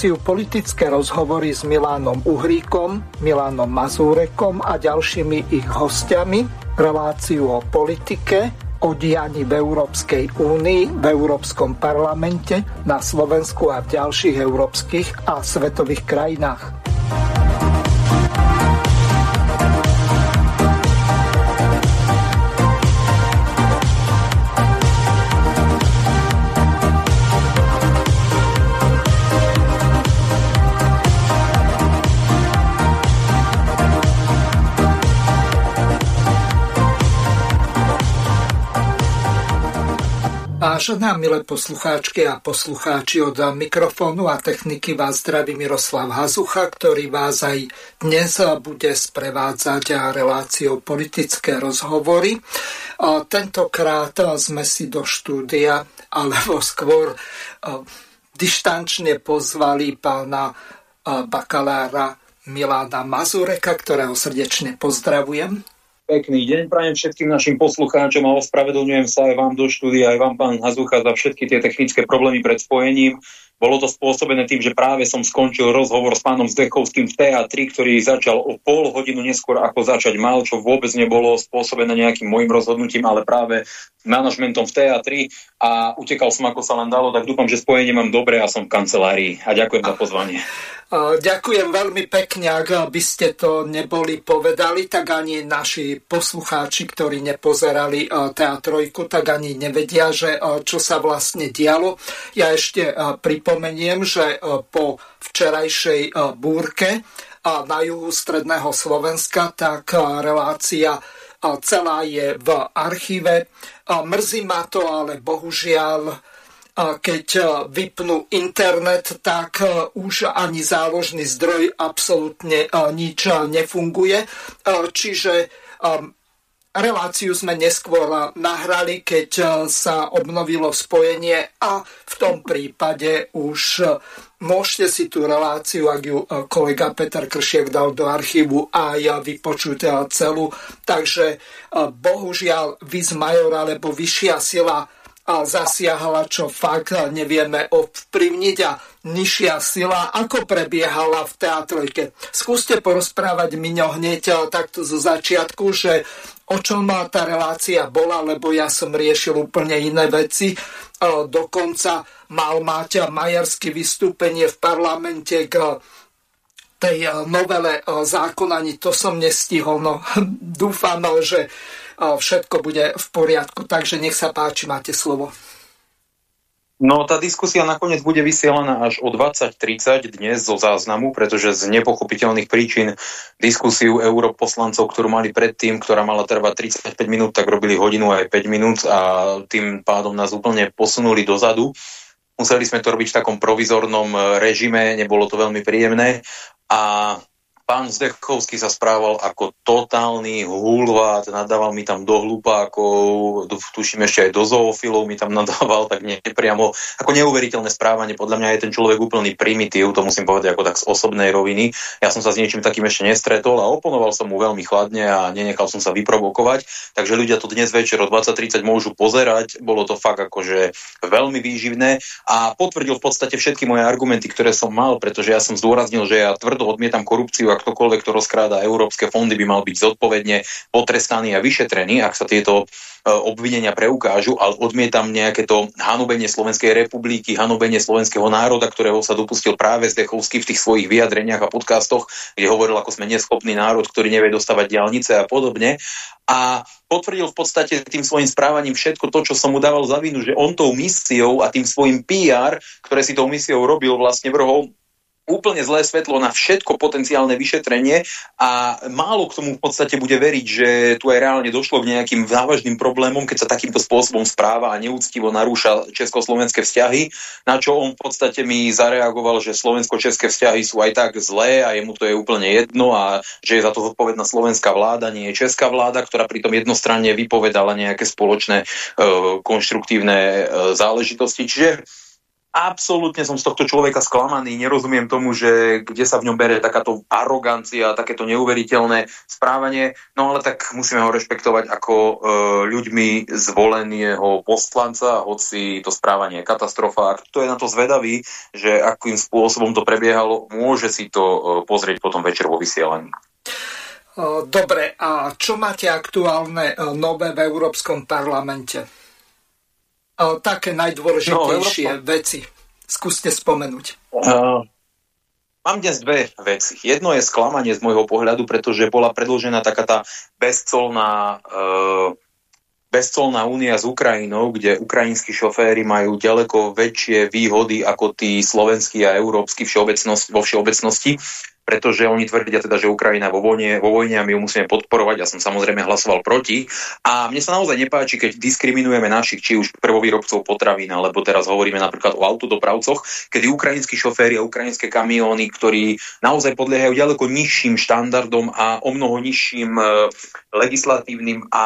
Reláciu politické rozhovory s Milánom Uhríkom, Milánom Mazúrekom a ďalšími ich hostiami. Reláciu o politike, o dianí v Európskej únii, v Európskom parlamente, na Slovensku a v ďalších európskych a svetových krajinách. Vážené a milé poslucháčky a poslucháči od mikrofónu a techniky vás zdraví Miroslav Hazucha, ktorý vás aj dnes bude sprevádzať reláciou politické rozhovory. Tentokrát sme si do štúdia, alebo skôr dištančne pozvali pána bakalára Milána Mazureka, ktorého srdečne pozdravujem. Pekný deň prajem všetkým našim poslucháčom a ospravedlňujem sa aj vám do štúdia, aj vám, pán Hazucha, za všetky tie technické problémy pred spojením. Bolo to spôsobené tým, že práve som skončil rozhovor s pánom Zdechovským v teatri, ktorý začal o pol hodinu neskôr, ako začať mal, čo vôbec nebolo spôsobené nejakým môjim rozhodnutím, ale práve manažmentom v teatri a utekal som ako sa len dalo, tak dúfam, že spojenie mám dobre a som v kancelárii. A ďakujem za pozvanie. Ďakujem veľmi pekne, ak by ste to neboli povedali, tak ani naši poslucháči, ktorí nepozerali teatrojku, tak ani nevedia, že čo sa vlastne dialo. Ja ešte pripomeniem, že po včerajšej búrke na juhu stredného Slovenska, tak relácia celá je v archíve. Mrzí ma to, ale bohužiaľ keď e, vypnú internet, tak e, už ani záložný zdroj absolútne e, nič nefunguje. Čiže reláciu sme neskôr nahrali, keď sa obnovilo spojenie a v tom prípade už môžete si tú reláciu, ak ju kolega Peter Kršiek dal do archívu a ja vypočuť celú. Takže bohužiaľ vis major alebo vyššia sila a zasiahala, čo fakt nevieme ovplyvniť a nižšia sila, ako prebiehala v teatrojke. Skúste porozprávať Miňo hneď takto zo začiatku, že o čom tá relácia bola, lebo ja som riešil úplne iné veci. Dokonca mal mať majerské vystúpenie v parlamente k tej novele zákona, ani to som nestihol. No, dúfam, že všetko bude v poriadku. Takže nech sa páči, máte slovo. No, tá diskusia nakoniec bude vysielaná až o 20.30 dnes zo záznamu, pretože z nepochopiteľných príčin diskusiu europoslancov, ktorú mali predtým, ktorá mala trvať 35 minút, tak robili hodinu aj 5 minút a tým pádom nás úplne posunuli dozadu. Museli sme to robiť v takom provizornom režime, nebolo to veľmi príjemné a pán Zdechovský sa správal ako totálny hulvát, nadával mi tam do hlupákov, tuším ešte aj do zoofilov mi tam nadával, tak nepriamo, ako neuveriteľné správanie, podľa mňa je ten človek úplný primitív, to musím povedať ako tak z osobnej roviny. Ja som sa s niečím takým ešte nestretol a oponoval som mu veľmi chladne a nenechal som sa vyprovokovať, takže ľudia to dnes večer o 20.30 môžu pozerať, bolo to fakt akože veľmi výživné a potvrdil v podstate všetky moje argumenty, ktoré som mal, pretože ja som zdôraznil, že ja tvrdo odmietam korupciu ktokoľvek, kto rozkráda európske fondy, by mal byť zodpovedne potrestaný a vyšetrený, ak sa tieto e, obvinenia preukážu, ale odmietam nejaké to hanobenie Slovenskej republiky, hanobenie slovenského národa, ktorého sa dopustil práve Zdechovský v tých svojich vyjadreniach a podcastoch, kde hovoril, ako sme neschopný národ, ktorý nevie dostavať diálnice a podobne. A potvrdil v podstate tým svojim správaním všetko to, čo som mu dával za vinu, že on tou misiou a tým svojim PR, ktoré si tou misiou robil, vlastne vrhol úplne zlé svetlo na všetko potenciálne vyšetrenie a málo k tomu v podstate bude veriť, že tu aj reálne došlo k nejakým závažným problémom, keď sa takýmto spôsobom správa a neúctivo narúša československé vzťahy, na čo on v podstate mi zareagoval, že slovensko-české vzťahy sú aj tak zlé a jemu to je úplne jedno a že je za to zodpovedná slovenská vláda, nie je česká vláda, ktorá pritom jednostranne vypovedala nejaké spoločné e, konštruktívne e, záležitosti. Čiže absolútne som z tohto človeka sklamaný, nerozumiem tomu, že kde sa v ňom bere takáto arogancia, takéto neuveriteľné správanie, no ale tak musíme ho rešpektovať ako e, ľuďmi zvoleného poslanca, hoci to správanie je katastrofa. A kto je na to zvedavý, že akým spôsobom to prebiehalo, môže si to e, pozrieť potom večer vo vysielaní. Dobre, a čo máte aktuálne e, nové v Európskom parlamente? Také najdôležitejšie no, veci. Skúste spomenúť. Uh, mám dnes dve veci. Jedno je sklamanie z môjho pohľadu, pretože bola predložená taká tá bezcolná uh, bezcolná únia s Ukrajinou, kde ukrajinskí šoféry majú ďaleko väčšie výhody ako tí slovenskí a európsky všeobecnosti, vo všeobecnosti pretože oni tvrdia teda, že Ukrajina vo vojne, vo vojne a my ju musíme podporovať. Ja som samozrejme hlasoval proti. A mne sa naozaj nepáči, keď diskriminujeme našich, či už prvovýrobcov potravín, alebo teraz hovoríme napríklad o autodopravcoch, kedy ukrajinskí šoféry a ukrajinské kamióny, ktorí naozaj podliehajú ďaleko nižším štandardom a o mnoho nižším e, legislatívnym a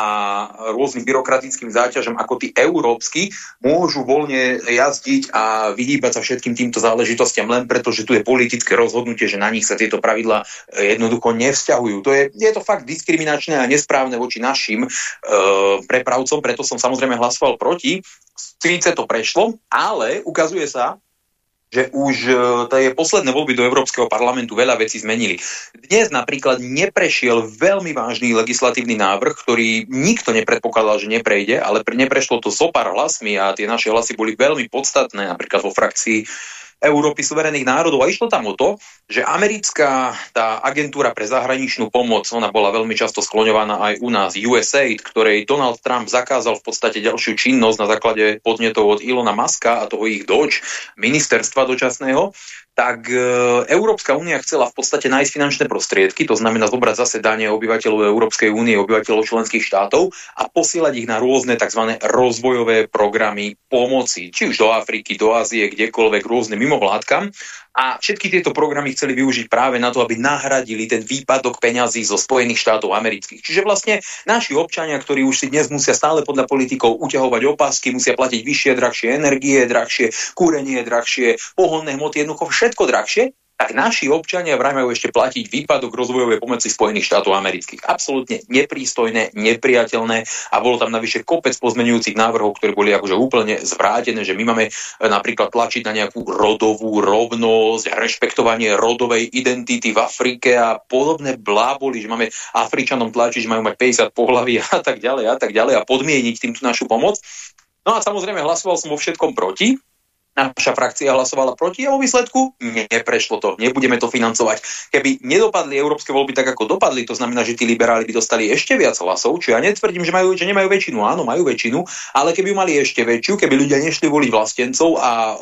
rôznym byrokratickým záťažom ako tí európsky, môžu voľne jazdiť a vyhýbať sa všetkým týmto záležitostiam len preto, že tu je politické rozhodnutie, že na nich sa tieto pravidla e, jednoducho nevzťahujú. To je, je to fakt diskriminačné a nesprávne voči našim e, prepravcom, preto som samozrejme hlasoval proti. Síce to prešlo, ale ukazuje sa, že už e, tie posledné voľby do Európskeho parlamentu veľa vecí zmenili. Dnes napríklad neprešiel veľmi vážny legislatívny návrh, ktorý nikto nepredpokladal, že neprejde, ale neprešlo to so pár hlasmi a tie naše hlasy boli veľmi podstatné, napríklad vo frakcii Európy suverených národov. A išlo tam o to, že americká tá agentúra pre zahraničnú pomoc, ona bola veľmi často skloňovaná aj u nás, USAID, ktorej Donald Trump zakázal v podstate ďalšiu činnosť na základe podnetov od Ilona Maska a toho ich Dodge, ministerstva dočasného, tak e, Európska únia chcela v podstate nájsť finančné prostriedky, to znamená zobrať zase dane obyvateľov Európskej únie, obyvateľov členských štátov a posielať ich na rôzne tzv. rozvojové programy pomoci, či už do Afriky, do Ázie, kdekoľvek, rôzne mimovládkam. A všetky tieto programy chceli využiť práve na to, aby nahradili ten výpadok peňazí zo Spojených štátov amerických. Čiže vlastne naši občania, ktorí už si dnes musia stále podľa politikov uťahovať opasky, musia platiť vyššie, drahšie energie, drahšie kúrenie, drahšie pohonné hmoty, jednoducho všetko drahšie, tak naši občania vraj majú ešte platiť výpadok rozvojovej pomoci Spojených štátov amerických. Absolútne neprístojné, nepriateľné a bolo tam navyše kopec pozmenujúcich návrhov, ktoré boli akože úplne zvrátené, že my máme e, napríklad tlačiť na nejakú rodovú rovnosť, rešpektovanie rodovej identity v Afrike a podobné bláboli, že máme Afričanom tlačiť, že majú mať 50 pohlaví a tak ďalej a tak ďalej a podmieniť týmto našu pomoc. No a samozrejme hlasoval som vo všetkom proti, Naša frakcia hlasovala proti a vo výsledku neprešlo to. Nebudeme to financovať. Keby nedopadli európske voľby tak, ako dopadli, to znamená, že tí liberáli by dostali ešte viac hlasov, čo ja netvrdím, že, majú, že nemajú väčšinu. Áno, majú väčšinu, ale keby mali ešte väčšiu, keby ľudia nešli voliť vlastencov a e,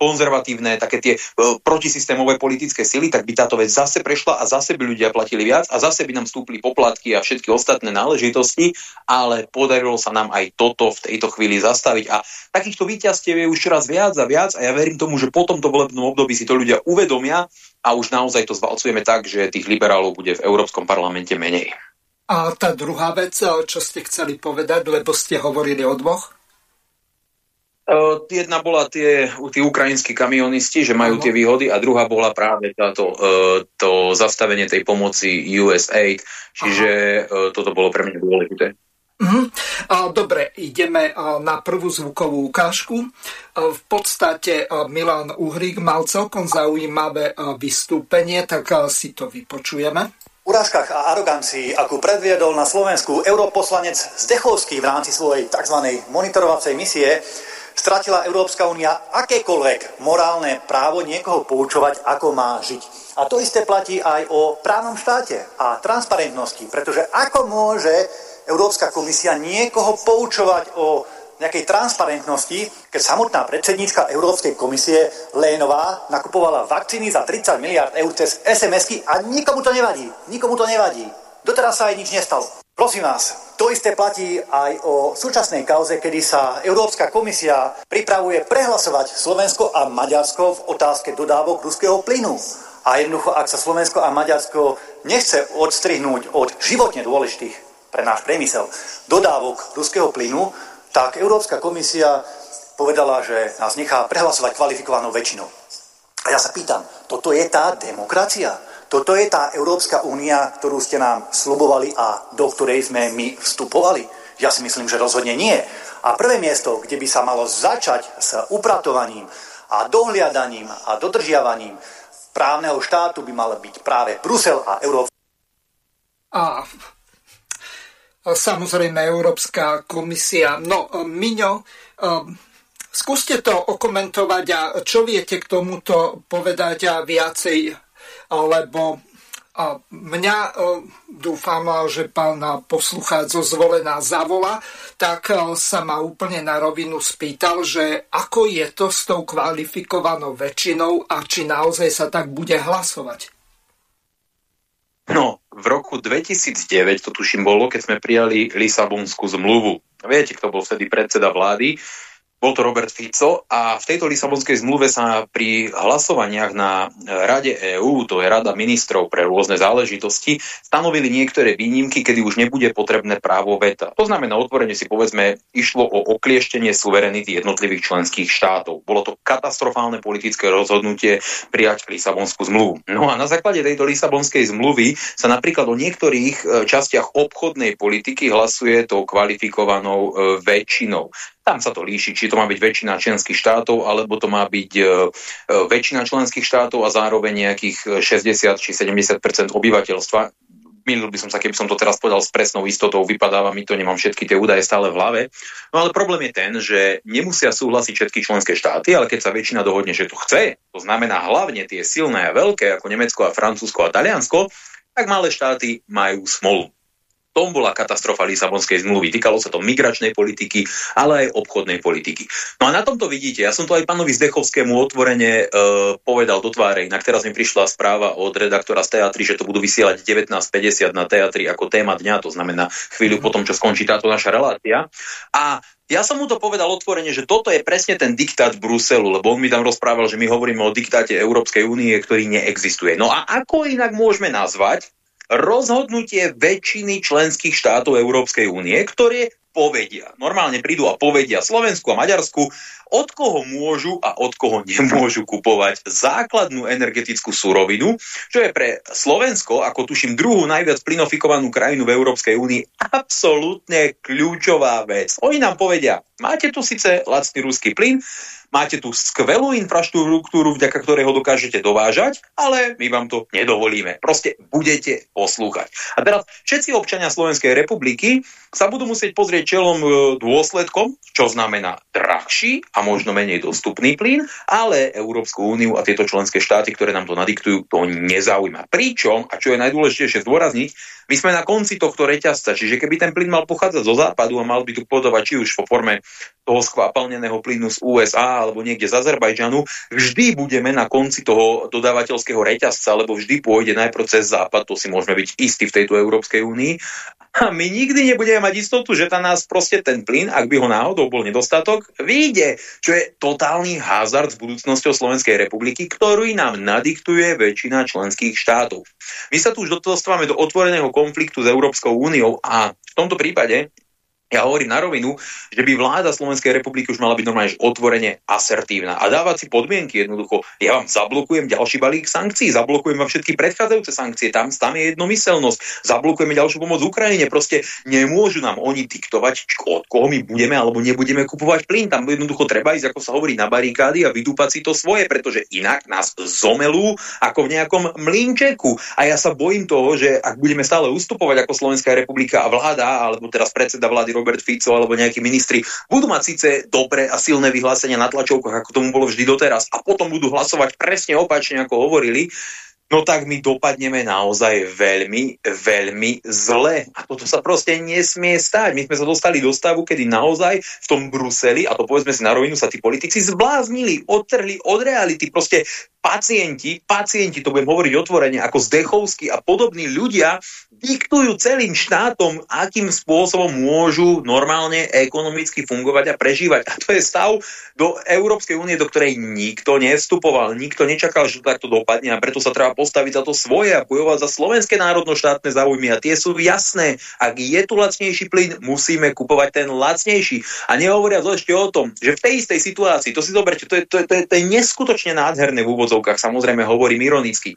konzervatívne, také tie e, protisystémové politické sily, tak by táto vec zase prešla a zase by ľudia platili viac a zase by nám stúpli poplatky a všetky ostatné náležitosti, ale podarilo sa nám aj toto v tejto chvíli zastaviť. A takýchto víťazstiev je už čoraz viac viac a viac a ja verím tomu, že po tomto volebnom období si to ľudia uvedomia a už naozaj to zvalcujeme tak, že tých liberálov bude v Európskom parlamente menej. A tá druhá vec, čo ste chceli povedať, lebo ste hovorili o dvoch? Uh, jedna bola tie, tí ukrajinskí kamionisti, že majú tie výhody a druhá bola práve táto, uh, to zastavenie tej pomoci USAID, čiže uh, toto bolo pre mňa dôležité. Uh-huh. Dobre, ideme na prvú zvukovú ukážku. V podstate Milan Uhrík mal celkom zaujímavé vystúpenie, tak si to vypočujeme. Urážkach a arogancii, akú predviedol na Slovensku europoslanec Zdechovský v rámci svojej tzv. monitorovacej misie, stratila Európska únia akékoľvek morálne právo niekoho poučovať, ako má žiť. A to isté platí aj o právnom štáte a transparentnosti, pretože ako môže Európska komisia niekoho poučovať o nejakej transparentnosti, keď samotná predsednička Európskej komisie Lénová nakupovala vakcíny za 30 miliard eur cez SMS-ky a nikomu to nevadí. Nikomu to nevadí. Doteraz sa aj nič nestalo. Prosím vás, to isté platí aj o súčasnej kauze, kedy sa Európska komisia pripravuje prehlasovať Slovensko a Maďarsko v otázke dodávok ruského plynu. A jednoducho, ak sa Slovensko a Maďarsko nechce odstrihnúť od životne dôležitých pre náš priemysel dodávok ruského plynu, tak Európska komisia povedala, že nás nechá prehlasovať kvalifikovanou väčšinou. A ja sa pýtam, toto je tá demokracia? Toto je tá Európska únia, ktorú ste nám slubovali a do ktorej sme my vstupovali? Ja si myslím, že rozhodne nie. A prvé miesto, kde by sa malo začať s upratovaním a dohliadaním a dodržiavaním právneho štátu by mal byť práve Brusel a Európska. A samozrejme Európska komisia. No, Miňo, skúste to okomentovať a čo viete k tomuto povedať a viacej, lebo a mňa e, dúfam, že pán poslucháč zo zvolená zavola, tak e, sa ma úplne na rovinu spýtal, že ako je to s tou kvalifikovanou väčšinou a či naozaj sa tak bude hlasovať. No, v roku 2009, to tuším bolo, keď sme prijali Lisabonskú zmluvu. Viete, kto bol vtedy predseda vlády? Bol to Robert Fico a v tejto Lisabonskej zmluve sa pri hlasovaniach na Rade EÚ, to je Rada ministrov pre rôzne záležitosti, stanovili niektoré výnimky, kedy už nebude potrebné právo veta. To znamená, otvorene si povedzme, išlo o oklieštenie suverenity jednotlivých členských štátov. Bolo to katastrofálne politické rozhodnutie prijať Lisabonskú zmluvu. No a na základe tejto Lisabonskej zmluvy sa napríklad o niektorých e, častiach obchodnej politiky hlasuje tou kvalifikovanou e, väčšinou. Tam sa to líši, či to má byť väčšina členských štátov, alebo to má byť e, e, väčšina členských štátov a zároveň nejakých 60 či 70 obyvateľstva. Milil by som sa, keby som to teraz povedal s presnou istotou, vypadáva mi to, nemám všetky tie údaje stále v hlave. No ale problém je ten, že nemusia súhlasiť všetky členské štáty, ale keď sa väčšina dohodne, že to chce, to znamená hlavne tie silné a veľké, ako Nemecko a Francúzsko a Taliansko, tak malé štáty majú smolu tom bola katastrofa Lisabonskej zmluvy. Týkalo sa to migračnej politiky, ale aj obchodnej politiky. No a na tomto vidíte, ja som to aj pánovi Zdechovskému otvorene e, povedal do tváre, inak teraz mi prišla správa od redaktora z teatry, že to budú vysielať 19.50 na teatri ako téma dňa, to znamená chvíľu potom, čo skončí táto naša relácia. A ja som mu to povedal otvorene, že toto je presne ten diktát Bruselu, lebo on mi tam rozprával, že my hovoríme o diktáte Európskej únie, ktorý neexistuje. No a ako inak môžeme nazvať rozhodnutie väčšiny členských štátov Európskej únie, ktoré povedia, normálne prídu a povedia Slovensku a Maďarsku, od koho môžu a od koho nemôžu kupovať základnú energetickú surovinu, čo je pre Slovensko, ako tuším druhú najviac plinofikovanú krajinu v Európskej únii, absolútne kľúčová vec. Oni nám povedia, máte tu síce lacný ruský plyn, máte tu skvelú infraštruktúru, vďaka ktorej ho dokážete dovážať, ale my vám to nedovolíme. Proste budete poslúchať. A teraz všetci občania Slovenskej republiky sa budú musieť pozrieť čelom e, dôsledkom, čo znamená drahší a možno menej dostupný plyn, ale Európsku úniu a tieto členské štáty, ktoré nám to nadiktujú, to nezaujíma. Pričom, a čo je najdôležitejšie zdôrazniť, my sme na konci tohto reťazca, čiže keby ten plyn mal pochádzať zo západu a mal by tu podovať či už vo forme toho skvapalneného plynu z USA alebo niekde z Azerbajdžanu, vždy budeme na konci toho dodávateľského reťazca, lebo vždy pôjde najprv cez západ, to si môžeme byť istí v tejto Európskej únii. A my nikdy nebudeme mať istotu, že tá nás proste ten plyn, ak by ho náhodou bol nedostatok, vyjde, čo je totálny hazard s budúcnosťou Slovenskej republiky, ktorý nám nadiktuje väčšina členských štátov. My sa tu už dostávame do otvoreného konfliktu s Európskou úniou a v tomto prípade ja hovorím na rovinu, že by vláda Slovenskej republiky už mala byť normálne otvorene asertívna a dávať si podmienky jednoducho. Ja vám zablokujem ďalší balík sankcií, zablokujem vám všetky predchádzajúce sankcie, tam, tam je jednomyselnosť, zablokujeme ďalšiu pomoc Ukrajine, proste nemôžu nám oni diktovať, od koho my budeme alebo nebudeme kupovať plyn. Tam jednoducho treba ísť, ako sa hovorí, na barikády a vydúpať si to svoje, pretože inak nás zomelú ako v nejakom mlinčeku. A ja sa bojím toho, že ak budeme stále ustupovať ako Slovenská republika a vláda, alebo teraz predseda vlády Robert Fico alebo nejakí ministri budú mať síce dobré a silné vyhlásenia na tlačovkách, ako tomu bolo vždy doteraz, a potom budú hlasovať presne opačne, ako hovorili, no tak my dopadneme naozaj veľmi, veľmi zle. A toto sa proste nesmie stať. My sme sa dostali do stavu, kedy naozaj v tom Bruseli, a to povedzme si na rovinu, sa tí politici zbláznili, odtrhli od reality. Proste pacienti, pacienti, to budem hovoriť otvorene, ako Zdechovský a podobní ľudia diktujú celým štátom, akým spôsobom môžu normálne ekonomicky fungovať a prežívať. A to je stav do Európskej únie, do ktorej nikto nevstupoval, nikto nečakal, že to takto dopadne a preto sa treba postaviť za to svoje a bojovať za slovenské národno-štátne záujmy a tie sú jasné. Ak je tu lacnejší plyn, musíme kupovať ten lacnejší. A nehovoria ešte o tom, že v tej istej situácii, to si zoberte, to je, to je, to je, to je neskutočne nádherné v úvodzovkách, samozrejme hovorím ironicky.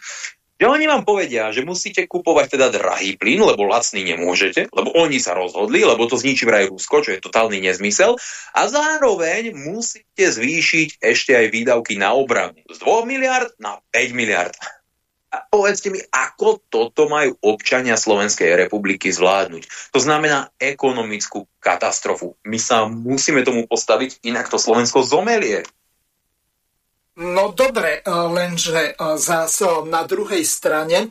Že oni vám povedia, že musíte kupovať teda drahý plyn, lebo lacný nemôžete, lebo oni sa rozhodli, lebo to zničí vraj Rusko, čo je totálny nezmysel. A zároveň musíte zvýšiť ešte aj výdavky na obranu. Z 2 miliard na 5 miliard. Povedzte mi, ako toto majú občania Slovenskej republiky zvládnuť. To znamená ekonomickú katastrofu. My sa musíme tomu postaviť, inak to Slovensko zomelie. No dobre, e, lenže e, zase na druhej strane,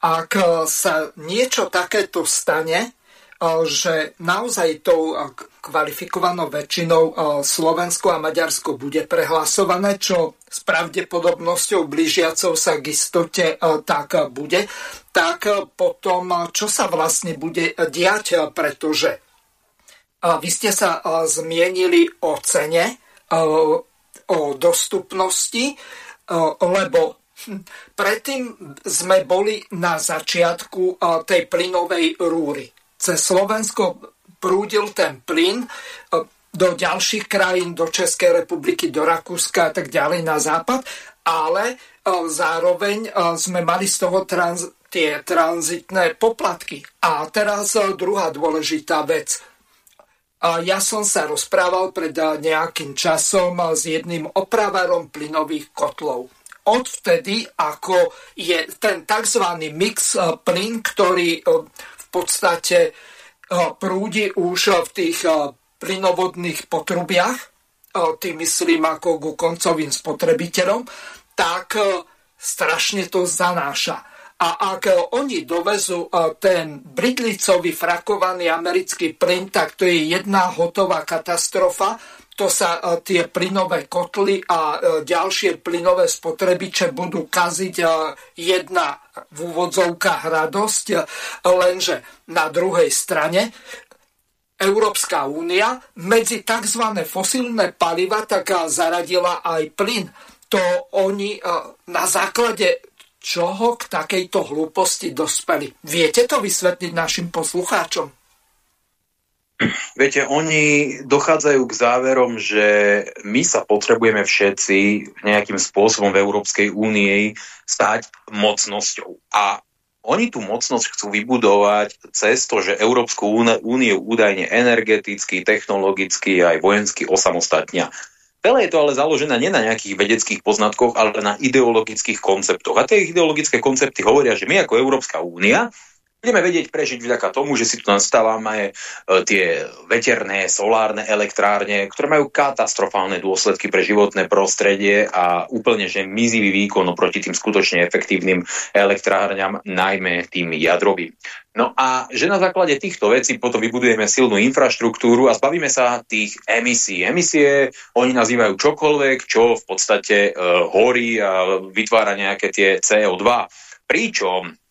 ak e, sa niečo takéto stane, že naozaj tou kvalifikovanou väčšinou Slovensko a Maďarsko bude prehlasované, čo s pravdepodobnosťou blížiacou sa k istote tak bude, tak potom čo sa vlastne bude diať, pretože vy ste sa zmienili o cene o dostupnosti, lebo predtým sme boli na začiatku tej plynovej rúry. Cez Slovensko prúdil ten plyn do ďalších krajín, do Českej republiky, do Rakúska a tak ďalej na západ, ale zároveň sme mali z toho trans, tie tranzitné poplatky. A teraz druhá dôležitá vec – ja som sa rozprával pred nejakým časom s jedným opravárom plynových kotlov. Odvtedy, ako je ten tzv. mix e, plyn, ktorý e, v podstate e, prúdi už v tých plynovodných potrubiach, tým myslím ako ku koncovým spotrebiteľom, tak strašne to zanáša. A ak oni dovezú ten bridlicový frakovaný americký plyn, tak to je jedna hotová katastrofa. To sa tie plynové kotly a ďalšie plynové spotrebiče budú kaziť jedna v úvodzovkách radosť, lenže na druhej strane Európska únia medzi tzv. fosílne paliva tak zaradila aj plyn. To oni na základe čoho k takejto hlúposti dospeli. Viete to vysvetliť našim poslucháčom? Viete, oni dochádzajú k záverom, že my sa potrebujeme všetci nejakým spôsobom v Európskej únii stať mocnosťou. A oni tú mocnosť chcú vybudovať cez to, že Európsku úniu údajne energeticky, technologicky aj vojensky osamostatnia. Celé je to ale založené nie na nejakých vedeckých poznatkoch, ale na ideologických konceptoch. A tie ideologické koncepty hovoria, že my ako Európska únia budeme vedieť prežiť vďaka tomu, že si tu nastávame e, tie veterné, solárne elektrárne, ktoré majú katastrofálne dôsledky pre životné prostredie a úplne že mizivý výkon oproti tým skutočne efektívnym elektrárňam, najmä tým jadrovým. No a že na základe týchto vecí potom vybudujeme silnú infraštruktúru a zbavíme sa tých emisí. Emisie oni nazývajú čokoľvek, čo v podstate e, horí a vytvára nejaké tie CO2. Pričom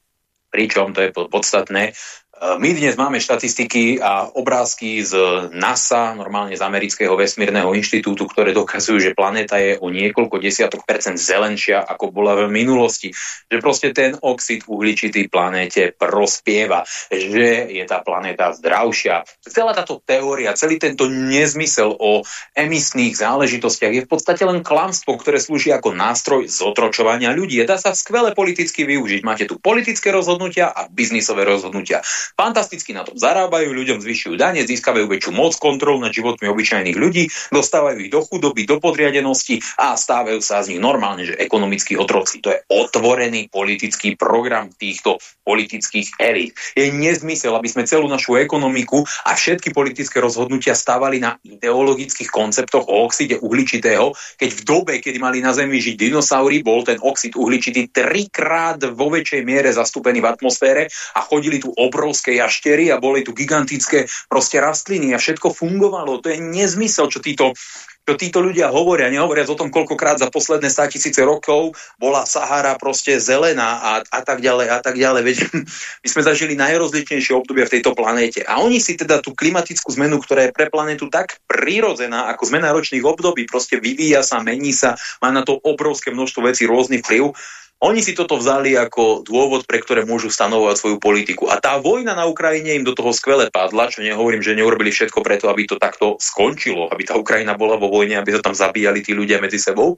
pričom to je podstatné, my dnes máme štatistiky a obrázky z NASA, normálne z Amerického vesmírneho inštitútu, ktoré dokazujú, že planéta je o niekoľko desiatok percent zelenšia, ako bola v minulosti. Že proste ten oxid uhličitý planéte prospieva, že je tá planéta zdravšia. Celá táto teória, celý tento nezmysel o emisných záležitostiach je v podstate len klamstvo, ktoré slúži ako nástroj zotročovania ľudí. Dá sa skvele politicky využiť. Máte tu politické rozhodnutia a biznisové rozhodnutia. Fantasticky na tom zarábajú, ľuďom zvyšujú dane, získavajú väčšiu moc kontrol nad životmi obyčajných ľudí, dostávajú ich do chudoby, do podriadenosti a stávajú sa z nich normálne, že ekonomickí otroci. To je otvorený politický program týchto politických elít. Je nezmysel, aby sme celú našu ekonomiku a všetky politické rozhodnutia stávali na ideologických konceptoch o oxide uhličitého, keď v dobe, kedy mali na Zemi žiť dinosaury, bol ten oxid uhličitý trikrát vo väčšej miere zastúpený v atmosfére a chodili tu obrovské obrovské jaštery a boli tu gigantické proste rastliny a všetko fungovalo. To je nezmysel, čo títo čo títo ľudia hovoria, nehovoriac o tom, koľkokrát za posledné 100 tisíce rokov bola Sahara proste zelená a, a tak ďalej a tak ďalej. Veď my sme zažili najrozličnejšie obdobia v tejto planéte. A oni si teda tú klimatickú zmenu, ktorá je pre planetu tak prírodzená, ako zmena ročných období, proste vyvíja sa, mení sa, má na to obrovské množstvo vecí, rôzny vplyv, Oni si toto vzali ako dôvod, pre ktoré môžu stanovovať svoju politiku. A tá vojna na Ukrajine im do toho skvele padla, čo nehovorím, že neurobili všetko preto, aby to takto skončilo, aby tá Ukrajina bola vo vojne, aby sa tam zabíjali tí ľudia medzi sebou.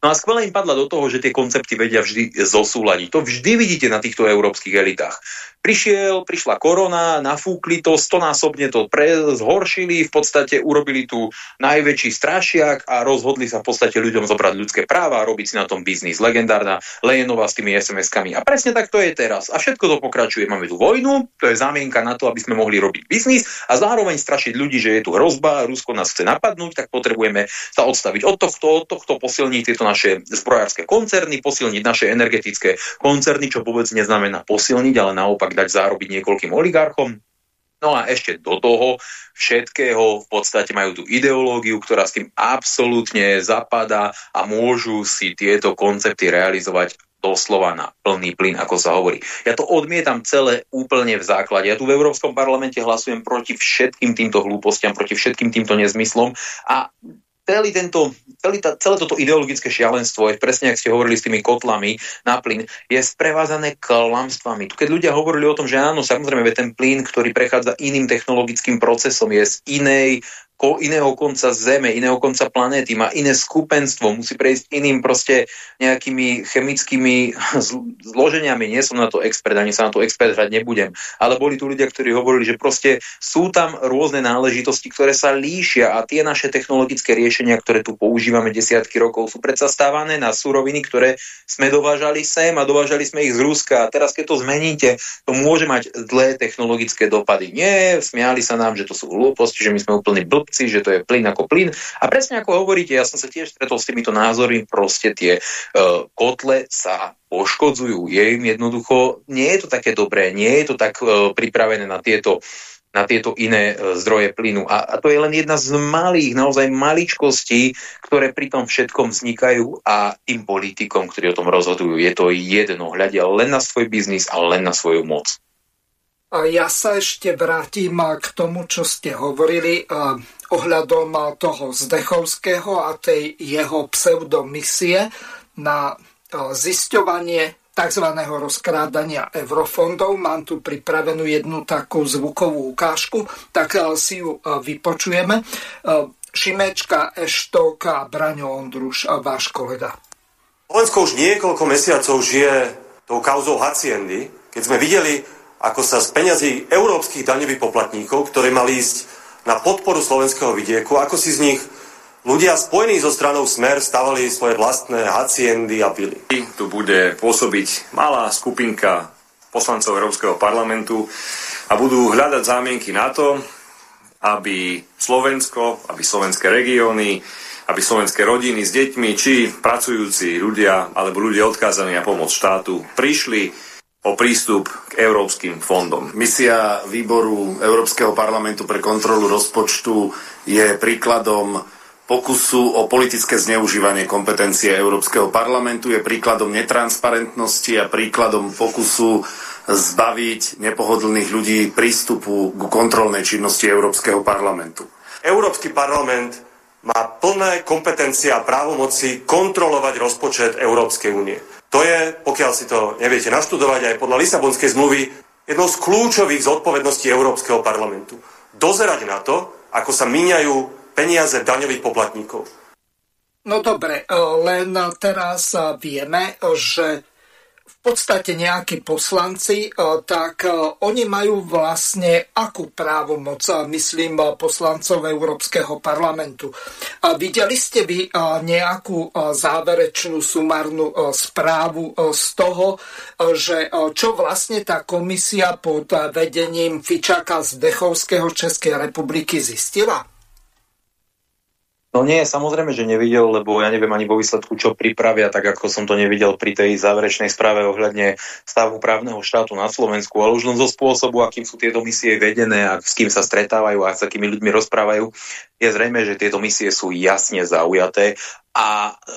No a skvelé im padla do toho, že tie koncepty vedia vždy zosúľadiť. To vždy vidíte na týchto európskych elitách. Prišiel, prišla korona, nafúkli to, stonásobne to pre, zhoršili, v podstate urobili tu najväčší strašiak a rozhodli sa v podstate ľuďom zobrať ľudské práva a robiť si na tom biznis. Legendárna Lejenová s tými SMS-kami. A presne tak to je teraz. A všetko to pokračuje. Máme tu vojnu, to je zámienka na to, aby sme mohli robiť biznis a zároveň strašiť ľudí, že je tu hrozba, Rusko nás chce napadnúť, tak potrebujeme sa odstaviť od tohto, od tohto posilniť tieto naše zbrojárske koncerny, posilniť naše energetické koncerny, čo vôbec neznamená posilniť, ale naopak dať zárobiť niekoľkým oligarchom. No a ešte do toho všetkého v podstate majú tú ideológiu, ktorá s tým absolútne zapadá a môžu si tieto koncepty realizovať doslova na plný plyn, ako sa hovorí. Ja to odmietam celé úplne v základe. Ja tu v Európskom parlamente hlasujem proti všetkým týmto hlúpostiam, proti všetkým týmto nezmyslom a celý tento, celý tá, celé toto ideologické šialenstvo, je presne ak ste hovorili s tými kotlami na plyn, je sprevázané klamstvami. Keď ľudia hovorili o tom, že áno, samozrejme, ten plyn, ktorý prechádza iným technologickým procesom, je z inej iného konca Zeme, iného konca planéty, má iné skupenstvo, musí prejsť iným proste nejakými chemickými zloženiami. Nie som na to expert, ani sa na to expert hrať nebudem. Ale boli tu ľudia, ktorí hovorili, že proste sú tam rôzne náležitosti, ktoré sa líšia a tie naše technologické riešenia, ktoré tu používame desiatky rokov, sú predsa stávané na suroviny, ktoré sme dovážali sem a dovážali sme ich z Ruska. A teraz, keď to zmeníte, to môže mať zlé technologické dopady. Nie, smiali sa nám, že to sú hlúposti, že my sme úplný blb blbci, že to je plyn ako plyn. A presne ako hovoríte, ja som sa tiež stretol s týmito názormi, proste tie uh, kotle sa poškodzujú. Je im jednoducho, nie je to také dobré, nie je to tak uh, pripravené na tieto na tieto iné e, zdroje plynu. A, a to je len jedna z malých, naozaj maličkostí, ktoré pri tom všetkom vznikajú a tým politikom, ktorí o tom rozhodujú, je to jedno. Hľadia len na svoj biznis a len na svoju moc. Ja sa ešte vrátim k tomu, čo ste hovorili ohľadom toho Zdechovského a tej jeho pseudomisie na zisťovanie tzv. rozkrádania eurofondov. Mám tu pripravenú jednu takú zvukovú ukážku, tak si ju vypočujeme. Šimečka, Eštovka, Braňo Ondruš, váš kolega. Slovensko už niekoľko mesiacov žije tou kauzou Haciendy, keď sme videli ako sa z peňazí európskych daňových poplatníkov, ktoré mali ísť na podporu slovenského vidieku, ako si z nich ľudia spojení so stranou Smer stavali svoje vlastné haciendy a pily. Tu bude pôsobiť malá skupinka poslancov Európskeho parlamentu a budú hľadať zámienky na to, aby Slovensko, aby slovenské regióny, aby slovenské rodiny s deťmi, či pracujúci ľudia alebo ľudia odkázaní na pomoc štátu prišli o prístup k európskym fondom. Misia výboru Európskeho parlamentu pre kontrolu rozpočtu je príkladom pokusu o politické zneužívanie kompetencie Európskeho parlamentu, je príkladom netransparentnosti a príkladom pokusu zbaviť nepohodlných ľudí prístupu k kontrolnej činnosti Európskeho parlamentu. Európsky parlament má plné kompetencie a právomoci kontrolovať rozpočet Európskej únie. To je, pokiaľ si to neviete naštudovať, aj podľa Lisabonskej zmluvy, jednou z kľúčových zodpovedností Európskeho parlamentu. Dozerať na to, ako sa míňajú peniaze daňových poplatníkov. No dobre, len teraz vieme, že podstate nejakí poslanci, e, tak e, oni majú vlastne akú právomoc, e, myslím, poslancov Európskeho parlamentu. Videli ste vy nejakú záverečnú sumárnu správu z toho, že čo vlastne tá komisia pod vedením Fičaka z Dechovského Českej republiky zistila? No nie, samozrejme, že nevidel, lebo ja neviem ani vo výsledku, čo pripravia, tak ako som to nevidel pri tej záverečnej správe ohľadne stavu právneho štátu na Slovensku, ale už len zo spôsobu, akým sú tieto misie vedené a s kým sa stretávajú a s akými ľuďmi rozprávajú, je zrejme, že tieto misie sú jasne zaujaté a e,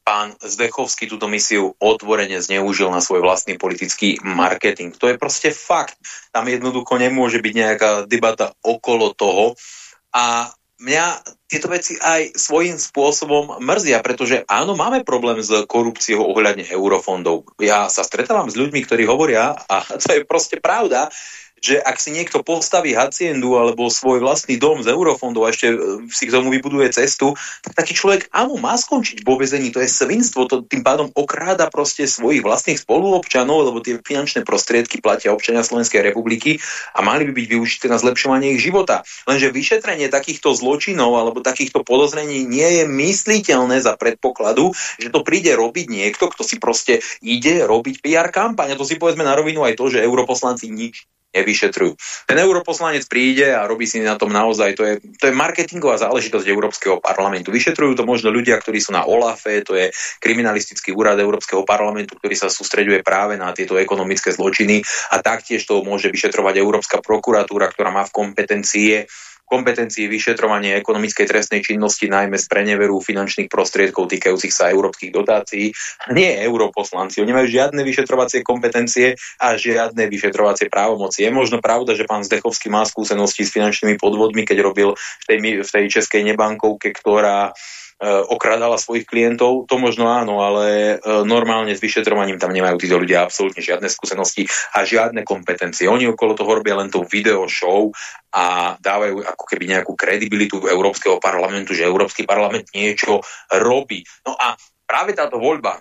pán Zdechovský túto misiu otvorene zneužil na svoj vlastný politický marketing. To je proste fakt. Tam jednoducho nemôže byť nejaká debata okolo toho. A mňa tieto veci aj svojím spôsobom mrzia, pretože áno, máme problém s korupciou ohľadne eurofondov. Ja sa stretávam s ľuďmi, ktorí hovoria, a to je proste pravda, že ak si niekto postaví haciendu alebo svoj vlastný dom z eurofondov a ešte e, si k tomu vybuduje cestu, tak taký človek, áno, má skončiť vo vezení, to je svinstvo, to tým pádom okráda proste svojich vlastných spoluobčanov, lebo tie finančné prostriedky platia občania Slovenskej republiky a mali by byť využité na zlepšovanie ich života. Lenže vyšetrenie takýchto zločinov alebo takýchto podozrení nie je mysliteľné za predpokladu, že to príde robiť niekto, kto si proste ide robiť PR kampaň. A to si povedzme na rovinu aj to, že europoslanci nič nevyšetrujú. Ten europoslanec príde a robí si na tom naozaj, to je, to je marketingová záležitosť Európskeho parlamentu. Vyšetrujú to možno ľudia, ktorí sú na OLAFE, to je kriminalistický úrad Európskeho parlamentu, ktorý sa sústreďuje práve na tieto ekonomické zločiny a taktiež to môže vyšetrovať Európska prokuratúra, ktorá má v kompetencie kompetencii vyšetrovania ekonomickej trestnej činnosti, najmä z preneveru finančných prostriedkov týkajúcich sa európskych dotácií. Nie europoslanci, oni majú žiadne vyšetrovacie kompetencie a žiadne vyšetrovacie právomoci. Je možno pravda, že pán Zdechovský má skúsenosti s finančnými podvodmi, keď robil v tej, v tej českej nebankovke, ktorá okradala svojich klientov, to možno áno, ale e, normálne s vyšetrovaním tam nemajú títo ľudia absolútne žiadne skúsenosti a žiadne kompetencie. Oni okolo toho robia len to video show a dávajú ako keby nejakú kredibilitu Európskeho parlamentu, že Európsky parlament niečo robí. No a práve táto voľba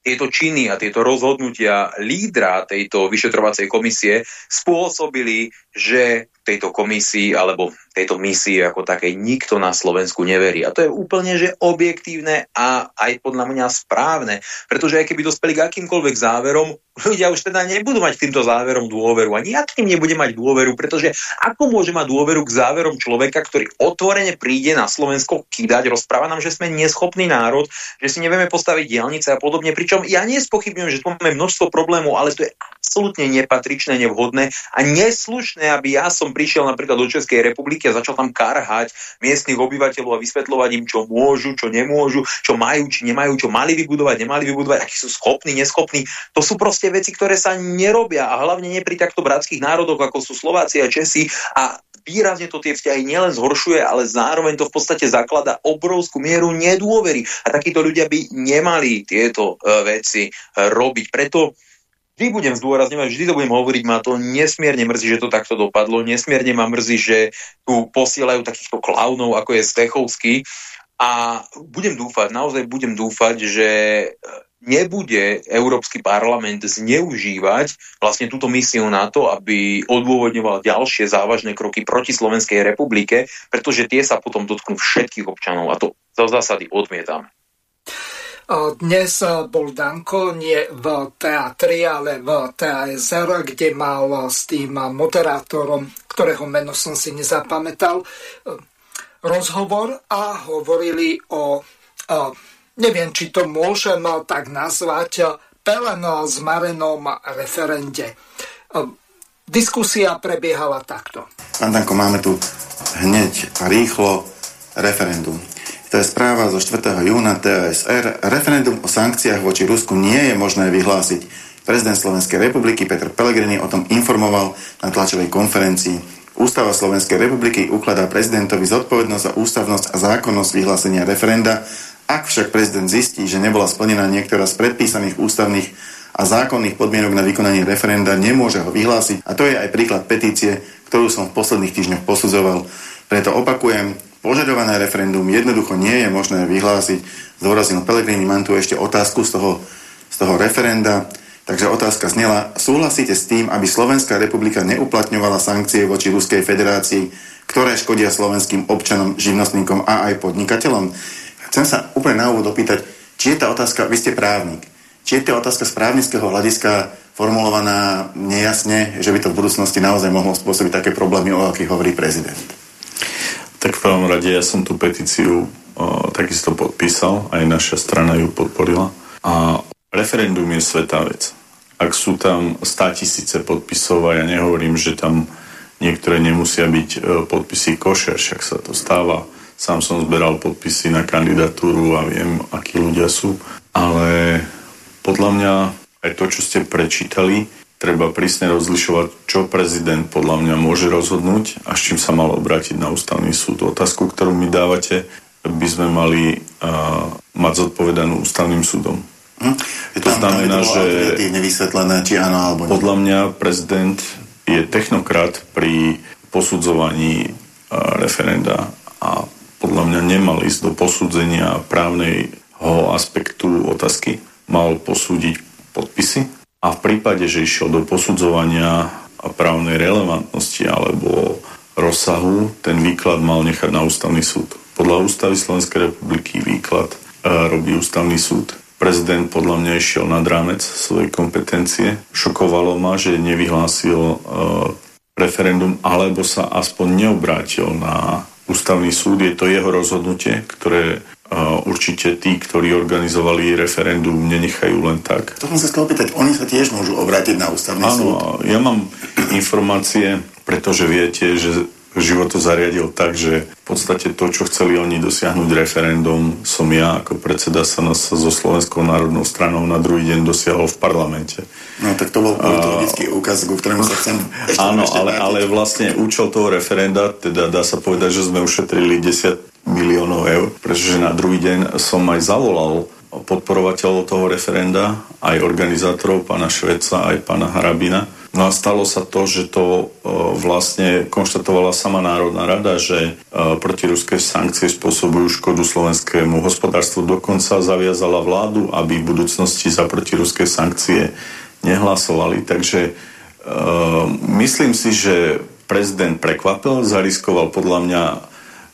tieto činy a tieto rozhodnutia lídra tejto vyšetrovacej komisie spôsobili, že tejto komisii alebo tejto misii ako takej nikto na Slovensku neverí. A to je úplne že objektívne a aj podľa mňa správne, pretože aj keby dospeli k akýmkoľvek záverom, ľudia už teda nebudú mať týmto záverom dôveru. Ani ja k ním nebude mať dôveru, pretože ako môže mať dôveru k záverom človeka, ktorý otvorene príde na Slovensko kýdať, rozpráva nám, že sme neschopný národ, že si nevieme postaviť dielnice a podobne. Pričom ja nespochybňujem, že tu máme množstvo problémov, ale to je absolútne nepatričné, nevhodné a neslušné, aby ja som prišiel napríklad do Českej republiky a začal tam karhať miestnych obyvateľov a vysvetľovať im, čo môžu, čo nemôžu, čo majú, či nemajú, čo mali vybudovať, nemali vybudovať, akí sú schopní, neschopní. To sú proste veci, ktoré sa nerobia a hlavne nie pri takto bratských národoch, ako sú Slováci a Česi a výrazne to tie vzťahy nielen zhoršuje, ale zároveň to v podstate zaklada obrovskú mieru nedôvery. A takíto ľudia by nemali tieto uh, veci uh, robiť. Preto vždy budem zdôrazňovať, vždy to budem hovoriť, ma to nesmierne mrzí, že to takto dopadlo, nesmierne ma mrzí, že tu posielajú takýchto klaunov, ako je Stechovský a budem dúfať, naozaj budem dúfať, že nebude Európsky parlament zneužívať vlastne túto misiu na to, aby odôvodňoval ďalšie závažné kroky proti Slovenskej republike, pretože tie sa potom dotknú všetkých občanov a to zo zásady odmietame. Dnes bol Danko nie v teatri, ale v TASR, kde mal s tým moderátorom, ktorého meno som si nezapamätal, rozhovor a hovorili o, neviem, či to môžem tak nazvať, pelen zmarenom referende. Diskusia prebiehala takto. Pán Danko, máme tu hneď a rýchlo referendum. To je správa zo 4. júna TSR. Referendum o sankciách voči Rusku nie je možné vyhlásiť. Prezident Slovenskej republiky Petr Pellegrini o tom informoval na tlačovej konferencii. Ústava Slovenskej republiky ukladá prezidentovi zodpovednosť za ústavnosť a zákonnosť vyhlásenia referenda. Ak však prezident zistí, že nebola splnená niektorá z predpísaných ústavných a zákonných podmienok na vykonanie referenda, nemôže ho vyhlásiť. A to je aj príklad petície, ktorú som v posledných týždňoch posudzoval. Preto opakujem, Požadované referendum jednoducho nie je možné vyhlásiť. Zdôraznil Pelegrini, mám tu ešte otázku z toho, z toho referenda. Takže otázka znela, súhlasíte s tým, aby Slovenská republika neuplatňovala sankcie voči Ruskej federácii, ktoré škodia slovenským občanom, živnostníkom a aj podnikateľom? Chcem sa úplne na úvod opýtať, či je tá otázka, vy ste právnik, či je tá otázka z právnického hľadiska formulovaná nejasne, že by to v budúcnosti naozaj mohlo spôsobiť také problémy, o akých hovorí prezident? Tak v prvom rade ja som tú petíciu o, takisto podpísal, aj naša strana ju podporila. A referendum je svetá vec. Ak sú tam 100 tisíce podpisov a ja nehovorím, že tam niektoré nemusia byť e, podpisy košer, však sa to stáva. Sám som zberal podpisy na kandidatúru a viem, akí ľudia sú. Ale podľa mňa aj to, čo ste prečítali, treba prísne rozlišovať, čo prezident podľa mňa môže rozhodnúť a s čím sa mal obrátiť na ústavný súd. Otázku, ktorú mi dávate, by sme mali uh, mať zodpovedanú ústavným súdom. Hm? Je to znamená, že či áno alebo nie. Podľa mňa prezident je technokrat pri posudzovaní uh, referenda a podľa mňa nemal ísť do posudzenia právneho aspektu otázky. Mal posúdiť podpisy a v prípade, že išiel do posudzovania právnej relevantnosti alebo rozsahu, ten výklad mal nechať na ústavný súd. Podľa ústavy Slovenskej republiky výklad e, robí ústavný súd. Prezident podľa mňa išiel nad rámec svojej kompetencie. Šokovalo ma, že nevyhlásil e, referendum alebo sa aspoň neobrátil na ústavný súd. Je to jeho rozhodnutie, ktoré určite tí, ktorí organizovali referendum, nenechajú len tak. To som sa chcel opýtať, oni sa tiež môžu obrátiť na ústavný Áno, súd? Ja mám informácie, pretože viete, že život to zariadil tak, že v podstate to, čo chceli oni dosiahnuť referendum, som ja ako predseda sa so Slovenskou národnou stranou na druhý deň dosiahol v parlamente. No tak to bol politologický uh, úkaz, ku ktorému sa chcem ešte Áno, ešte ale, ale vlastne účel toho referenda, teda dá sa povedať, že sme ušetrili 10 miliónov eur, pretože na druhý deň som aj zavolal podporovateľov toho referenda, aj organizátorov, pána Šveca, aj pána Harabina. No a stalo sa to, že to e, vlastne konštatovala sama Národná rada, že e, protiruské sankcie spôsobujú škodu slovenskému hospodárstvu. Dokonca zaviazala vládu, aby v budúcnosti za protiruské sankcie nehlasovali. Takže e, myslím si, že prezident prekvapil, zariskoval podľa mňa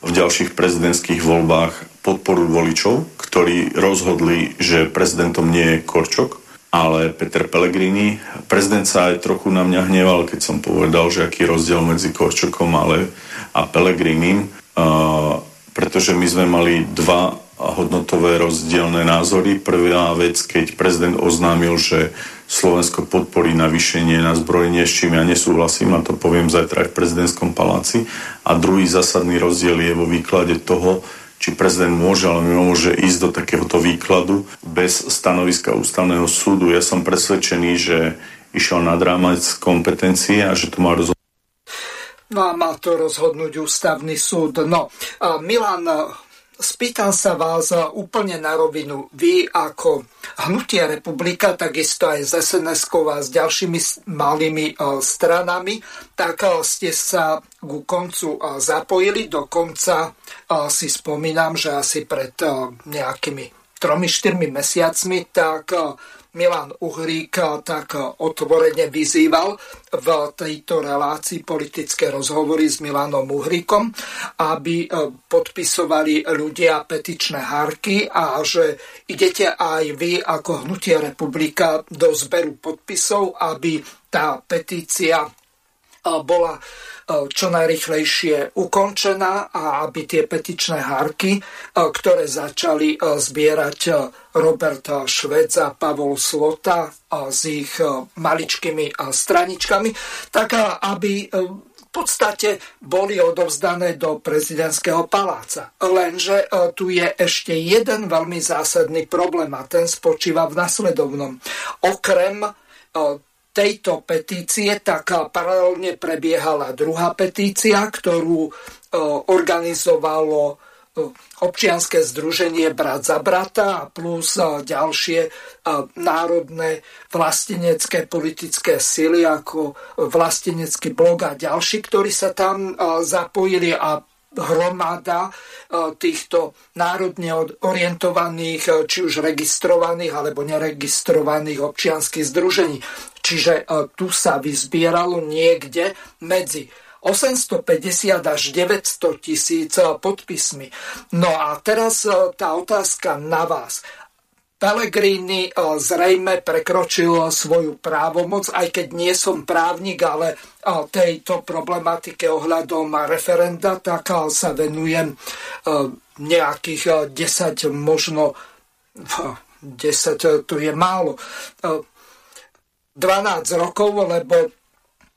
v ďalších prezidentských voľbách podporu voličov, ktorí rozhodli, že prezidentom nie je Korčok, ale Peter Pellegrini. Prezident sa aj trochu na mňa hneval, keď som povedal, že aký rozdiel medzi Korčokom ale a Pellegrinim, uh, pretože my sme mali dva hodnotové rozdielne názory. Prvá vec, keď prezident oznámil, že Slovensko podporí navýšenie na zbrojenie, s čím ja nesúhlasím, a to poviem zajtra aj v prezidentskom paláci. A druhý zásadný rozdiel je vo výklade toho, či prezident môže alebo nemôže ísť do takéhoto výkladu bez stanoviska ústavného súdu. Ja som presvedčený, že išiel nad rámec kompetencie a že to má rozhodnúť. No a má to rozhodnúť ústavný súd. No, Milan, Spýtam sa vás úplne na rovinu. Vy ako Hnutie republika, takisto aj s sns a s ďalšími malými e, stranami, tak e, ste sa ku koncu e, zapojili. Dokonca si spomínam, že asi pred nejakými tromi, štyrmi mesiacmi, tak Milan Uhrík tak otvorene vyzýval v tejto relácii politické rozhovory s Milanom Uhríkom, aby e, podpisovali ľudia petičné hárky a že idete aj vy ako Hnutie republika do zberu podpisov, aby tá petícia bola čo najrychlejšie ukončená a aby tie petičné hárky, e, ktoré začali e, zbierať Robert Švec a Pavol Slota s ich maličkými straničkami, tak aby v podstate boli odovzdané do prezidentského paláca. Lenže tu je ešte jeden veľmi zásadný problém a ten spočíva v nasledovnom. Okrem tejto petície, tak paralelne prebiehala druhá petícia, ktorú e, organizovalo e, občianske združenie Brat za brata a plus e, ďalšie národné vlastenecké politické sily ako vlastenecký blog a ďalší, ktorí sa tam zapojili a hromada týchto národne orientovaných, či už registrovaných alebo neregistrovaných občianských združení. Čiže e, tu sa vyzbieralo niekde medzi 850 až 900 tisíc e, podpismi. No a teraz e, tá otázka na vás. Pellegrini zrejme prekročil svoju právomoc, aj keď nie som právnik, ale tejto problematike ohľadom referenda, tak sa venujem nejakých 10, možno 10, to je málo 12 rokov, lebo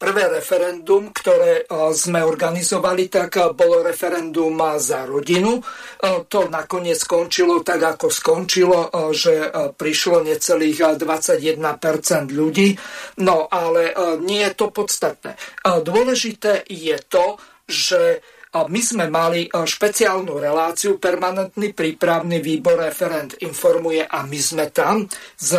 prvé referendum, ktoré sme organizovali, tak bolo referendum za rodinu. To nakoniec skončilo tak, ako skončilo, že prišlo necelých 21% ľudí. No ale nie je to podstatné. Dôležité je to, že my sme mali špeciálnu reláciu, permanentný prípravný výbor referent informuje a my sme tam s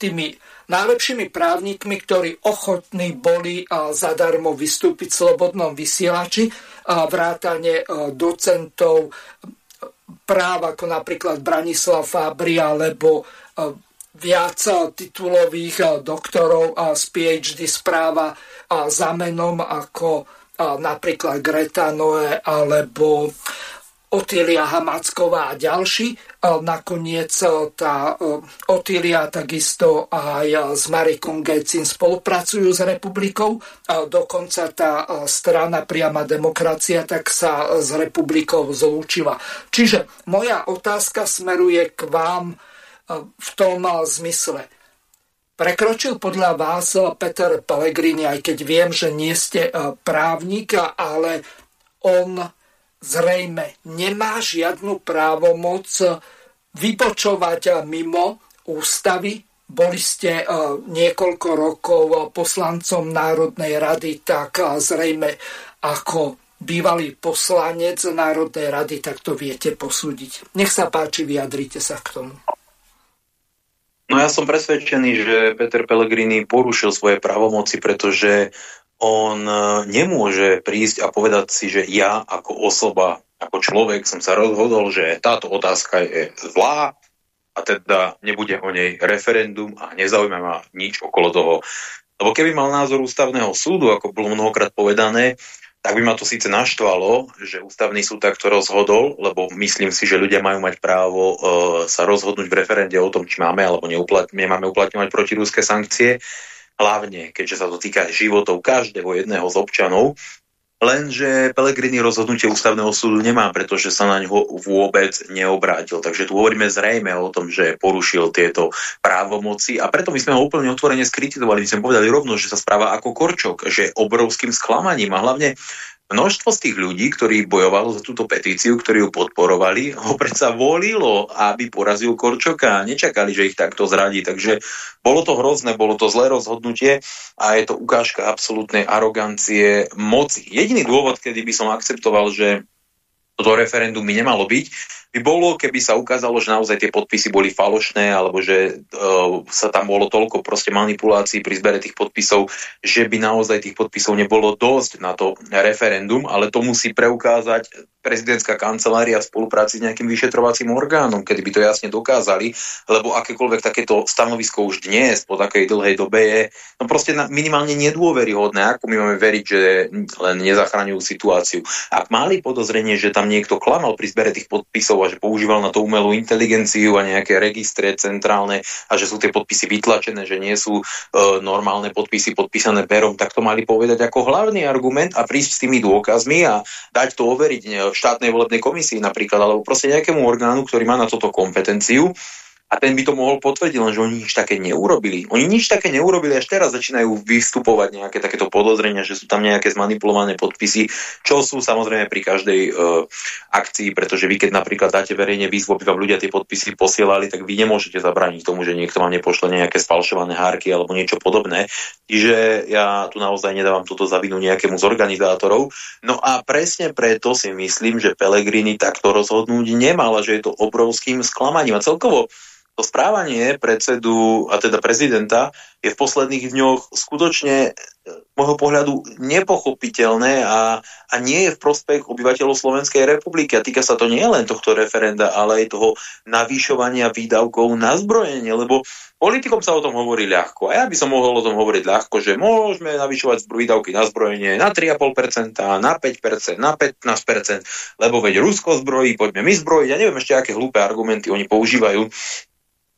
tými najlepšími právnikmi, ktorí ochotní boli zadarmo vystúpiť v slobodnom vysielači, vrátane docentov práv ako napríklad Branislav Fabri alebo viac titulových doktorov z PhD správa za menom ako napríklad Greta Noe alebo Otília Hamacková a ďalší. Nakoniec e, tá e, Otília takisto aj s Marikom Gecin spolupracujú s republikou. Dokonca tá e, strana Priama demokracia tak sa s republikou zlúčila. Čiže moja otázka smeruje k vám v tom zmysle. Prekročil podľa vás Peter Pellegrini, aj keď viem, že nie ste právnik, ale on zrejme nemá žiadnu právomoc vypočovať mimo ústavy. Boli ste e, niekoľko rokov poslancom Národnej rady, tak e, zrejme ako bývalý poslanec Národnej rady, tak to viete posúdiť. Nech sa páči, vyjadrite sa k tomu. No ja som presvedčený, že Peter Pellegrini porušil svoje právomoci, pretože on e, nemôže prísť a povedať si, že ja ako osoba, ako človek som sa rozhodol, že táto otázka je zlá a teda nebude o nej referendum a nezaujíma ma nič okolo toho. Lebo keby mal názor ústavného súdu, ako bolo mnohokrát povedané, tak by ma to síce naštvalo, že ústavný súd takto rozhodol, lebo myslím si, že ľudia majú mať právo e, sa rozhodnúť v referende o tom, či máme alebo neuplat- nemáme uplatňovať protirúské sankcie hlavne keďže sa to týka životov každého jedného z občanov, Lenže Pelegrini rozhodnutie ústavného súdu nemá, pretože sa na ňo vôbec neobrátil. Takže tu hovoríme zrejme o tom, že porušil tieto právomoci a preto my sme ho úplne otvorene skritizovali. My sme povedali rovno, že sa správa ako Korčok, že obrovským sklamaním a hlavne Množstvo z tých ľudí, ktorí bojovalo za túto petíciu, ktorí ju podporovali, ho predsa volilo, aby porazil Korčoka. Nečakali, že ich takto zradí. Takže bolo to hrozné, bolo to zlé rozhodnutie a je to ukážka absolútnej arogancie moci. Jediný dôvod, kedy by som akceptoval, že toto referendum by nemalo byť, by bolo, keby sa ukázalo, že naozaj tie podpisy boli falošné, alebo že uh, sa tam bolo toľko proste manipulácií pri zbere tých podpisov, že by naozaj tých podpisov nebolo dosť na to referendum, ale to musí preukázať prezidentská kancelária v spolupráci s nejakým vyšetrovacím orgánom, kedy by to jasne dokázali, lebo akékoľvek takéto stanovisko už dnes po takej dlhej dobe je no proste minimálne nedôveryhodné, ako my máme veriť, že len nezachraňujú situáciu. Ak mali podozrenie, že tam niekto klamal pri zbere tých podpisov a že používal na to umelú inteligenciu a nejaké registre centrálne a že sú tie podpisy vytlačené, že nie sú e, normálne podpisy podpísané perom, tak to mali povedať ako hlavný argument a prísť s tými dôkazmi a dať to overiť štátnej volebnej komisii napríklad, alebo proste nejakému orgánu, ktorý má na toto kompetenciu a ten by to mohol potvrdiť, lenže oni nič také neurobili. Oni nič také neurobili, až teraz začínajú vystupovať nejaké takéto podozrenia, že sú tam nejaké zmanipulované podpisy, čo sú samozrejme pri každej e, akcii, pretože vy keď napríklad dáte verejne výzvu, aby vám ľudia tie podpisy posielali, tak vy nemôžete zabrániť tomu, že niekto vám nepošle nejaké sfalšované hárky alebo niečo podobné. Čiže ja tu naozaj nedávam túto zavinu nejakému z organizátorov. No a presne preto si myslím, že Pelegrini takto rozhodnúť nemal, že je to obrovským sklamaním. A celkovo to správanie predsedu, a teda prezidenta, je v posledných dňoch skutočne e, môjho pohľadu nepochopiteľné a, a nie je v prospech obyvateľov Slovenskej republiky. A týka sa to nie len tohto referenda, ale aj toho navýšovania výdavkov na zbrojenie, lebo politikom sa o tom hovorí ľahko. A ja by som mohol o tom hovoriť ľahko, že môžeme navyšovať výdavky na zbrojenie na 3,5%, na 5%, na 15%, lebo veď Rusko zbrojí, poďme my zbrojiť. Ja neviem ešte, aké hlúpe argumenty oni používajú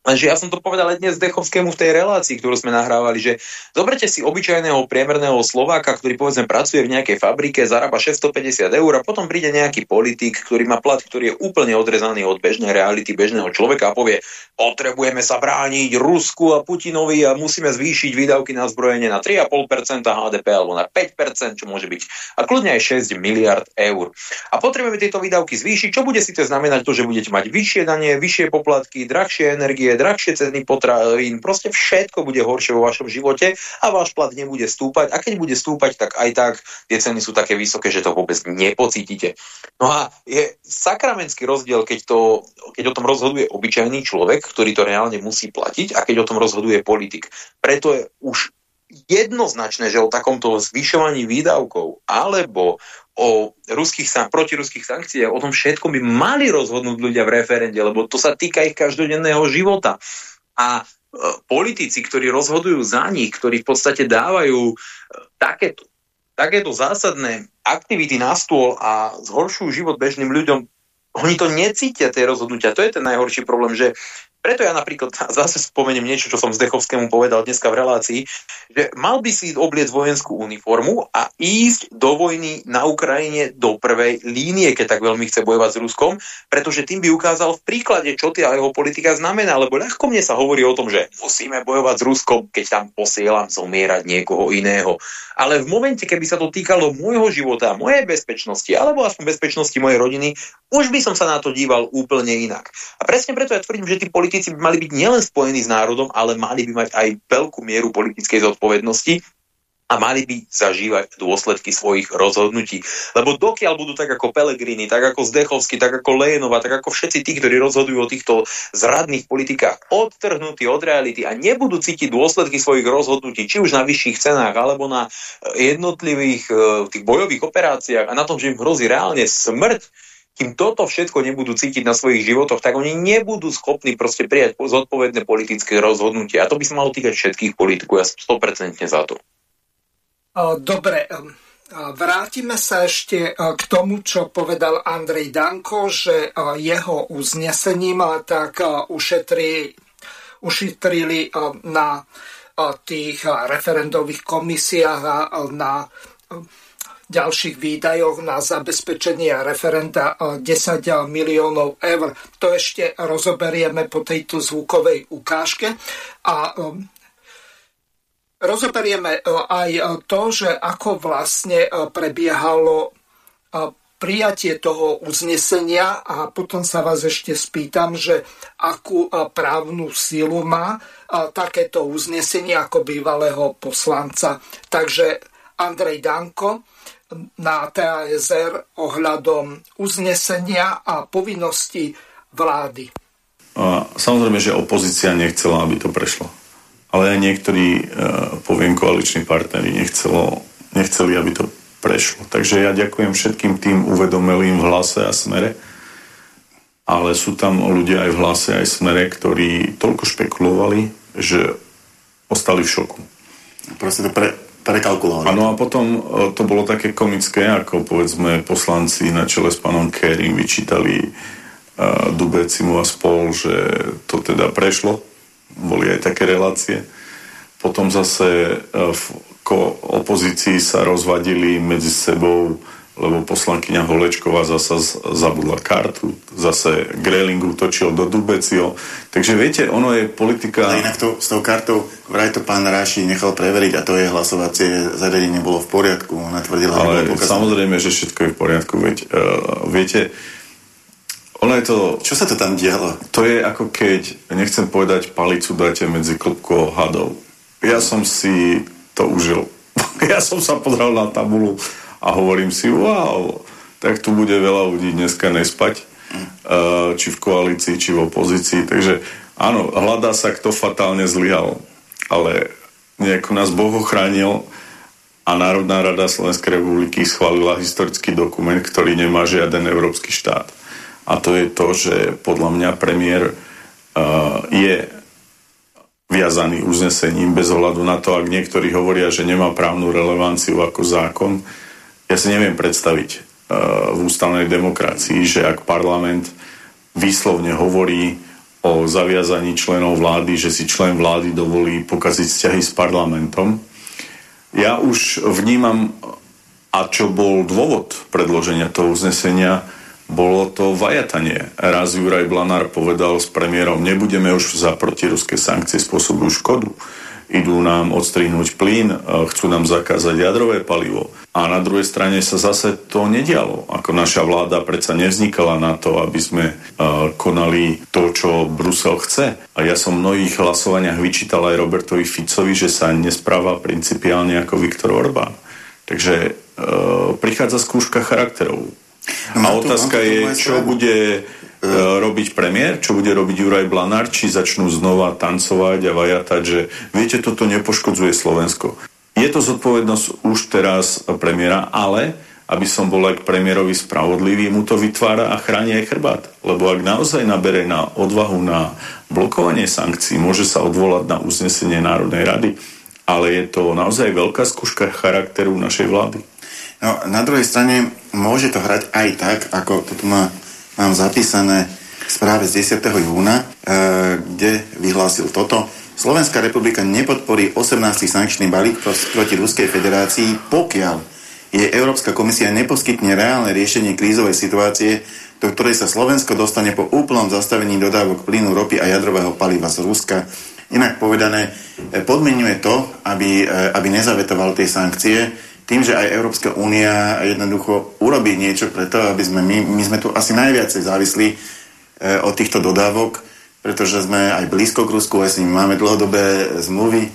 Lenže ja som to povedal aj dnes Dechovskému v tej relácii, ktorú sme nahrávali, že zoberte si obyčajného priemerného Slováka, ktorý povedzme pracuje v nejakej fabrike, zarába 650 eur a potom príde nejaký politik, ktorý má plat, ktorý je úplne odrezaný od bežnej reality bežného človeka a povie, potrebujeme sa brániť Rusku a Putinovi a musíme zvýšiť výdavky na zbrojenie na 3,5% HDP alebo na 5%, čo môže byť a kľudne aj 6 miliard eur. A potrebujeme tieto výdavky zvýšiť, čo bude si to znamenať to, že budete mať vyššie danie, vyššie poplatky, drahšie energie, bude drahšie ceny potravín, proste všetko bude horšie vo vašom živote a váš plat nebude stúpať a keď bude stúpať, tak aj tak tie ceny sú také vysoké, že to vôbec nepocítite. No a je sakramentský rozdiel, keď, to, keď o tom rozhoduje obyčajný človek, ktorý to reálne musí platiť a keď o tom rozhoduje politik. Preto je už jednoznačné, že o takomto zvyšovaní výdavkov alebo o ruských, protiruských sankciách, o tom všetko by mali rozhodnúť ľudia v referende, lebo to sa týka ich každodenného života. A e, politici, ktorí rozhodujú za nich, ktorí v podstate dávajú e, takéto, takéto zásadné aktivity na stôl a zhoršujú život bežným ľuďom, oni to necítia, tie rozhodnutia. To je ten najhorší problém, že preto ja napríklad zase spomeniem niečo, čo som Zdechovskému povedal dneska v relácii, že mal by si obliec vojenskú uniformu a ísť do vojny na Ukrajine do prvej línie, keď tak veľmi chce bojovať s Ruskom, pretože tým by ukázal v príklade, čo tá jeho politika znamená, lebo ľahko mne sa hovorí o tom, že musíme bojovať s Ruskom, keď tam posielam zomierať niekoho iného. Ale v momente, keby sa to týkalo môjho života, mojej bezpečnosti, alebo aspoň bezpečnosti mojej rodiny, už by som sa na to díval úplne inak. A presne preto ja tvrdím, že tí politici by mali byť nielen spojení s národom, ale mali by mať aj veľkú mieru politickej zodpovednosti a mali by zažívať dôsledky svojich rozhodnutí. Lebo dokiaľ budú tak ako Pelegrini, tak ako Zdechovský, tak ako Lénova, tak ako všetci tí, ktorí rozhodujú o týchto zradných politikách, odtrhnutí od reality a nebudú cítiť dôsledky svojich rozhodnutí, či už na vyšších cenách, alebo na jednotlivých uh, tých bojových operáciách a na tom, že im hrozí reálne smrť, kým toto všetko nebudú cítiť na svojich životoch, tak oni nebudú schopní proste prijať zodpovedné politické rozhodnutie. A to by sa malo týkať všetkých politikov. Ja som 100% za to. Dobre, vrátime sa ešte k tomu, čo povedal Andrej Danko, že jeho uznesením tak ušetri, ušetrili na tých referendových komisiách a na ďalších výdajoch na zabezpečenie referenda 10 miliónov eur. To ešte rozoberieme po tejto zvukovej ukážke. A um, rozoberieme uh, aj to, že ako vlastne uh, prebiehalo uh, prijatie toho uznesenia a potom sa vás ešte spýtam, že akú právnu silu má takéto uznesenie ako bývalého poslanca. Takže Andrej Danko, na TASR ohľadom uznesenia a povinnosti vlády. A samozrejme, že opozícia nechcela, aby to prešlo. Ale aj niektorí, e, poviem, koaliční partneri nechcelo, nechceli, aby to prešlo. Takže ja ďakujem všetkým tým uvedomelým v hlase a smere, ale sú tam ľudia aj v hlase aj smere, ktorí toľko špekulovali, že ostali v šoku. Proste to pre, prekalkulované. Áno a potom e, to bolo také komické, ako povedzme poslanci na čele s pánom Kerrym vyčítali uh, Dubecimu a spol, že to teda prešlo. Boli aj také relácie. Potom zase uh, v ko- opozícii sa rozvadili medzi sebou lebo poslankyňa Holečková zasa zabudla kartu, zase Grelingu točil do Dubecio. Takže viete, ono je politika... Ale inak to, s tou kartou vraj to pán Ráši nechal preveriť a to je hlasovacie zariadenie bolo v poriadku. Ona tvrdila, Ale že samozrejme, že všetko je v poriadku. Veď, uh, viete, ono je to... Čo sa to tam dialo? To je ako keď, nechcem povedať, palicu dáte medzi klopkou hadov. Ja som si to užil. ja som sa pozrel na tabulu a hovorím si, wow, tak tu bude veľa ľudí dneska nespať, uh, či v koalícii, či v opozícii. Takže áno, hľadá sa, kto fatálne zlyhal, ale nejako nás Boh ochránil a Národná rada Slovenskej republiky schválila historický dokument, ktorý nemá žiaden európsky štát. A to je to, že podľa mňa premiér uh, je viazaný uznesením bez ohľadu na to, ak niektorí hovoria, že nemá právnu relevanciu ako zákon, ja si neviem predstaviť uh, v ústavnej demokracii, že ak parlament výslovne hovorí o zaviazaní členov vlády, že si člen vlády dovolí pokaziť vzťahy s parlamentom. Ja už vnímam, a čo bol dôvod predloženia toho uznesenia, bolo to vajatanie. Raz Juraj Blanár povedal s premiérom, nebudeme už za protiruské sankcie spôsobujú škodu idú nám odstrihnúť plyn, chcú nám zakázať jadrové palivo. A na druhej strane sa zase to nedialo. Ako naša vláda predsa nevznikala na to, aby sme konali to, čo Brusel chce. A ja som v mnohých hlasovaniach vyčítal aj Robertovi Ficovi, že sa nespráva principiálne ako Viktor Orbán. Takže e, prichádza skúška charakterov. No, a otázka je, čo bude E, robiť premiér, čo bude robiť Juraj Blanár, či začnú znova tancovať a vajatať, že viete, toto nepoškodzuje Slovensko. Je to zodpovednosť už teraz premiéra, ale aby som bol aj k premiérovi spravodlivý, mu to vytvára a chráni aj chrbát. Lebo ak naozaj nabere na odvahu na blokovanie sankcií, môže sa odvolať na uznesenie Národnej rady. Ale je to naozaj veľká skúška charakteru našej vlády. No, na druhej strane môže to hrať aj tak, ako to tu má mám zapísané v správe z 10. júna, e, kde vyhlásil toto. Slovenská republika nepodporí 18. sankčný balík proti Ruskej federácii, pokiaľ je Európska komisia neposkytne reálne riešenie krízovej situácie, do ktorej sa Slovensko dostane po úplnom zastavení dodávok plynu, ropy a jadrového paliva z Ruska. Inak povedané, e, podmienuje to, aby, e, aby nezavetoval tie sankcie, tým, že aj Európska únia jednoducho urobí niečo preto, aby sme my, my sme tu asi najviacej závislí e, od týchto dodávok, pretože sme aj blízko k Rusku, aj s ním máme dlhodobé zmluvy.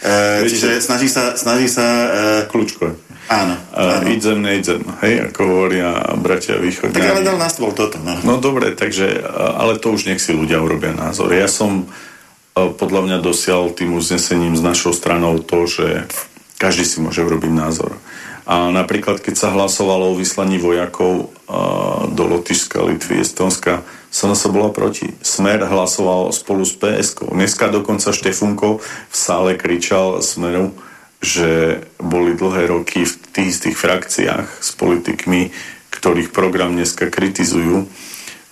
E, čiže snaží sa... Snaží sa e, Kľúčko. Áno. áno. Uh, idzem, neidzem, hej, ako hovoria bratia východňari. Tak ale dal na stôl toto. No. no dobre, takže, ale to už nech si ľudia urobia názor. Ja som podľa mňa dosial tým uznesením s našou stranou to, že každý si môže urobiť názor. A napríklad, keď sa hlasovalo o vyslaní vojakov do Lotyšska, Litvy, Estonska, sa bola proti. Smer hlasoval spolu s PSK. Dneska dokonca Štefunko v sále kričal Smeru, že boli dlhé roky v tých istých frakciách s politikmi, ktorých program dneska kritizujú.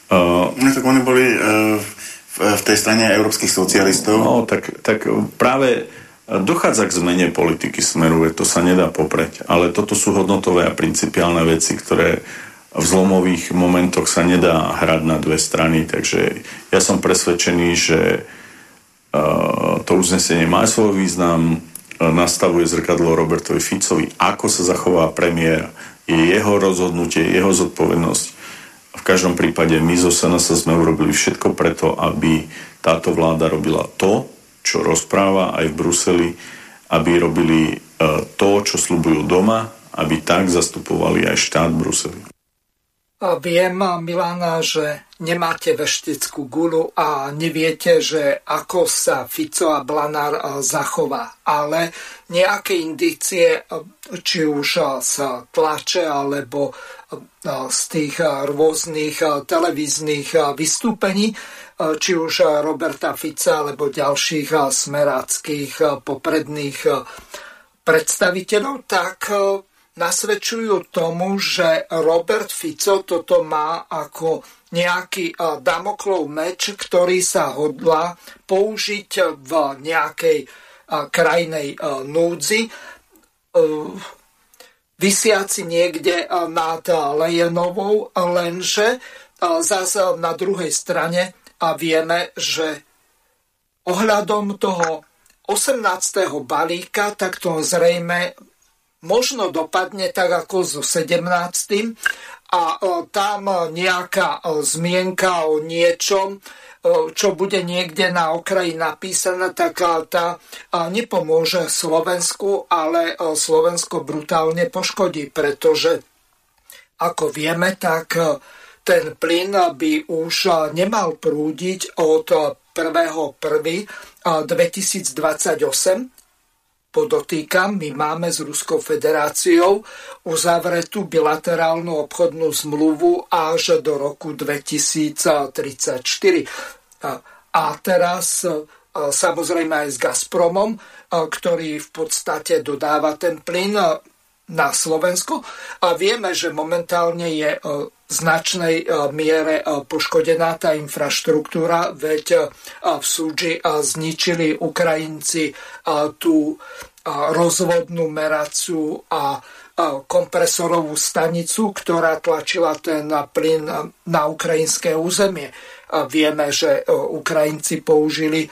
Uh, no tak oni boli uh, v, v tej strane európskych socialistov. No, tak, tak práve Dochádza k zmene politiky smeru, to sa nedá popreť, ale toto sú hodnotové a principiálne veci, ktoré v zlomových momentoch sa nedá hrať na dve strany, takže ja som presvedčený, že uh, to uznesenie má svoj význam, uh, nastavuje zrkadlo Robertovi Ficovi, ako sa zachová premiér, je jeho rozhodnutie, jeho zodpovednosť. V každom prípade my zo SNS sme urobili všetko preto, aby táto vláda robila to, čo rozpráva aj v Bruseli, aby robili e, to, čo slubujú doma, aby tak zastupovali aj štát Bruseli. Viem, Milana, že nemáte veštickú gulu a neviete, že ako sa Fico a Blanár e, zachová. Ale nejaké indície, e, či už z tlače alebo z tých rôznych televíznych vystúpení, či už Roberta Fica alebo ďalších smeráckých popredných predstaviteľov, tak nasvedčujú tomu, že Robert Fico toto má ako nejaký damoklov meč, ktorý sa hodlá použiť v nejakej krajnej núdzi, vysiaci niekde nad Lejenovou, lenže zase na druhej strane a vieme, že ohľadom toho 18. balíka, tak to zrejme možno dopadne tak ako so 17. A e, tam nejaká e, zmienka o niečom, e, čo bude niekde na okraji napísané, tak tá nepomôže Slovensku, ale Slovensko brutálne poškodí, pretože ako vieme, tak ten plyn by už nemal prúdiť od 1.1.2028. Podotýkam, my máme s Ruskou federáciou uzavretú bilaterálnu obchodnú zmluvu až do roku 2034. A teraz samozrejme aj s Gazpromom, ktorý v podstate dodáva ten plyn na Slovensko. A vieme, že momentálne je značnej miere poškodená tá infraštruktúra, veď v Súdži zničili Ukrajinci tú rozvodnú meraciu a kompresorovú stanicu, ktorá tlačila ten plyn na ukrajinské územie. Vieme, že Ukrajinci použili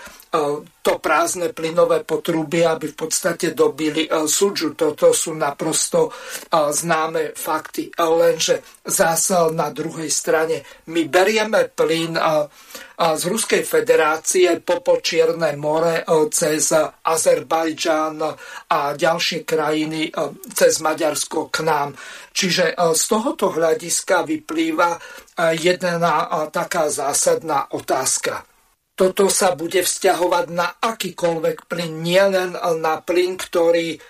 to prázdne plynové potrubie, aby v podstate dobili Sudžu. Toto sú naprosto známe fakty. Lenže zase na druhej strane my berieme plyn z Ruskej federácie po Počierne more cez Azerbajdžan a ďalšie krajiny cez Maďarsko k nám. Čiže z tohoto hľadiska vyplýva jedna taká zásadná otázka toto sa bude vzťahovať na akýkoľvek plyn, nielen na plyn, ktorý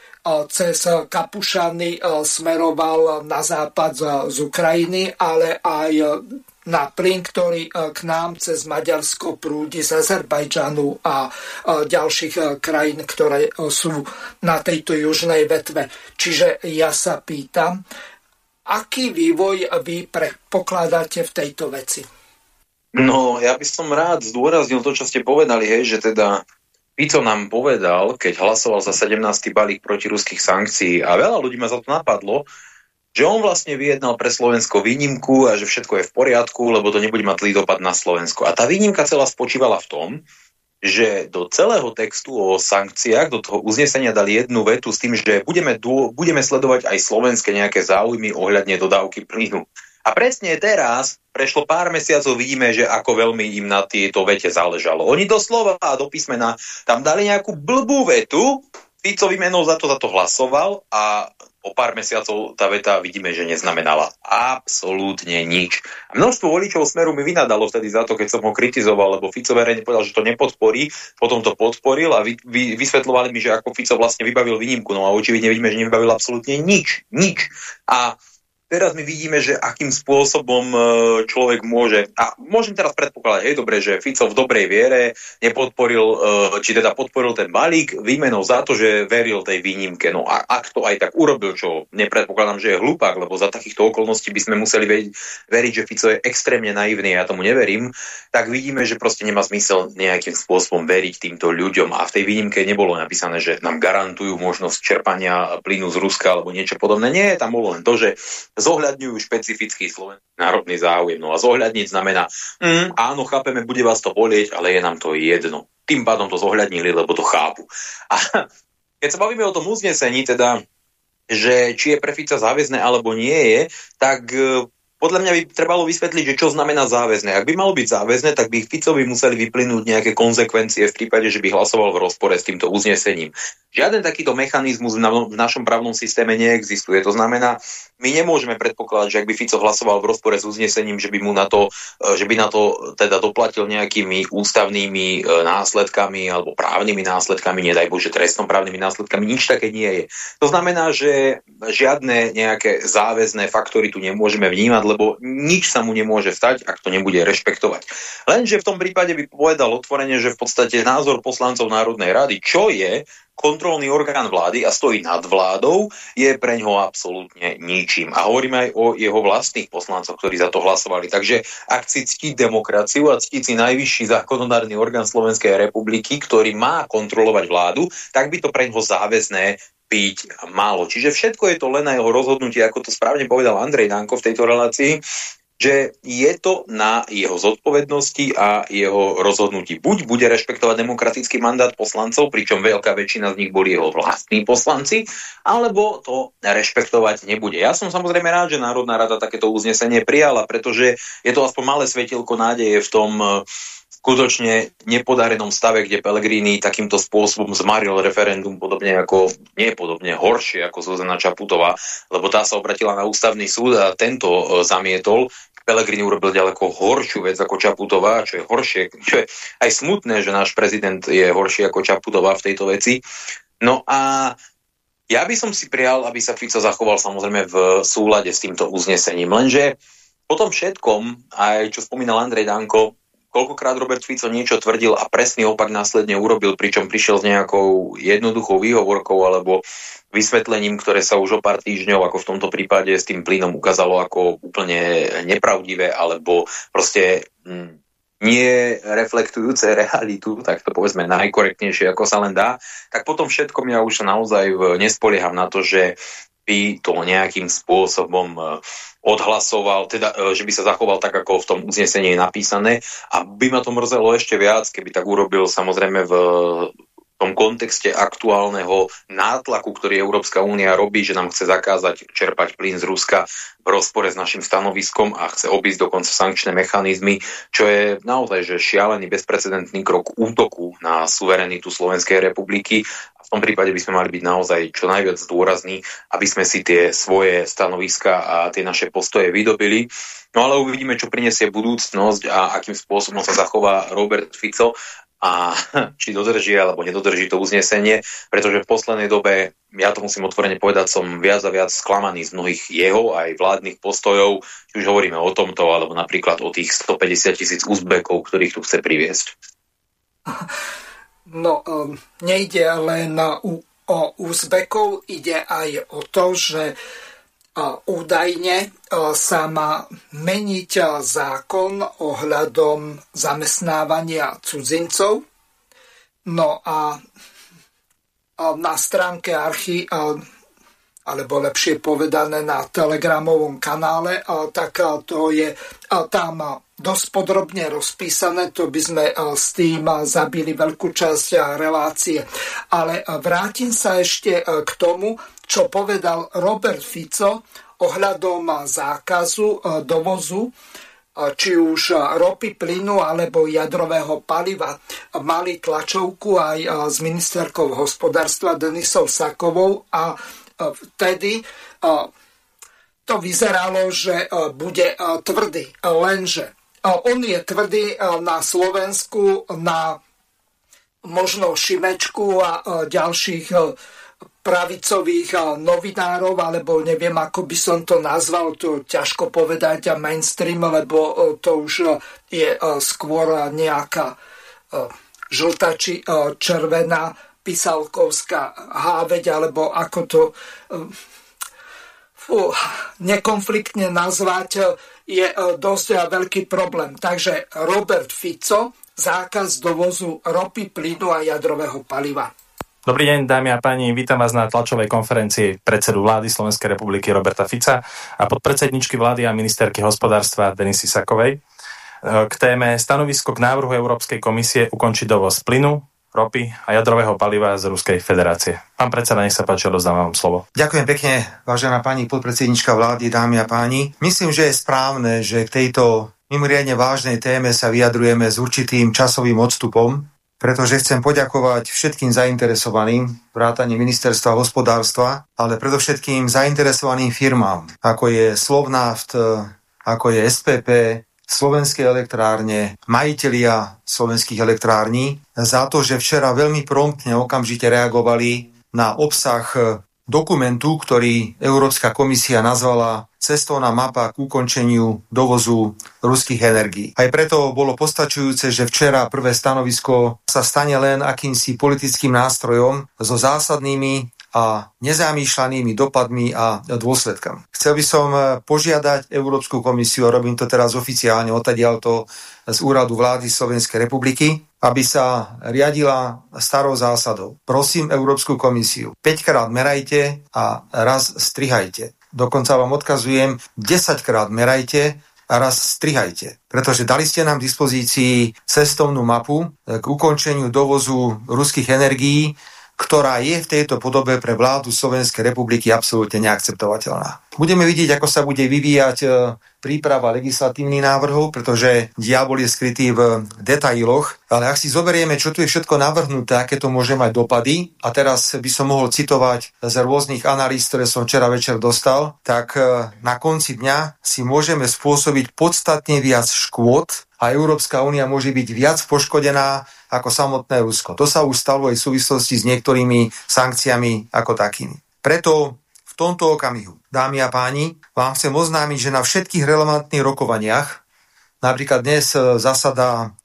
cez Kapušany smeroval na západ z Ukrajiny, ale aj na plyn, ktorý k nám cez Maďarsko prúdi z Azerbajdžanu a ďalších krajín, ktoré sú na tejto južnej vetve. Čiže ja sa pýtam, aký vývoj vy predpokladáte v tejto veci? No, ja by som rád zdôraznil to, čo ste povedali, hej, že teda Fico nám povedal, keď hlasoval za 17. balík proti ruských sankcií a veľa ľudí ma za to napadlo, že on vlastne vyjednal pre Slovensko výnimku a že všetko je v poriadku, lebo to nebude mať zlý dopad na Slovensko. A tá výnimka celá spočívala v tom, že do celého textu o sankciách, do toho uznesenia dali jednu vetu s tým, že budeme, budeme sledovať aj slovenské nejaké záujmy ohľadne dodávky plynu. A presne teraz, prešlo pár mesiacov, vidíme, že ako veľmi im na tieto vete záležalo. Oni doslova a do písmena tam dali nejakú blbú vetu, Fico vymenul za to, za to hlasoval a o pár mesiacov tá veta vidíme, že neznamenala absolútne nič. A množstvo voličov Smeru mi vynadalo vtedy za to, keď som ho kritizoval, lebo Fico verejne povedal, že to nepodporí, potom to podporil a vy, vy, vysvetľovali mi, že ako Fico vlastne vybavil výnimku. No a očividne vidíme, že nevybavil absolútne nič. Nič. A teraz my vidíme, že akým spôsobom e, človek môže, a môžem teraz predpokladať, hej, dobre, že Fico v dobrej viere nepodporil, e, či teda podporil ten balík výmenou za to, že veril tej výnimke. No a ak to aj tak urobil, čo nepredpokladám, že je hlupák, lebo za takýchto okolností by sme museli veriť, že Fico je extrémne naivný, ja tomu neverím, tak vidíme, že proste nemá zmysel nejakým spôsobom veriť týmto ľuďom. A v tej výnimke nebolo napísané, že nám garantujú možnosť čerpania plynu z Ruska alebo niečo podobné. Nie, tam bolo len to, že zohľadňujú špecifický slovenský národný záujem. No a zohľadniť znamená, mm, áno, chápeme, bude vás to bolieť, ale je nám to jedno. Tým pádom to zohľadnili, lebo to chápu. A keď sa bavíme o tom uznesení, teda že či je pre Fica záväzné alebo nie je, tak podľa mňa by trebalo vysvetliť, že čo znamená záväzné. Ak by malo byť záväzné, tak by Ficovi museli vyplynúť nejaké konsekvencie v prípade, že by hlasoval v rozpore s týmto uznesením. Žiaden takýto mechanizmus v našom právnom systéme neexistuje. To znamená, my nemôžeme predpokladať, že ak by Fico hlasoval v rozpore s uznesením, že by mu na to, e, že by na to teda doplatil nejakými ústavnými e, následkami alebo právnymi následkami, nedaj Bože trestnoprávnymi následkami, nič také nie je. To znamená, že žiadne nejaké záväzné faktory tu nemôžeme vnímať, lebo nič sa mu nemôže stať, ak to nebude rešpektovať. Lenže v tom prípade by povedal otvorene, že v podstate názor poslancov Národnej rady, čo je kontrolný orgán vlády a stojí nad vládou, je pre ňoho absolútne ničím. A hovoríme aj o jeho vlastných poslancoch, ktorí za to hlasovali. Takže ak si ctí demokraciu a ctí si najvyšší zákonodárny orgán Slovenskej republiky, ktorý má kontrolovať vládu, tak by to pre ňoho záväzné byť málo. Čiže všetko je to len na jeho rozhodnutie, ako to správne povedal Andrej Danko v tejto relácii, že je to na jeho zodpovednosti a jeho rozhodnutí. Buď bude rešpektovať demokratický mandát poslancov, pričom veľká väčšina z nich boli jeho vlastní poslanci, alebo to rešpektovať nebude. Ja som samozrejme rád, že Národná rada takéto uznesenie prijala, pretože je to aspoň malé svetielko nádeje v tom skutočne nepodarenom stave, kde Pellegrini takýmto spôsobom zmaril referendum podobne ako, nie podobne, horšie ako Zuzana Čaputová, lebo tá sa obratila na ústavný súd a tento e, zamietol. Pellegrini urobil ďaleko horšiu vec ako Čaputová, čo je horšie, čo je aj smutné, že náš prezident je horší ako Čaputová v tejto veci. No a ja by som si prijal, aby sa Fico zachoval samozrejme v súlade s týmto uznesením. Lenže po tom všetkom, aj čo spomínal Andrej Danko, koľkokrát Robert Fico niečo tvrdil a presný opak následne urobil, pričom prišiel s nejakou jednoduchou výhovorkou alebo vysvetlením, ktoré sa už o pár týždňov, ako v tomto prípade s tým plynom ukázalo ako úplne nepravdivé alebo proste hm, nie reflektujúce realitu, tak to povedzme najkorektnejšie, ako sa len dá, tak potom všetkom ja už naozaj nespolieham na to, že by to nejakým spôsobom odhlasoval, teda, e, že by sa zachoval tak, ako v tom uznesení je napísané. A by ma to mrzelo ešte viac, keby tak urobil samozrejme v tom kontexte aktuálneho nátlaku, ktorý Európska únia robí, že nám chce zakázať čerpať plyn z Ruska v rozpore s našim stanoviskom a chce obísť dokonca sankčné mechanizmy, čo je naozaj že šialený bezprecedentný krok útoku na suverenitu Slovenskej republiky. V tom prípade by sme mali byť naozaj čo najviac dôrazní, aby sme si tie svoje stanoviska a tie naše postoje vydobili. No ale uvidíme, čo prinesie budúcnosť a akým spôsobom sa zachová Robert Fico a či dodrží alebo nedodrží to uznesenie, pretože v poslednej dobe, ja to musím otvorene povedať, som viac a viac sklamaný z mnohých jeho aj vládnych postojov, či už hovoríme o tomto, alebo napríklad o tých 150 tisíc Uzbekov, ktorých tu chce priviesť. No, um, nejde len o Uzbekov, ide aj o to, že údajne sa má meniť zákon ohľadom zamestnávania cudzincov. No a na stránke archy, alebo lepšie povedané na telegramovom kanále, tak to je tam dosť podrobne rozpísané, to by sme s tým zabili veľkú časť relácie. Ale vrátim sa ešte k tomu, čo povedal Robert Fico ohľadom zákazu e, dovozu e, či už ropy, plynu alebo jadrového paliva. Mali tlačovku aj e, s ministerkou hospodárstva Denisou Sakovou a vtedy to vyzeralo, že bude tvrdý. Lenže on je tvrdý na Slovensku, na možno Šimečku a ďalších pravicových novinárov, alebo neviem, ako by som to nazval, to ťažko povedať, a mainstream, lebo e, to už e, je e, skôr nejaká žltá či červená pisalkovská háveď, alebo ako to fú, nekonfliktne nazvať, je dosť veľký problém. Takže Robert Fico, zákaz dovozu ropy, plynu a jadrového paliva. Dobrý deň, dámy a páni, vítam vás na tlačovej konferencii predsedu vlády Slovenskej republiky Roberta Fica a podpredsedničky vlády a ministerky hospodárstva Denisy Sakovej e, k téme stanovisko k návrhu Európskej komisie ukončiť dovoz plynu, ropy a jadrového paliva z Ruskej federácie. Pán predseda, nech sa páči, rozdávam vám slovo. Ďakujem pekne, vážená pani podpredsednička vlády, dámy a páni. Myslím, že je správne, že k tejto mimoriadne vážnej téme sa vyjadrujeme s určitým časovým odstupom, pretože chcem poďakovať všetkým zainteresovaným, vrátane ministerstva hospodárstva, ale predovšetkým zainteresovaným firmám, ako je Slovnaft, ako je SPP, Slovenské elektrárne, majitelia slovenských elektrární, za to, že včera veľmi promptne okamžite reagovali na obsah dokumentu, ktorý Európska komisia nazvala cestovná mapa k ukončeniu dovozu ruských energií. Aj preto bolo postačujúce, že včera prvé stanovisko sa stane len akýmsi politickým nástrojom so zásadnými a nezamýšľanými dopadmi a dôsledkami. Chcel by som požiadať Európsku komisiu, a robím to teraz oficiálne to z úradu vlády Slovenskej republiky, aby sa riadila starou zásadou. Prosím Európsku komisiu, 5 krát merajte a raz strihajte. Dokonca vám odkazujem, 10 krát merajte a raz strihajte. Pretože dali ste nám k dispozícii cestovnú mapu k ukončeniu dovozu ruských energií, ktorá je v tejto podobe pre vládu Slovenskej republiky absolútne neakceptovateľná. Budeme vidieť, ako sa bude vyvíjať e, príprava legislatívnych návrhov, pretože diabol je skrytý v detailoch, ale ak si zoberieme, čo tu je všetko navrhnuté, aké to môže mať dopady, a teraz by som mohol citovať z rôznych analýz, ktoré som včera večer dostal, tak e, na konci dňa si môžeme spôsobiť podstatne viac škôd a Európska únia môže byť viac poškodená ako samotné Rusko. To sa už stalo aj v súvislosti s niektorými sankciami ako takými. Preto v tomto okamihu, dámy a páni, vám chcem oznámiť, že na všetkých relevantných rokovaniach, napríklad dnes e, zasada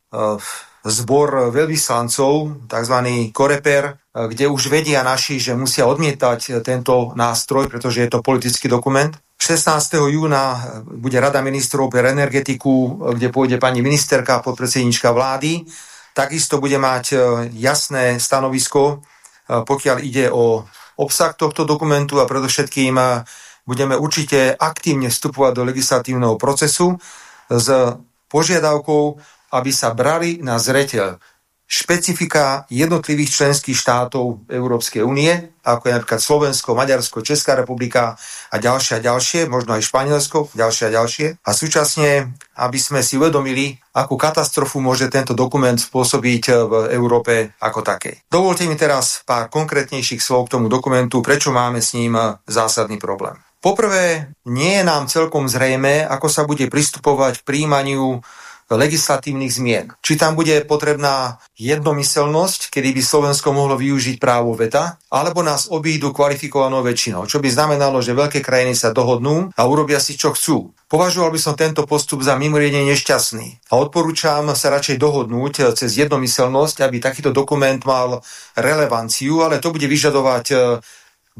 zbor veľvyslancov, tzv. koreper, kde už vedia naši, že musia odmietať tento nástroj, pretože je to politický dokument. 16. júna bude Rada ministrov pre energetiku, kde pôjde pani ministerka, podpredsednička vlády. Takisto bude mať e, jasné stanovisko, pokiaľ ide o obsah tohto dokumentu a predovšetkým budeme určite aktívne vstupovať do legislatívneho procesu s požiadavkou, aby sa brali na zreteľ špecifika jednotlivých členských štátov Európskej únie, ako je napríklad Slovensko, Maďarsko, Česká republika a ďalšie a ďalšie, možno aj Španielsko, ďalšie a ďalšie. A súčasne, aby sme si uvedomili, akú katastrofu môže tento dokument spôsobiť v Európe ako takej. Dovolte mi teraz pár konkrétnejších slov k tomu dokumentu, prečo máme s ním zásadný problém. Poprvé, nie je nám celkom zrejme, ako sa bude pristupovať k príjmaniu legislatívnych zmien. Či tam bude potrebná jednomyselnosť, kedy by Slovensko mohlo využiť právo veta, alebo nás obídu kvalifikovanou väčšinou, čo by znamenalo, že veľké krajiny sa dohodnú a urobia si, čo chcú. Považoval by som tento postup za mimoriadne nešťastný a odporúčam sa radšej dohodnúť cez jednomyselnosť, aby takýto dokument mal relevanciu, ale to bude vyžadovať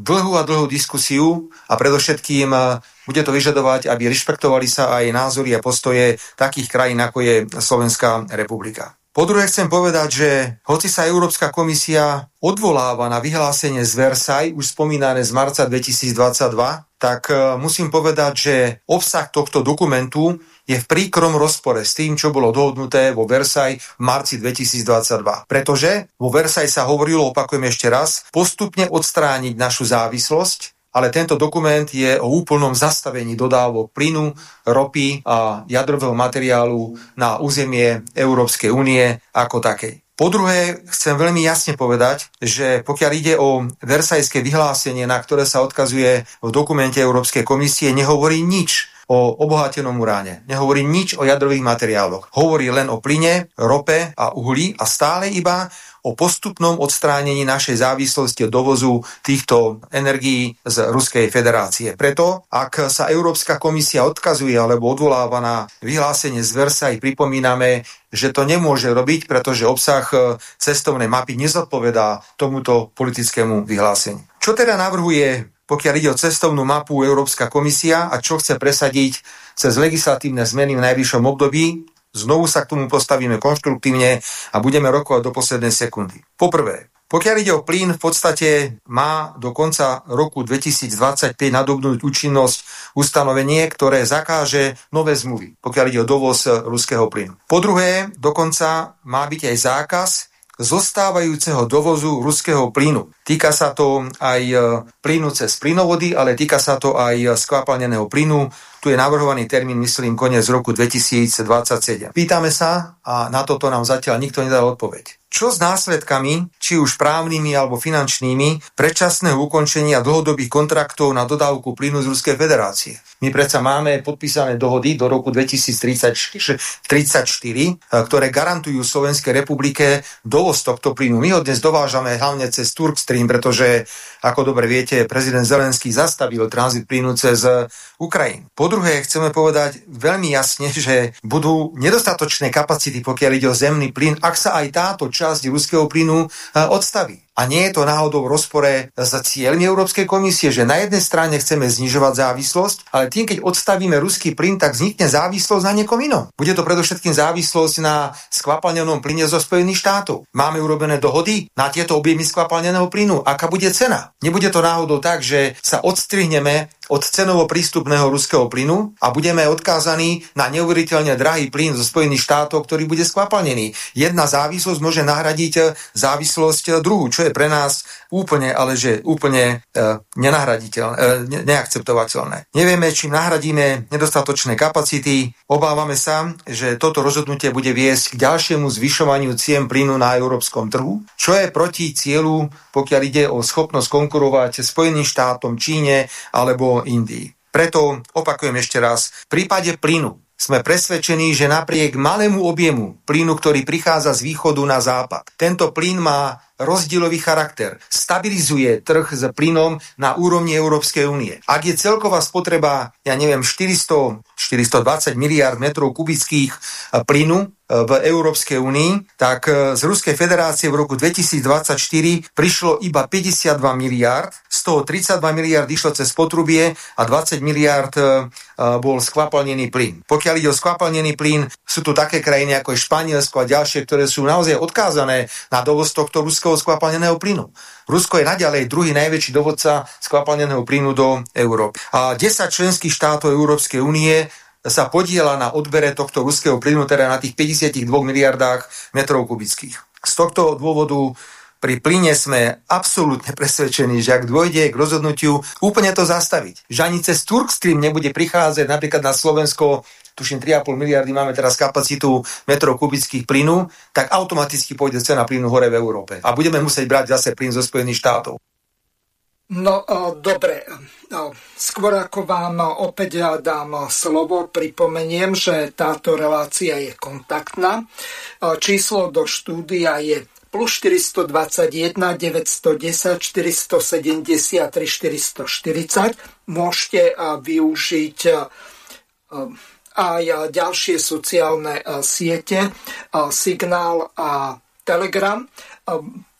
dlhú a dlhú diskusiu a predovšetkým bude to vyžadovať, aby rešpektovali sa aj názory a postoje takých krajín, ako je Slovenská republika. Po druhé chcem povedať, že hoci sa Európska komisia odvoláva na vyhlásenie z Versailles, už spomínané z marca 2022, tak e, musím povedať, že obsah tohto dokumentu je v príkrom rozpore s tým, čo bolo dohodnuté vo Versailles v marci 2022. Pretože vo Versailles sa hovorilo, opakujem ešte raz, postupne odstrániť našu závislosť ale tento dokument je o úplnom zastavení dodávok plynu, ropy a jadrového materiálu na územie Európskej únie ako takej. Po druhé, chcem veľmi jasne povedať, že pokiaľ ide o versajské vyhlásenie, na ktoré sa odkazuje v dokumente Európskej komisie, nehovorí nič o obohatenom uráne. Nehovorí nič o jadrových materiáloch. Hovorí len o plyne, rope a uhlí a stále iba o postupnom odstránení našej závislosti od dovozu týchto energií z Ruskej federácie. Preto, ak sa Európska komisia odkazuje alebo odvoláva na vyhlásenie z Versailles, pripomíname, že to nemôže robiť, pretože obsah e, cestovnej mapy nezodpovedá tomuto politickému vyhláseniu. Čo teda navrhuje, pokiaľ ide o cestovnú mapu Európska komisia a čo chce presadiť cez legislatívne zmeny v najvyššom období, Znovu sa k tomu postavíme konštruktívne a budeme rokovať do poslednej sekundy. Poprvé, pokiaľ ide o plyn, v podstate má do konca roku 2025 nadobnúť účinnosť ustanovenie, ktoré zakáže nové zmluvy, pokiaľ ide o dovoz ruského plynu. Po druhé, dokonca má byť aj zákaz zostávajúceho dovozu ruského plynu. Týka sa to aj e, plynu cez plynovody, ale týka sa to aj skvapalneného plynu. Tu je navrhovaný termín, myslím, koniec roku 2027. Pýtame sa a na toto nám zatiaľ nikto nedá odpoveď. Čo s následkami, či už právnymi alebo finančnými, predčasného ukončenia dlhodobých kontraktov na dodávku plynu z Ruskej federácie? My predsa máme podpísané dohody do roku 2034, ktoré garantujú Slovenskej republike dovoz tohto plynu. My ho dnes dovážame hlavne cez Turkstream, pretože, ako dobre viete, prezident Zelenský zastavil tranzit plynu cez Ukrajinu. Po druhé, chceme povedať veľmi jasne, že budú nedostatočné kapacity, pokiaľ ide o zemný plyn, ak sa aj táto časť ruského plynu eh, odstaví. A nie je to náhodou v rozpore s cieľmi Európskej komisie, že na jednej strane chceme znižovať závislosť, ale tým, keď odstavíme ruský plyn, tak vznikne závislosť na niekom inom. Bude to predovšetkým závislosť na skvapalnenom plyne zo Spojených štátov. Máme urobené dohody na tieto objemy skvapalneného plynu. Aká bude cena? Nebude to náhodou tak, že sa odstrihneme od cenovo prístupného ruského plynu a budeme odkázaní na neuveriteľne drahý plyn zo Spojených štátov, ktorý bude skvapalnený. Jedna závislosť môže nahradiť závislosť druhú, čo je pre nás úplne, ale že úplne e, nenahraditeľné, e, ne, neakceptovateľné. Nevieme, či nahradíme nedostatočné kapacity. Obávame sa, že toto rozhodnutie bude viesť k ďalšiemu zvyšovaniu cien plynu na európskom trhu, čo je proti cieľu, pokiaľ ide o schopnosť konkurovať Spojeným štátom, Číne alebo Indii. Preto opakujem ešte raz, v prípade plynu sme presvedčení, že napriek malému objemu plynu, ktorý prichádza z východu na západ, tento plyn má rozdielový charakter. Stabilizuje trh s plynom na úrovni Európskej únie. Ak je celková spotreba, ja neviem, 400, 420 miliard metrov kubických plynu, v Európskej únii, tak e, z Ruskej federácie v roku 2024 prišlo iba 52 miliard, z toho 32 miliard išlo cez potrubie a 20 miliard bol skvapalnený plyn. Pokiaľ ide o skvapalnený plyn, sú tu také krajiny ako je Španielsko a ďalšie, ktoré sú naozaj odkázané na dovoz tohto ruského skvapalneného plynu. Rusko je naďalej druhý najväčší dovodca skvapalneného plynu do Európy. A 10 členských štátov Európskej únie sa podiela na odbere tohto ruského plynu, teda na tých 52 miliardách metrov kubických. Z tohto dôvodu pri plyne sme absolútne presvedčení, že ak dôjde k rozhodnutiu úplne to zastaviť, že ani cez Turk Stream nebude prichádzať napríklad na Slovensko tuším 3,5 miliardy máme teraz kapacitu metrov kubických plynu, tak automaticky pôjde cena plynu hore v Európe. A budeme musieť brať zase plyn zo Spojených štátov. No dobre, skôr ako vám opäť dám slovo, pripomeniem, že táto relácia je kontaktná. Číslo do štúdia je plus 421 910 473 440. Môžete využiť aj ďalšie sociálne siete, Signál a Telegram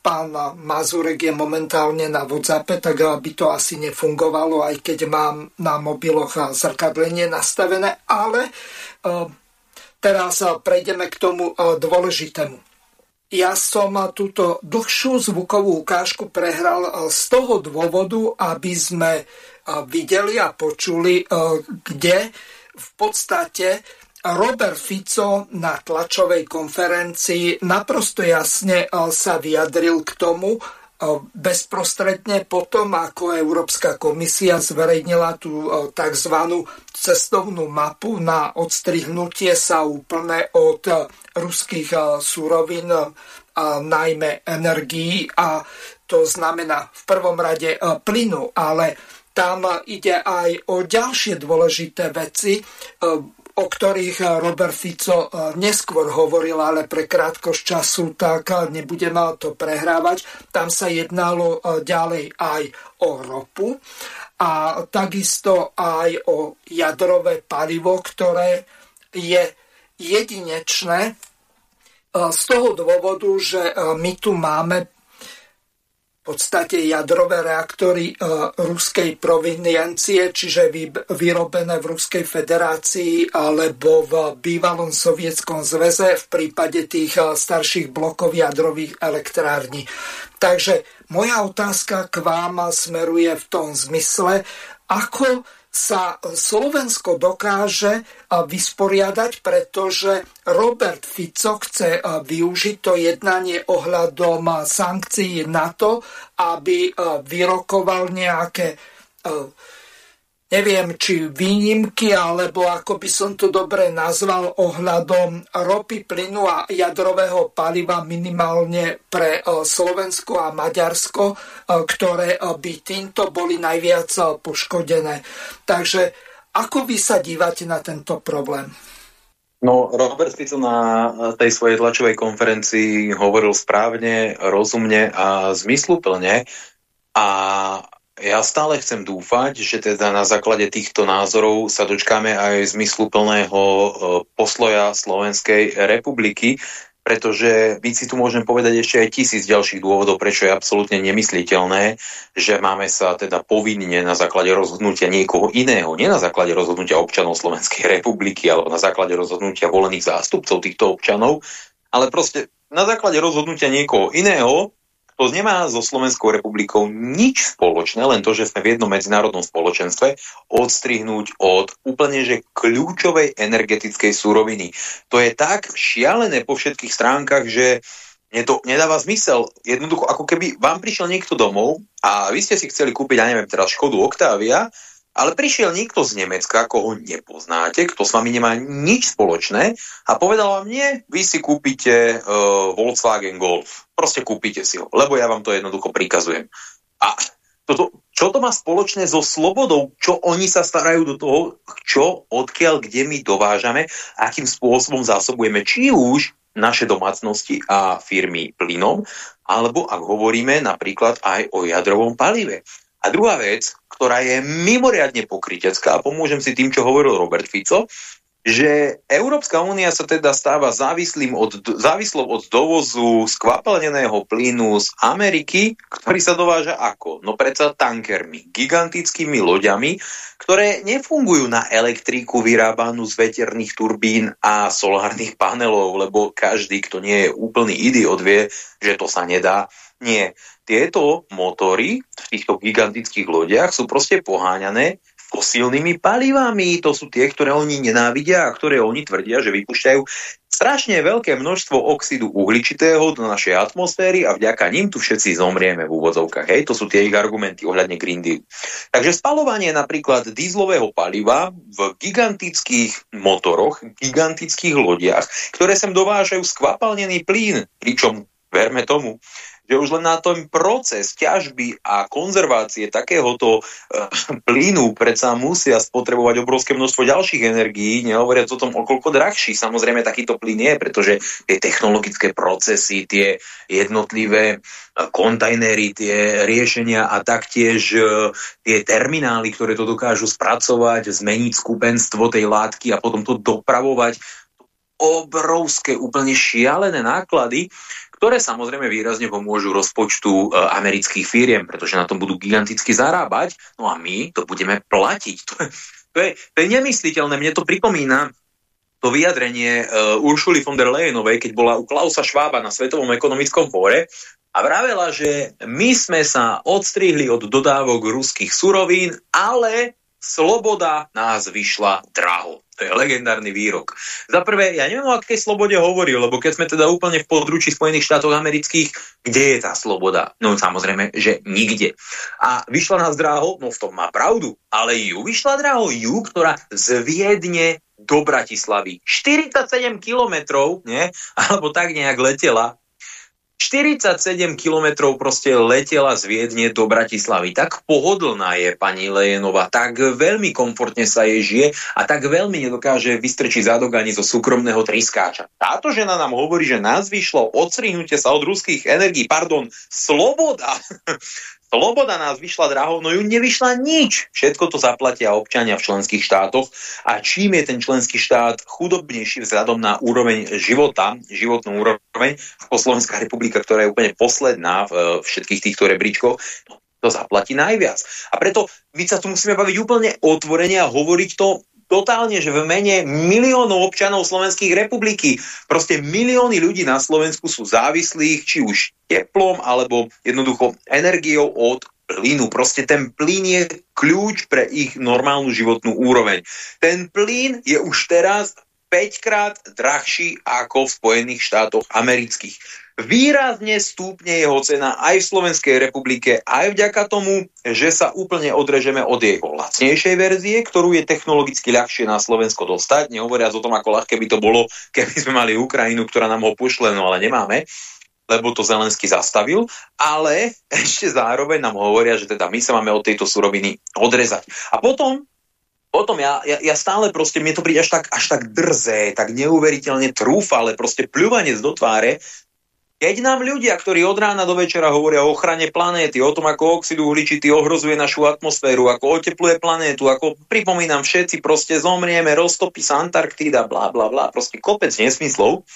pán Mazurek je momentálne na WhatsApp, tak by to asi nefungovalo, aj keď mám na mobiloch zrkadlenie nastavené, ale eh, teraz prejdeme k tomu eh, dôležitému. Ja som túto dlhšiu zvukovú ukážku prehral eh, z toho dôvodu, aby sme videli a počuli, kde v podstate Robert Fico na tlačovej konferencii naprosto jasne sa vyjadril k tomu, bezprostredne potom, ako Európska komisia zverejnila tú tzv. cestovnú mapu na odstrihnutie sa úplne od ruských súrovín, najmä energií a to znamená v prvom rade plynu, ale tam ide aj o ďalšie dôležité veci o ktorých eh, Robert Fico eh, neskôr hovoril, ale pre krátkosť času, tak eh, nebudem to prehrávať. Tam sa jednalo ďalej aj o ropu a takisto aj o jadrové palivo, ktoré je jedinečné z toho dôvodu, že my tu máme podstate jadrové reaktory e, ruskej proviniencie, čiže vyrobené v Ruskej federácii alebo v bývalom sovietskom zväze v prípade tých e, starších blokov jadrových elektrární. Takže moja otázka k vám smeruje v tom zmysle, ako sa Slovensko dokáže vysporiadať, pretože Robert Fico chce využiť to jednanie ohľadom sankcií na to, aby vyrokoval nejaké neviem, či výnimky, alebo ako by som to dobre nazval, ohľadom ropy, plynu a jadrového paliva minimálne pre e, Slovensko a Maďarsko, e, ktoré e, by týmto boli najviac poškodené. Takže ako vy sa dívate na tento problém? No, Robert Fico na tej svojej tlačovej konferencii hovoril správne, rozumne a zmysluplne a ja stále chcem dúfať, že teda na základe týchto názorov sa dočkáme aj zmysluplného e, posloja Slovenskej republiky, pretože my si tu môžeme povedať ešte aj tisíc ďalších dôvodov, prečo je absolútne nemysliteľné, že máme sa teda povinne na základe rozhodnutia niekoho iného, nie na základe rozhodnutia občanov Slovenskej republiky alebo na základe rozhodnutia volených zástupcov týchto občanov, ale proste na základe rozhodnutia niekoho iného to nemá so Slovenskou republikou nič spoločné, len to, že sme v jednom medzinárodnom spoločenstve, odstrihnúť od úplne že kľúčovej energetickej súroviny. To je tak šialené po všetkých stránkach, že mne to nedáva zmysel. Jednoducho, ako keby vám prišiel niekto domov a vy ste si chceli kúpiť, ja neviem, teraz Škodu Octavia ale prišiel niekto z Nemecka, koho nepoznáte, kto s vami nemá nič spoločné a povedal vám, nie, vy si kúpite uh, Volkswagen Golf. Proste kúpite si ho, lebo ja vám to jednoducho prikazujem. A toto, čo to má spoločné so slobodou? Čo oni sa starajú do toho, čo, odkiaľ, kde my dovážame, akým spôsobom zásobujeme či už naše domácnosti a firmy plynom, alebo ak hovoríme napríklad aj o jadrovom palive. A druhá vec, ktorá je mimoriadne pokrytecká, a pomôžem si tým, čo hovoril Robert Fico, že Európska únia sa teda stáva závislým od, závislou od dovozu skvapalneného plynu z Ameriky, ktorý sa dováža ako? No predsa tankermi, gigantickými loďami, ktoré nefungujú na elektriku vyrábanú z veterných turbín a solárnych panelov, lebo každý, kto nie je úplný idiot, vie, že to sa nedá. Nie. Tieto motory v týchto gigantických lodiach sú proste poháňané fosílnymi palivami. To sú tie, ktoré oni nenávidia a ktoré oni tvrdia, že vypúšťajú strašne veľké množstvo oxidu uhličitého do našej atmosféry a vďaka ním tu všetci zomrieme v úvodzovkách. Hej, to sú tie ich argumenty ohľadne Green Deal. Takže spalovanie napríklad dízlového paliva v gigantických motoroch, gigantických lodiach, ktoré sem dovážajú skvapalnený plyn, pričom verme tomu, že už len na tom proces ťažby a konzervácie takéhoto e, plynu predsa musia spotrebovať obrovské množstvo ďalších energií, nehovoriac o tom, o koľko drahší samozrejme takýto plyn je, pretože tie technologické procesy, tie jednotlivé e, kontajnery, tie riešenia a taktiež e, tie terminály, ktoré to dokážu spracovať, zmeniť skupenstvo tej látky a potom to dopravovať obrovské, úplne šialené náklady, ktoré samozrejme výrazne pomôžu rozpočtu e, amerických firiem, pretože na tom budú giganticky zarábať, no a my to budeme platiť. To je, to je, to je nemysliteľné. Mne to pripomína to vyjadrenie uh, Uršuly von der Leyenovej, keď bola u Klausa Švába na Svetovom ekonomickom fóre a vravela, že my sme sa odstrihli od dodávok ruských surovín, ale sloboda nás vyšla draho. To je legendárny výrok. Za prvé, ja neviem, o akej slobode hovoril, lebo keď sme teda úplne v područí Spojených štátov amerických, kde je tá sloboda? No samozrejme, že nikde. A vyšla nás dráho, no v tom má pravdu, ale ju vyšla dráho, ju, ktorá z Viedne do Bratislavy. 47 kilometrov, nie? Alebo tak nejak letela 47 kilometrov proste letela z Viedne do Bratislavy. Tak pohodlná je pani Lejenová, tak veľmi komfortne sa jej žije a tak veľmi nedokáže vystrčiť zadok ani zo súkromného triskáča. Táto žena nám hovorí, že nás vyšlo odstrihnutie sa od ruských energií, pardon, sloboda. Sloboda nás vyšla draho, no ju nevyšla nič. Všetko to zaplatia občania v členských štátoch a čím je ten členský štát chudobnejší vzhľadom na úroveň života, životnú úroveň, ako Slovenská republika, ktorá je úplne posledná v všetkých týchto rebríčkoch, no, to zaplatí najviac. A preto my sa tu musíme baviť úplne otvorene a hovoriť to totálne, že v mene miliónov občanov Slovenskej republiky, proste milióny ľudí na Slovensku sú závislých, či už teplom, alebo jednoducho energiou od plynu. Proste ten plyn je kľúč pre ich normálnu životnú úroveň. Ten plyn je už teraz 5 krát drahší ako v Spojených štátoch amerických výrazne stúpne jeho cena aj v Slovenskej republike, aj vďaka tomu, že sa úplne odrežeme od jeho lacnejšej verzie, ktorú je technologicky ľahšie na Slovensko dostať, nehovoriac o tom, ako ľahké by to bolo, keby sme mali Ukrajinu, ktorá nám ho pošle, no ale nemáme lebo to Zelensky zastavil, ale ešte zároveň nám hovoria, že teda my sa máme od tejto suroviny odrezať. A potom potom ja, ja, ja stále proste, mne to príde až tak, až tak drzé, tak neuveriteľne trúfale, proste pľúvanec do tváre, keď nám ľudia, ktorí od rána do večera hovoria o ochrane planéty, o tom, ako oxid uhličitý ohrozuje našu atmosféru, ako otepluje planétu, ako pripomínam všetci, proste zomrieme, roztopí sa Antarktída, bla bla bla, proste kopec nesmyslov.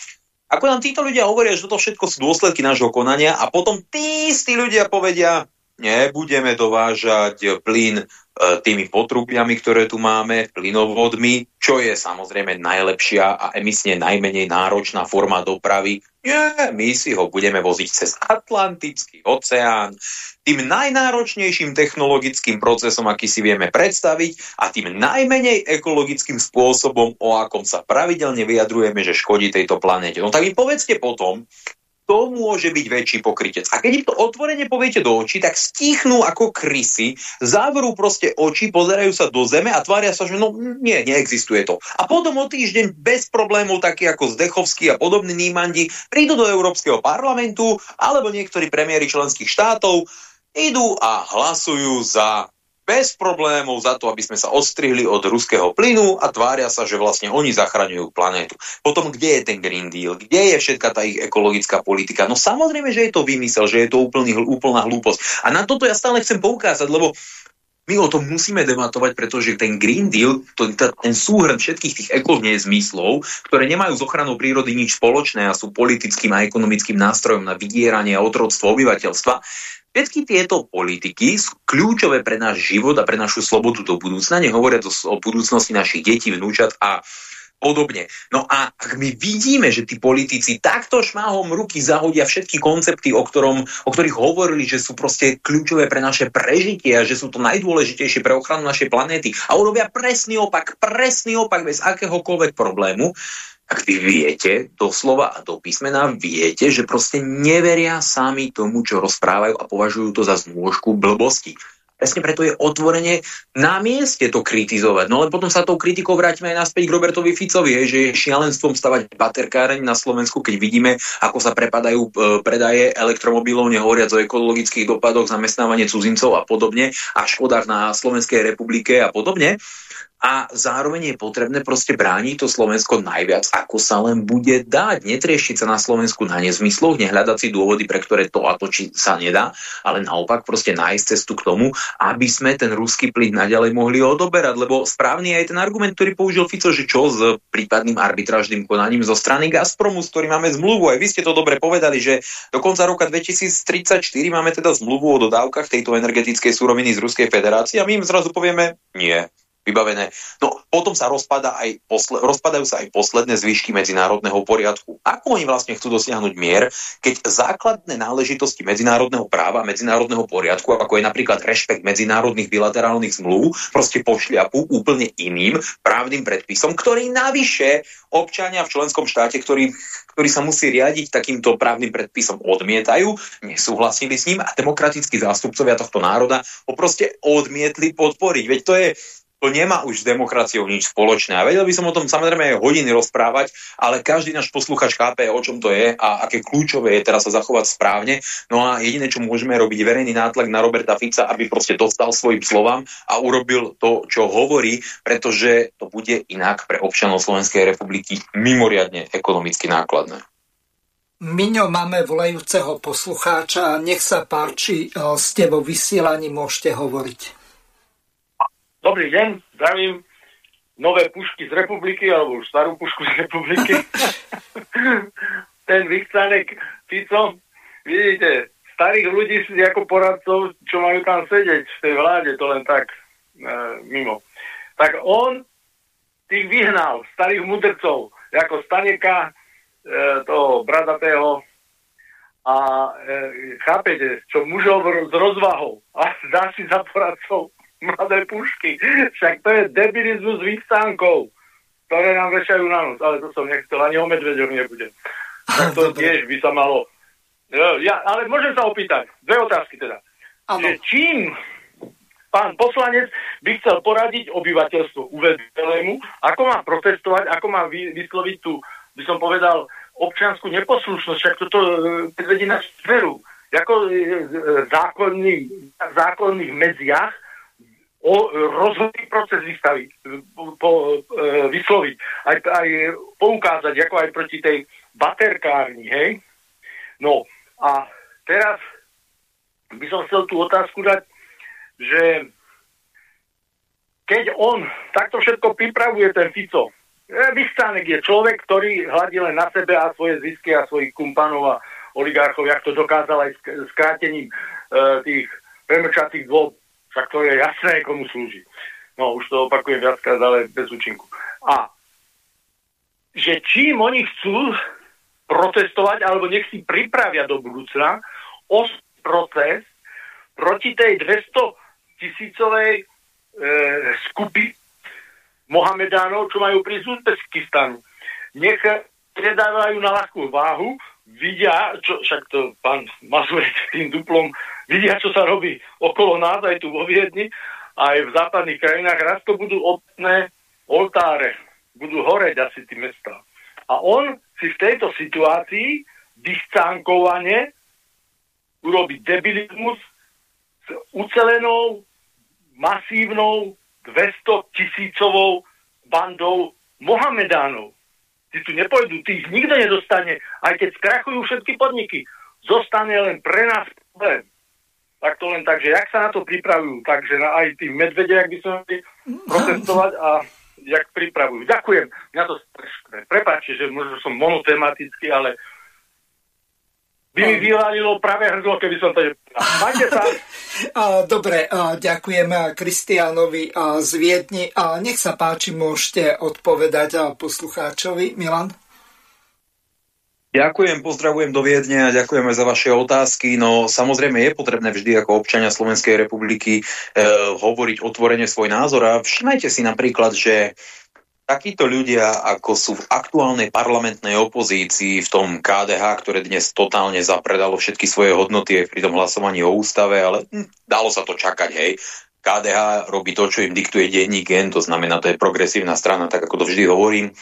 Ako nám títo ľudia hovoria, že toto všetko sú dôsledky nášho konania a potom tí istí ľudia povedia, nebudeme dovážať plyn E, tými potrubiami, ktoré tu máme, plynovodmi, čo je samozrejme najlepšia a emisne najmenej náročná forma dopravy. Nie, my si ho budeme voziť cez Atlantický oceán, tým najnáročnejším technologickým procesom, aký si vieme predstaviť a tým najmenej ekologickým spôsobom, o akom sa pravidelne vyjadrujeme, že škodí tejto planete. No tak mi povedzte potom, to môže byť väčší pokrytec. A keď im to otvorene poviete do očí, tak stichnú ako krysy, zavrú proste oči, pozerajú sa do zeme a tvária sa, že no nie, neexistuje to. A potom o týždeň bez problémov, takí ako Zdechovský a podobní nímandi, prídu do Európskeho parlamentu alebo niektorí premiéry členských štátov, idú a hlasujú za bez problémov za to, aby sme sa odstrihli od ruského plynu a tvária sa, že vlastne oni zachraňujú planétu. Potom, kde je ten Green Deal? Kde je všetka tá ich ekologická politika? No samozrejme, že je to vymysel, že je to úplný, úplná hlúposť. A na toto ja stále chcem poukázať, lebo my o tom musíme debatovať, pretože ten Green Deal, to, ten súhrn všetkých tých ekozmyslov, ktoré nemajú s ochranou prírody nič spoločné a sú politickým a ekonomickým nástrojom na vydieranie a otroctvo obyvateľstva, Všetky tieto politiky sú kľúčové pre náš život a pre našu slobodu do budúcna, nehovoriac o, o budúcnosti našich detí, vnúčat a podobne. No a ak my vidíme, že tí politici takto šmáhom ruky zahodia všetky koncepty, o, ktorom, o ktorých hovorili, že sú proste kľúčové pre naše prežitie a že sú to najdôležitejšie pre ochranu našej planéty a urobia presný opak, presný opak bez akéhokoľvek problému, ak vy viete, doslova a do písmena viete, že proste neveria sami tomu, čo rozprávajú a považujú to za znôžku blbosti. Presne preto je otvorenie na mieste to kritizovať. No ale potom sa tou kritikou vrátime aj naspäť k Robertovi Ficovi, hej, že je šialenstvom stavať baterkáreň na Slovensku, keď vidíme, ako sa prepadajú e, predaje elektromobilov, nehovoriac o ekologických dopadoch, zamestnávanie cudzincov a podobne, a škodách na Slovenskej republike a podobne a zároveň je potrebné proste brániť to Slovensko najviac, ako sa len bude dať. Netriešiť sa na Slovensku na nezmysloch, nehľadať si dôvody, pre ktoré to a to či sa nedá, ale naopak proste nájsť cestu k tomu, aby sme ten ruský plyn naďalej mohli odoberať, lebo správny je aj ten argument, ktorý použil Fico, že čo s prípadným arbitrážnym konaním zo strany Gazpromu, s ktorým máme zmluvu. Aj vy ste to dobre povedali, že do konca roka 2034 máme teda zmluvu o dodávkach tejto energetickej súroviny z Ruskej federácie a my im zrazu povieme nie vybavené. No potom sa rozpada aj posle, rozpadajú sa aj posledné zvyšky medzinárodného poriadku. Ako oni vlastne chcú dosiahnuť mier, keď základné náležitosti medzinárodného práva, medzinárodného poriadku, ako je napríklad rešpekt medzinárodných bilaterálnych zmluv, proste pošliapu úplne iným právnym predpisom, ktorý navyše občania v členskom štáte, ktorý, ktorý sa musí riadiť takýmto právnym predpisom, odmietajú, nesúhlasili s ním a demokratickí zástupcovia tohto národa ho proste odmietli podporiť. Veď to je to nemá už s demokraciou nič spoločné. A vedel by som o tom samozrejme aj hodiny rozprávať, ale každý náš posluchač chápe, o čom to je a aké kľúčové je teraz sa zachovať správne. No a jediné, čo môžeme robiť, verejný nátlak na Roberta Fica, aby proste dostal svojim slovám a urobil to, čo hovorí, pretože to bude inak pre občanov Slovenskej republiky mimoriadne ekonomicky nákladné. Miňo, máme volajúceho poslucháča. Nech sa páči, ste vo vysielaní, môžete hovoriť. Dobrý deň, zdravím. Nové pušky z republiky, alebo už starú pušku z republiky. Ten vychcanek Fico, vidíte, starých ľudí si ako poradcov, čo majú tam sedieť v tej vláde, to len tak e, mimo. Tak on tých vyhnal, starých mudrcov, ako Staneka, e, toho bradatého, a e, chápete, čo mužov s rozvahou? A dá si za poradcov mladé pušky. Však to je debilizmus výstankov, ktoré nám vešajú na noc. Ale to som nechcel, ani o medveďoch nebude. Tak to tiež by sa malo... Ja, ale môžem sa opýtať. Dve otázky teda. Ano. Čím pán poslanec by chcel poradiť obyvateľstvo uvedelému, ako má protestovať, ako má vysloviť tú, by som povedal, občianskú neposlušnosť, však toto e, vedie na sferu. Ako e, zákonných, zákonných medziach o rozhodný proces vystaviť, po, po, e, vysloviť, aj, aj poukázať, ako aj proti tej baterkárni, hej? No a teraz by som chcel tú otázku dať, že keď on takto všetko pripravuje, ten Fico, e, Vychcánek je človek, ktorý hľadí len na sebe a svoje zisky a svojich kumpanov a oligarchov, jak to dokázal aj skrátením e, tých premlčacích dôb tak to je jasné, komu slúži. No, už to opakujem viackrát, ale bez účinku. A že čím oni chcú protestovať, alebo nech si pripravia do budúcna o proces proti tej 200 tisícovej e, skupy Mohamedánov, čo majú prísť z Uzbekistanu. Nech predávajú na ľahkú váhu, vidia, čo, však to pán Mazurek tým duplom vidia, čo sa robí okolo nás, aj tu vo Viedni, aj v západných krajinách. Raz to budú opné oltáre, budú horeť asi tie mesta. A on si v tejto situácii distankovane urobí debilizmus s ucelenou masívnou 200 tisícovou bandou Mohamedánov. Tí tu nepojdu, tých nikto nedostane, aj keď skrachujú všetky podniky. Zostane len pre nás problém. Tak to len tak, že jak sa na to pripravujú, takže na aj tí medvede, jak by som protestovať a jak pripravujú. Ďakujem. Mňa to prepáčte, že možno som monotematický, ale by mi vyvalilo práve hrdlo, keby som to... Majte sa. Dobre, ďakujem Kristianovi z Viedni. Nech sa páči, môžete odpovedať poslucháčovi. Milan? Ďakujem, pozdravujem do Viedne a ďakujeme za vaše otázky. No samozrejme je potrebné vždy ako občania Slovenskej republiky e, hovoriť otvorene svoj názor a všimajte si napríklad, že takíto ľudia, ako sú v aktuálnej parlamentnej opozícii v tom KDH, ktoré dnes totálne zapredalo všetky svoje hodnoty pri tom hlasovaní o ústave, ale hm, dalo sa to čakať, hej. KDH robí to, čo im diktuje denník gen, to znamená, to je progresívna strana, tak ako to vždy hovorím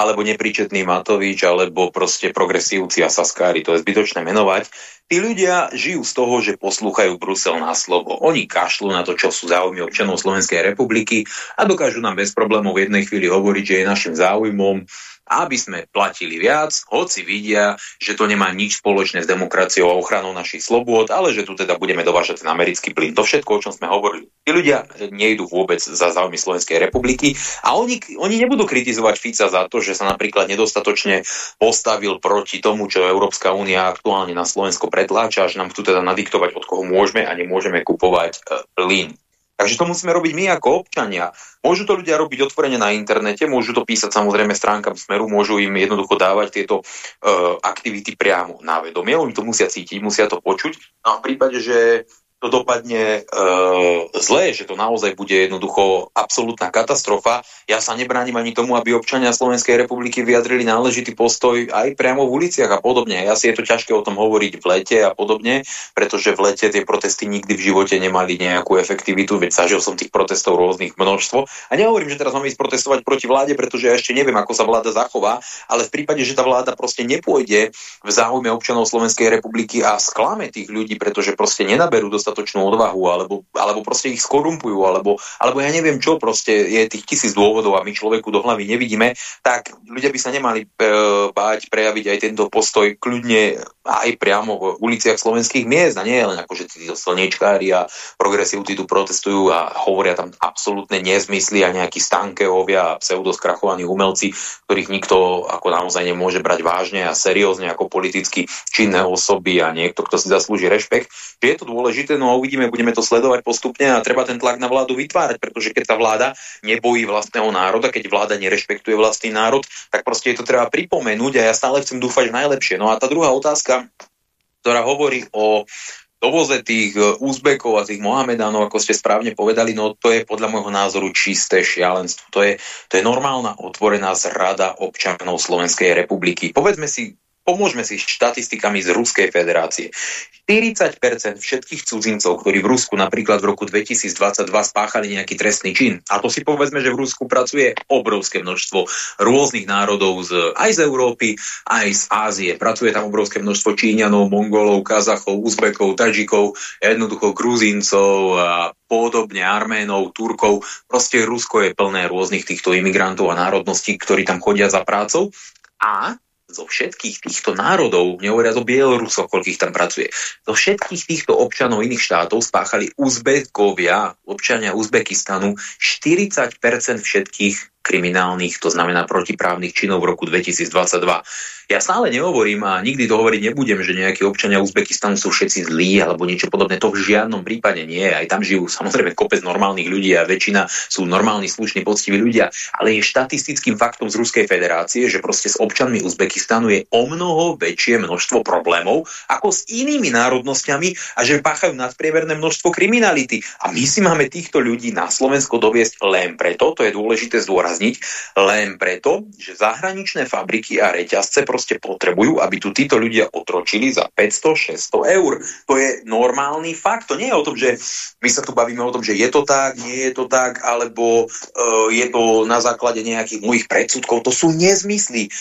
alebo nepríčetný Matovič, alebo proste progresívci a saskári, to je zbytočné menovať. Tí ľudia žijú z toho, že poslúchajú Brusel na slovo. Oni kašľú na to, čo sú záujmy občanov Slovenskej republiky a dokážu nám bez problémov v jednej chvíli hovoriť, že je našim záujmom aby sme platili viac, hoci vidia, že to nemá nič spoločné s demokraciou a ochranou našich slobôd, ale že tu teda budeme dovážať ten americký plyn. To všetko, o čom sme hovorili. Tí ľudia nejdu vôbec za záujmy Slovenskej republiky a oni, oni nebudú kritizovať Fica za to, že sa napríklad nedostatočne postavil proti tomu, čo Európska únia aktuálne na Slovensko pretláča, že nám chcú teda nadiktovať, od koho môžeme a nemôžeme kupovať e, plyn. Takže to musíme robiť my ako občania. Môžu to ľudia robiť otvorene na internete, môžu to písať samozrejme stránkam Smeru, môžu im jednoducho dávať tieto uh, aktivity priamo na vedomie. Oni to musia cítiť, musia to počuť. No a v prípade, že to dopadne e, zle, že to naozaj bude jednoducho absolútna katastrofa. Ja sa nebránim ani tomu, aby občania Slovenskej republiky vyjadrili náležitý postoj aj priamo v uliciach a podobne. Ja si je to ťažké o tom hovoriť v lete a podobne, pretože v lete tie protesty nikdy v živote nemali nejakú efektivitu, veď zažil som tých protestov rôznych množstvo. A nehovorím, že teraz máme ísť protestovať proti vláde, pretože ja ešte neviem, ako sa vláda zachová, ale v prípade, že tá vláda proste nepôjde v záujme občanov Slovenskej republiky a sklame tých ľudí, pretože proste nenaberú dostatočne dostatočnú odvahu, alebo, alebo proste ich skorumpujú, alebo, alebo ja neviem čo, proste je tých tisíc dôvodov a my človeku do hlavy nevidíme, tak ľudia by sa nemali e, báť prejaviť aj tento postoj kľudne aj priamo v uliciach slovenských miest a nie len ako, že títo slniečkári a progresívci tu protestujú a hovoria tam absolútne nezmysly a nejakí stankeovia a pseudoskrachovaní umelci, ktorých nikto ako naozaj nemôže brať vážne a seriózne ako politicky činné osoby a niekto, kto si zaslúži rešpekt. Že je to dôležité, no a uvidíme, budeme to sledovať postupne a treba ten tlak na vládu vytvárať, pretože keď tá vláda nebojí vlastného národa, keď vláda nerešpektuje vlastný národ, tak proste je to treba pripomenúť a ja stále chcem dúfať v najlepšie. No a tá druhá otázka, ktorá hovorí o dovoze tých e, Uzbekov a tých Mohamedánov, ako ste správne povedali, no to je podľa môjho názoru čisté šialenstvo. To je, to je normálna otvorená zrada občanov Slovenskej republiky. Povedzme si Pomôžme si štatistikami z Ruskej federácie. 40% všetkých cudzincov, ktorí v Rusku napríklad v roku 2022 spáchali nejaký trestný čin, a to si povedzme, že v Rusku pracuje obrovské množstvo rôznych národov z, aj z Európy, aj z Ázie. Pracuje tam obrovské množstvo Číňanov, Mongolov, Kazachov, Uzbekov, Tadžikov, jednoducho Gruzincov a podobne Arménov, Turkov. Proste Rusko je plné rôznych týchto imigrantov a národností, ktorí tam chodia za prácou. A zo všetkých týchto národov, nehovoria o Bielorusoch, koľkých tam pracuje, zo všetkých týchto občanov iných štátov spáchali Uzbekovia, občania Uzbekistanu, 40% všetkých kriminálnych, to znamená protiprávnych činov v roku 2022. Ja stále nehovorím a nikdy to hovoriť nebudem, že nejakí občania Uzbekistanu sú všetci zlí alebo niečo podobné. To v žiadnom prípade nie. Aj tam žijú samozrejme kopec normálnych ľudí a väčšina sú normálni, slušní, poctiví ľudia. Ale je štatistickým faktom z Ruskej federácie, že proste s občanmi Uzbekistanu je o mnoho väčšie množstvo problémov ako s inými národnosťami a že páchajú nadpriemerné množstvo kriminality. A my si máme týchto ľudí na Slovensko doviesť len preto, to je dôležité zdôrazniť, len preto, že zahraničné fabriky a reťazce proste potrebujú, aby tu títo ľudia otročili za 500-600 eur. To je normálny fakt. To nie je o tom, že my sa tu bavíme o tom, že je to tak, nie je to tak, alebo uh, je to na základe nejakých mojich predsudkov. To sú nezmysly.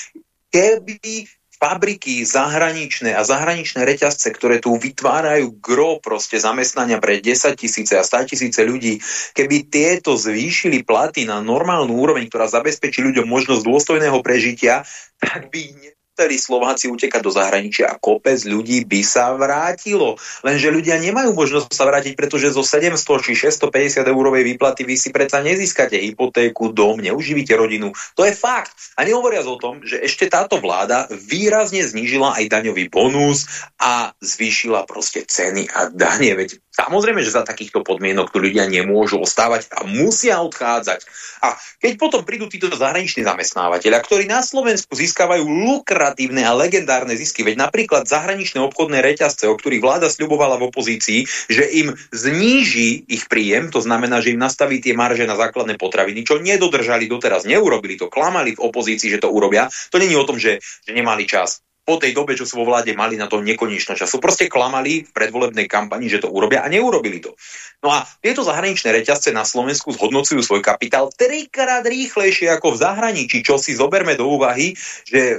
Keby fabriky zahraničné a zahraničné reťazce, ktoré tu vytvárajú gro proste zamestnania pre 10 tisíce a 100 tisíce ľudí, keby tieto zvýšili platy na normálnu úroveň, ktorá zabezpečí ľuďom možnosť dôstojného prežitia, tak by chceli Slováci utekať do zahraničia a kopec ľudí by sa vrátilo. Lenže ľudia nemajú možnosť sa vrátiť, pretože zo 700 či 650 eurovej výplaty vy si predsa nezískate hypotéku, dom, neuživíte rodinu. To je fakt. A nehovoriac o tom, že ešte táto vláda výrazne znížila aj daňový bonus a zvýšila proste ceny a dane. Veď Samozrejme, že za takýchto podmienok tu ľudia nemôžu ostávať a musia odchádzať. A keď potom prídu títo zahraniční zamestnávateľia, ktorí na Slovensku získavajú lukratívne a legendárne zisky, veď napríklad zahraničné obchodné reťazce, o ktorých vláda sľubovala v opozícii, že im zníži ich príjem, to znamená, že im nastaví tie marže na základné potraviny, čo nedodržali doteraz, neurobili to, klamali v opozícii, že to urobia. To není o tom, že, že nemali čas po tej dobe, čo sú vo vláde, mali na to nekonečno času. Proste klamali v predvolebnej kampani, že to urobia a neurobili to. No a tieto zahraničné reťazce na Slovensku zhodnocujú svoj kapitál trikrát rýchlejšie ako v zahraničí, čo si zoberme do úvahy, že e,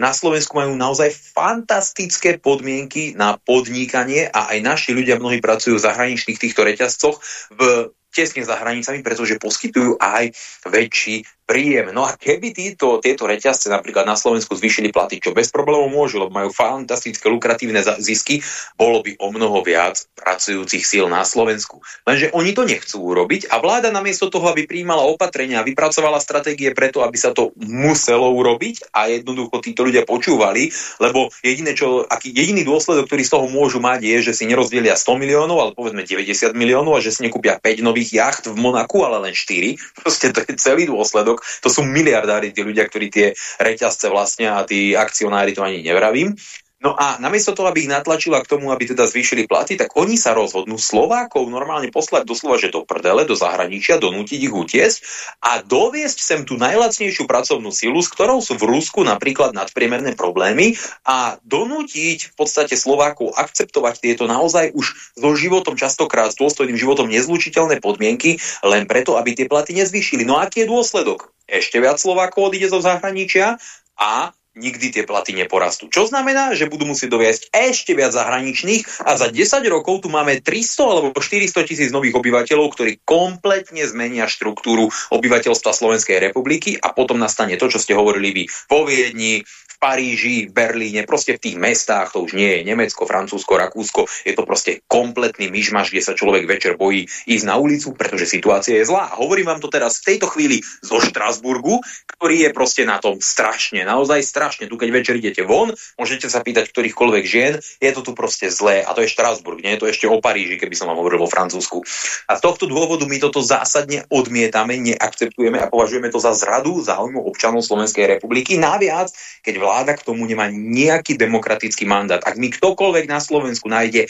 na Slovensku majú naozaj fantastické podmienky na podnikanie a aj naši ľudia mnohí pracujú v zahraničných týchto reťazcoch v tesne za hranicami, pretože poskytujú aj väčší príjem. No a keby títo, tieto reťazce napríklad na Slovensku zvýšili platy, čo bez problémov môžu, lebo majú fantastické lukratívne zisky, bolo by o mnoho viac pracujúcich síl na Slovensku. Lenže oni to nechcú urobiť a vláda namiesto toho, aby príjmala opatrenia, vypracovala stratégie preto, aby sa to muselo urobiť a jednoducho títo ľudia počúvali, lebo jediné, čo, aký jediný dôsledok, ktorý z toho môžu mať, je, že si nerozdelia 100 miliónov, ale povedzme 90 miliónov a že si nekúpia 5 nových jacht v Monaku, ale len 4. Proste to je celý dôsledok to sú miliardári, tí ľudia, ktorí tie reťazce vlastnia a tí akcionári to ani nevravím. No a namiesto toho, aby ich natlačila k tomu, aby teda zvýšili platy, tak oni sa rozhodnú Slovákov normálne poslať doslova, že do prdele, do zahraničia, donútiť ich utiesť a doviesť sem tú najlacnejšiu pracovnú silu, s ktorou sú v Rusku napríklad nadpriemerné problémy a donútiť v podstate Slovákov akceptovať tieto naozaj už so životom častokrát, s dôstojným životom nezlučiteľné podmienky, len preto, aby tie platy nezvýšili. No a aký je dôsledok? Ešte viac Slovákov odíde zo zahraničia a nikdy tie platy neporastú. Čo znamená, že budú musieť doviesť ešte viac zahraničných a za 10 rokov tu máme 300 alebo 400 tisíc nových obyvateľov, ktorí kompletne zmenia štruktúru obyvateľstva Slovenskej republiky a potom nastane to, čo ste hovorili vy vo Viedni, Paríži, v Berlíne, proste v tých mestách, to už nie je Nemecko, Francúzsko, Rakúsko, je to proste kompletný myšmaš, kde sa človek večer bojí ísť na ulicu, pretože situácia je zlá. Hovorím vám to teraz v tejto chvíli zo Štrasburgu, ktorý je proste na tom strašne, naozaj strašne. Tu keď večer idete von, môžete sa pýtať ktorýchkoľvek žien, je to tu proste zlé a to je Štrasburg, nie je to ešte o Paríži, keby som vám hovoril vo Francúzsku. A z tohto dôvodu my toto zásadne odmietame, neakceptujeme a považujeme to za zradu záujmu občanov Slovenskej republiky. Naviac, keď vláda k tomu nemá nejaký demokratický mandát. Ak mi ktokoľvek na Slovensku nájde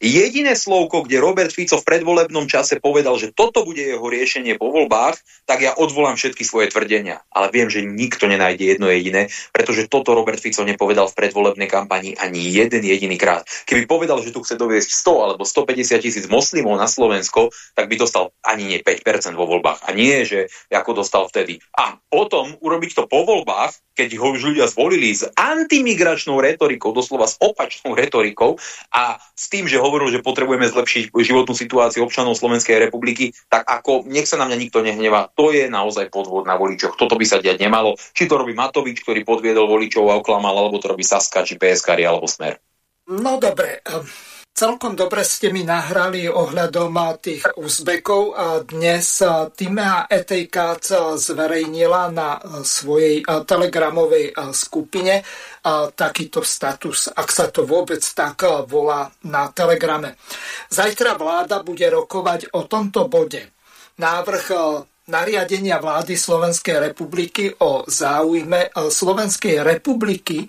Jediné slovko, kde Robert Fico v predvolebnom čase povedal, že toto bude jeho riešenie po voľbách, tak ja odvolám všetky svoje tvrdenia. Ale viem, že nikto nenájde jedno jediné, pretože toto Robert Fico nepovedal v predvolebnej kampani ani jeden jediný krát. Keby povedal, že tu chce doviesť 100 alebo 150 tisíc moslimov na Slovensko, tak by dostal ani nie 5% vo voľbách. A nie, že ako dostal vtedy. A potom urobiť to po voľbách, keď ho už ľudia zvolili s antimigračnou retorikou, doslova s opačnou retorikou a s tým, že ho hovoril, že potrebujeme zlepšiť životnú situáciu občanov Slovenskej republiky, tak ako nech sa na mňa nikto nehnevá, to je naozaj podvod na voličoch. Toto by sa diať nemalo. Či to robí Matovič, ktorý podviedol voličov a oklamal, alebo to robí Saska, či PSK, alebo Smer. No dobre, Celkom dobre ste mi nahrali ohľadom tých Uzbekov a dnes Timea Etejkac zverejnila na svojej telegramovej skupine takýto status, ak sa to vôbec tak volá na telegrame. Zajtra vláda bude rokovať o tomto bode. Návrh nariadenia vlády Slovenskej republiky o záujme Slovenskej republiky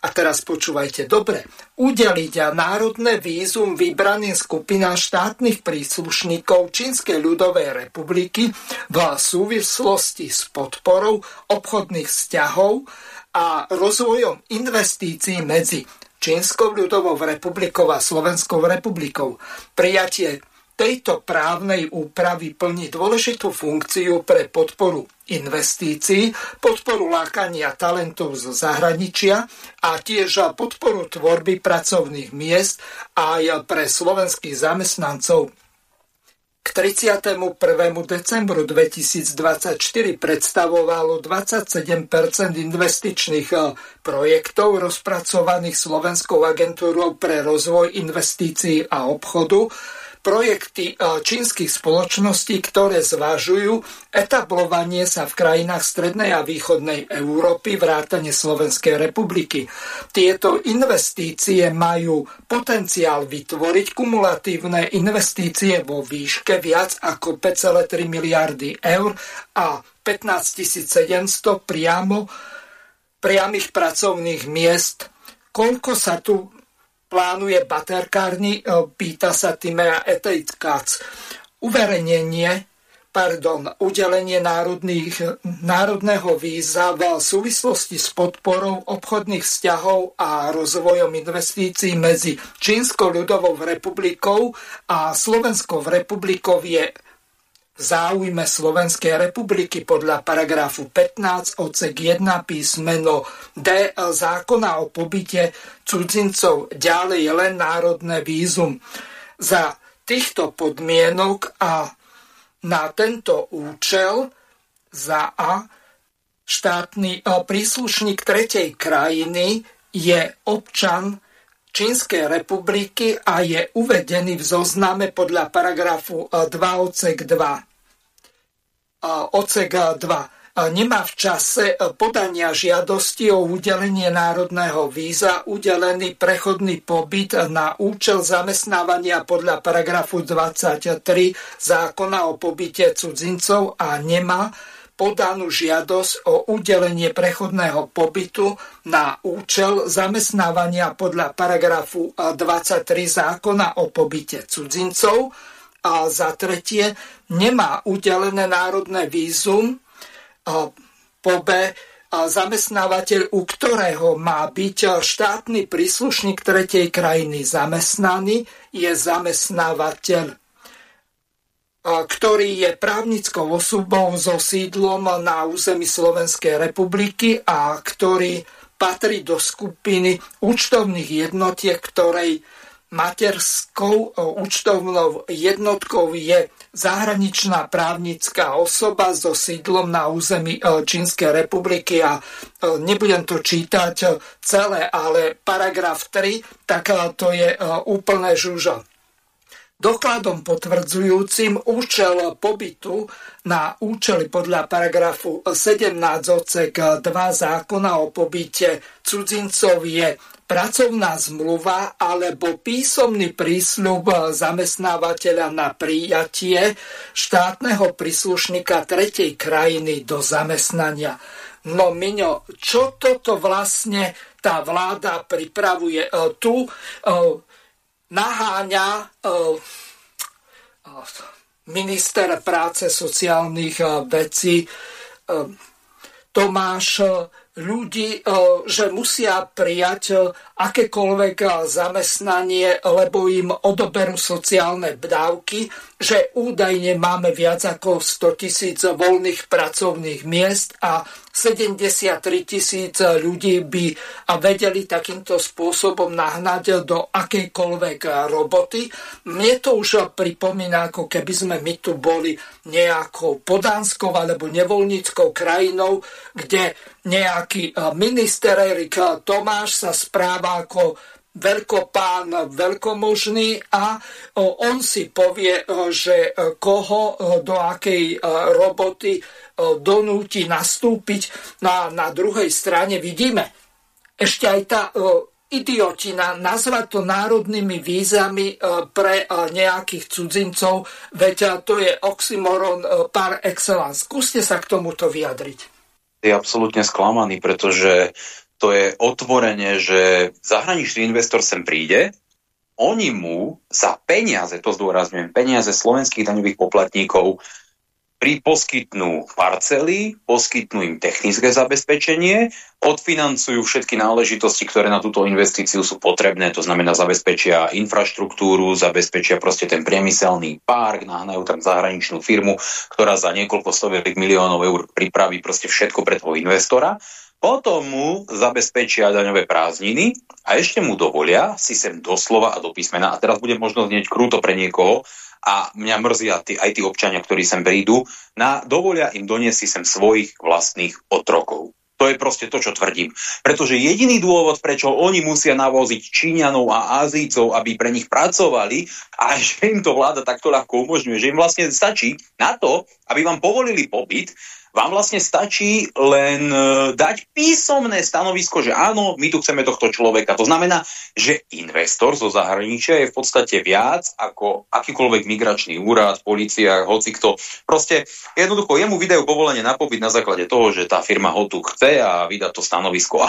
a teraz počúvajte dobre, udeliť národné vízum vybraným skupinám štátnych príslušníkov Čínskej ľudovej republiky v súvislosti s podporou obchodných vzťahov a rozvojom investícií medzi Čínskou ľudovou republikou a Slovenskou republikou. Prijatie tejto právnej úpravy plní dôležitú funkciu pre podporu investícií, podporu lákania talentov zo zahraničia a tiež podporu tvorby pracovných miest aj pre slovenských zamestnancov. K 31. decembru 2024 predstavovalo 27% investičných projektov rozpracovaných Slovenskou agentúrou pre rozvoj investícií a obchodu projekty e, čínskych spoločností, ktoré zvažujú etablovanie sa v krajinách strednej a východnej Európy, vrátane Slovenskej republiky. Tieto investície majú potenciál vytvoriť kumulatívne investície vo výške viac ako 5,3 miliardy eur a 15 700 priamo priamých pracovných miest. Koľko sa tu plánuje baterkárni, e, pýta sa Timea Etejtkac. Uverejnenie pardon, udelenie národných, národného víza v súvislosti s podporou obchodných vzťahov a rozvojom investícií medzi Čínskou ľudovou republikou a Slovenskou republikou je záujme Slovenskej republiky podľa paragrafu 15 odsek 1 písmeno D zákona o pobyte cudzincov ďalej len národné vízum. Za týchto podmienok a na tento účel za A štátny príslušník tretej krajiny je občan Čínskej republiky a je uvedený v zozname podľa paragrafu 2 odsek 2 odsek 2 nemá v čase podania žiadosti o udelenie národného víza udelený prechodný pobyt na účel zamestnávania podľa paragrafu 23 zákona o pobyte cudzincov a nemá podanú žiadosť o udelenie prechodného pobytu na účel zamestnávania podľa paragrafu 23 zákona o pobyte cudzincov a za tretie nemá udelené národné vízum po B zamestnávateľ, u ktorého má byť štátny príslušník tretej krajiny zamestnaný, je zamestnávateľ ktorý je právnickou osobou so sídlom na území Slovenskej republiky a ktorý patrí do skupiny účtovných jednotiek, ktorej materskou účtovnou jednotkou je zahraničná právnická osoba so sídlom na území Čínskej republiky a nebudem to čítať celé, ale paragraf 3, tak to je úplné žužo. Dokladom potvrdzujúcim účel pobytu na účely podľa paragrafu 17 odsek 2 zákona o pobyte cudzincov je pracovná zmluva alebo písomný prísľub zamestnávateľa na prijatie štátneho príslušníka tretej krajiny do zamestnania. No Miňo, čo toto vlastne tá vláda pripravuje? E, tu e, naháňa e, minister práce sociálnych vecí Tomáš ľudí, že musia prijať akékoľvek zamestnanie, lebo im odoberú sociálne dávky, že údajne máme viac ako 100 tisíc voľných pracovných miest a 73 tisíc ľudí by vedeli takýmto spôsobom nahnať do akejkoľvek roboty. Mne to už pripomína, ako keby sme my tu boli nejakou podánskou alebo nevoľníckou krajinou, kde nejaký minister Erik Tomáš sa správa ako veľkopán veľkomožný a on si povie, že koho do akej roboty donúti nastúpiť. No a na druhej strane vidíme ešte aj tá idiotina nazvať to národnými vízami pre nejakých cudzincov, veď to je oxymoron par excellence. Skúste sa k tomuto vyjadriť. Je absolútne sklamaný, pretože to je otvorenie, že zahraničný investor sem príde, oni mu za peniaze, to zdôrazňujem, peniaze slovenských daňových poplatníkov pri poskytnú parcely, poskytnú im technické zabezpečenie, odfinancujú všetky náležitosti, ktoré na túto investíciu sú potrebné, to znamená zabezpečia infraštruktúru, zabezpečia proste ten priemyselný park, nahnajú tam zahraničnú firmu, ktorá za niekoľko stoviek miliónov eur pripraví proste všetko pre toho investora. Potom mu zabezpečia daňové prázdniny a ešte mu dovolia si sem doslova a do písmena, a teraz bude možno znieť krúto pre niekoho, a mňa mrzia tí, aj tí občania, ktorí sem prídu, na, dovolia im doniesť sem svojich vlastných otrokov. To je proste to, čo tvrdím. Pretože jediný dôvod, prečo oni musia navoziť Číňanov a Azícov, aby pre nich pracovali a že im to vláda takto ľahko umožňuje, že im vlastne stačí na to, aby vám povolili pobyt, vám vlastne stačí len e, dať písomné stanovisko, že áno, my tu chceme tohto človeka. To znamená, že investor zo zahraničia je v podstate viac ako akýkoľvek migračný úrad, policia, hoci kto. Proste jednoducho jemu vydajú povolenie na pobyt na základe toho, že tá firma ho tu chce a vydá to stanovisko.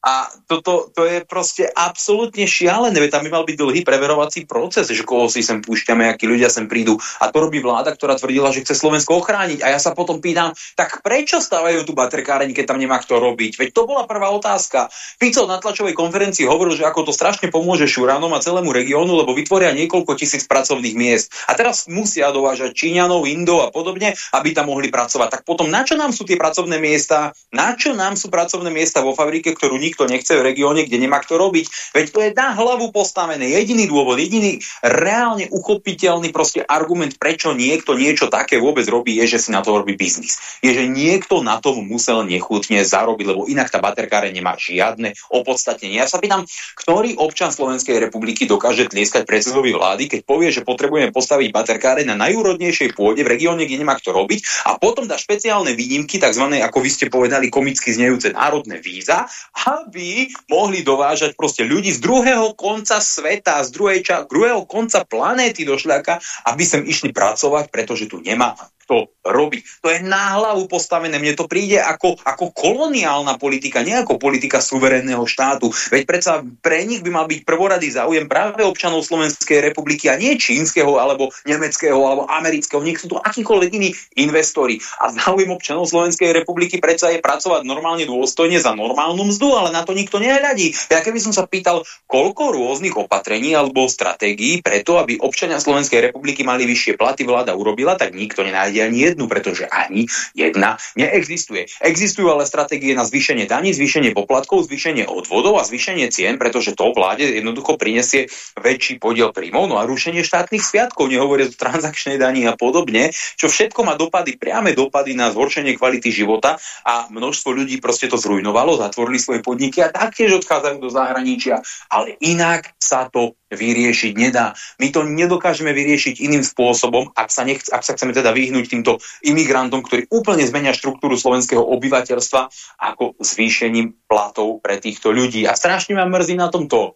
A toto to je proste absolútne šialené, tam by mal byť dlhý preverovací proces, že koho si sem púšťame, akí ľudia sem prídu. A to robí vláda, ktorá tvrdila, že chce Slovensko ochrániť. A ja sa potom pýtam, tak prečo stávajú tu baterkáreň, keď tam nemá kto robiť? Veď to bola prvá otázka. Fico na tlačovej konferencii hovoril, že ako to strašne pomôže Šuranom a celému regiónu, lebo vytvoria niekoľko tisíc pracovných miest. A teraz musia dovážať Číňanov, Indov a podobne, aby tam mohli pracovať. Tak potom na čo nám sú tie pracovné miesta? Na čo nám sú pracovné miesta vo fabrike, ktorú nikto nechce v regióne, kde nemá kto robiť. Veď to je na hlavu postavené. Jediný dôvod, jediný reálne uchopiteľný proste argument, prečo niekto niečo také vôbec robí, je, že si na to robí biznis. Je, že niekto na tom musel nechutne zarobiť, lebo inak tá baterkáre nemá žiadne opodstatnenie. Ja sa pýtam, ktorý občan Slovenskej republiky dokáže tlieskať predsedovi vlády, keď povie, že potrebujeme postaviť baterkáre na najúrodnejšej pôde v regióne, kde nemá kto robiť a potom dá špeciálne výnimky, tzv. ako vy ste povedali, komicky znejúce národné víza, aby mohli dovážať proste ľudí z druhého konca sveta, z druhej ča- druhého konca planéty do šľaka, aby sem išli pracovať, pretože tu nemá to robí. To je na hlavu postavené. Mne to príde ako, ako koloniálna politika, nie ako politika suverénneho štátu. Veď predsa pre nich by mal byť prvoradý záujem práve občanov Slovenskej republiky a nie čínskeho, alebo nemeckého, alebo amerického. Nech sú to akýkoľvek iní investori. A záujem občanov Slovenskej republiky predsa je pracovať normálne dôstojne za normálnu mzdu, ale na to nikto nehľadí. Ja keby som sa pýtal, koľko rôznych opatrení alebo stratégií preto, aby občania Slovenskej republiky mali vyššie platy vláda urobila, tak nikto nenájde ani jednu, pretože ani jedna neexistuje. Existujú ale stratégie na zvýšenie daní, zvýšenie poplatkov, zvýšenie odvodov a zvýšenie cien, pretože to vláde jednoducho prinesie väčší podiel príjmov, no a rušenie štátnych sviatkov, nehovoria o transakčnej daní a podobne, čo všetko má dopady, priame dopady na zhoršenie kvality života a množstvo ľudí proste to zrujnovalo, zatvorili svoje podniky a taktiež odchádzajú do zahraničia. Ale inak sa to vyriešiť nedá. My to nedokážeme vyriešiť iným spôsobom, ak sa, nech, ak sa chceme teda vyhnúť týmto imigrantom, ktorí úplne zmenia štruktúru slovenského obyvateľstva ako zvýšením platov pre týchto ľudí. A strašne ma mrzí na tomto.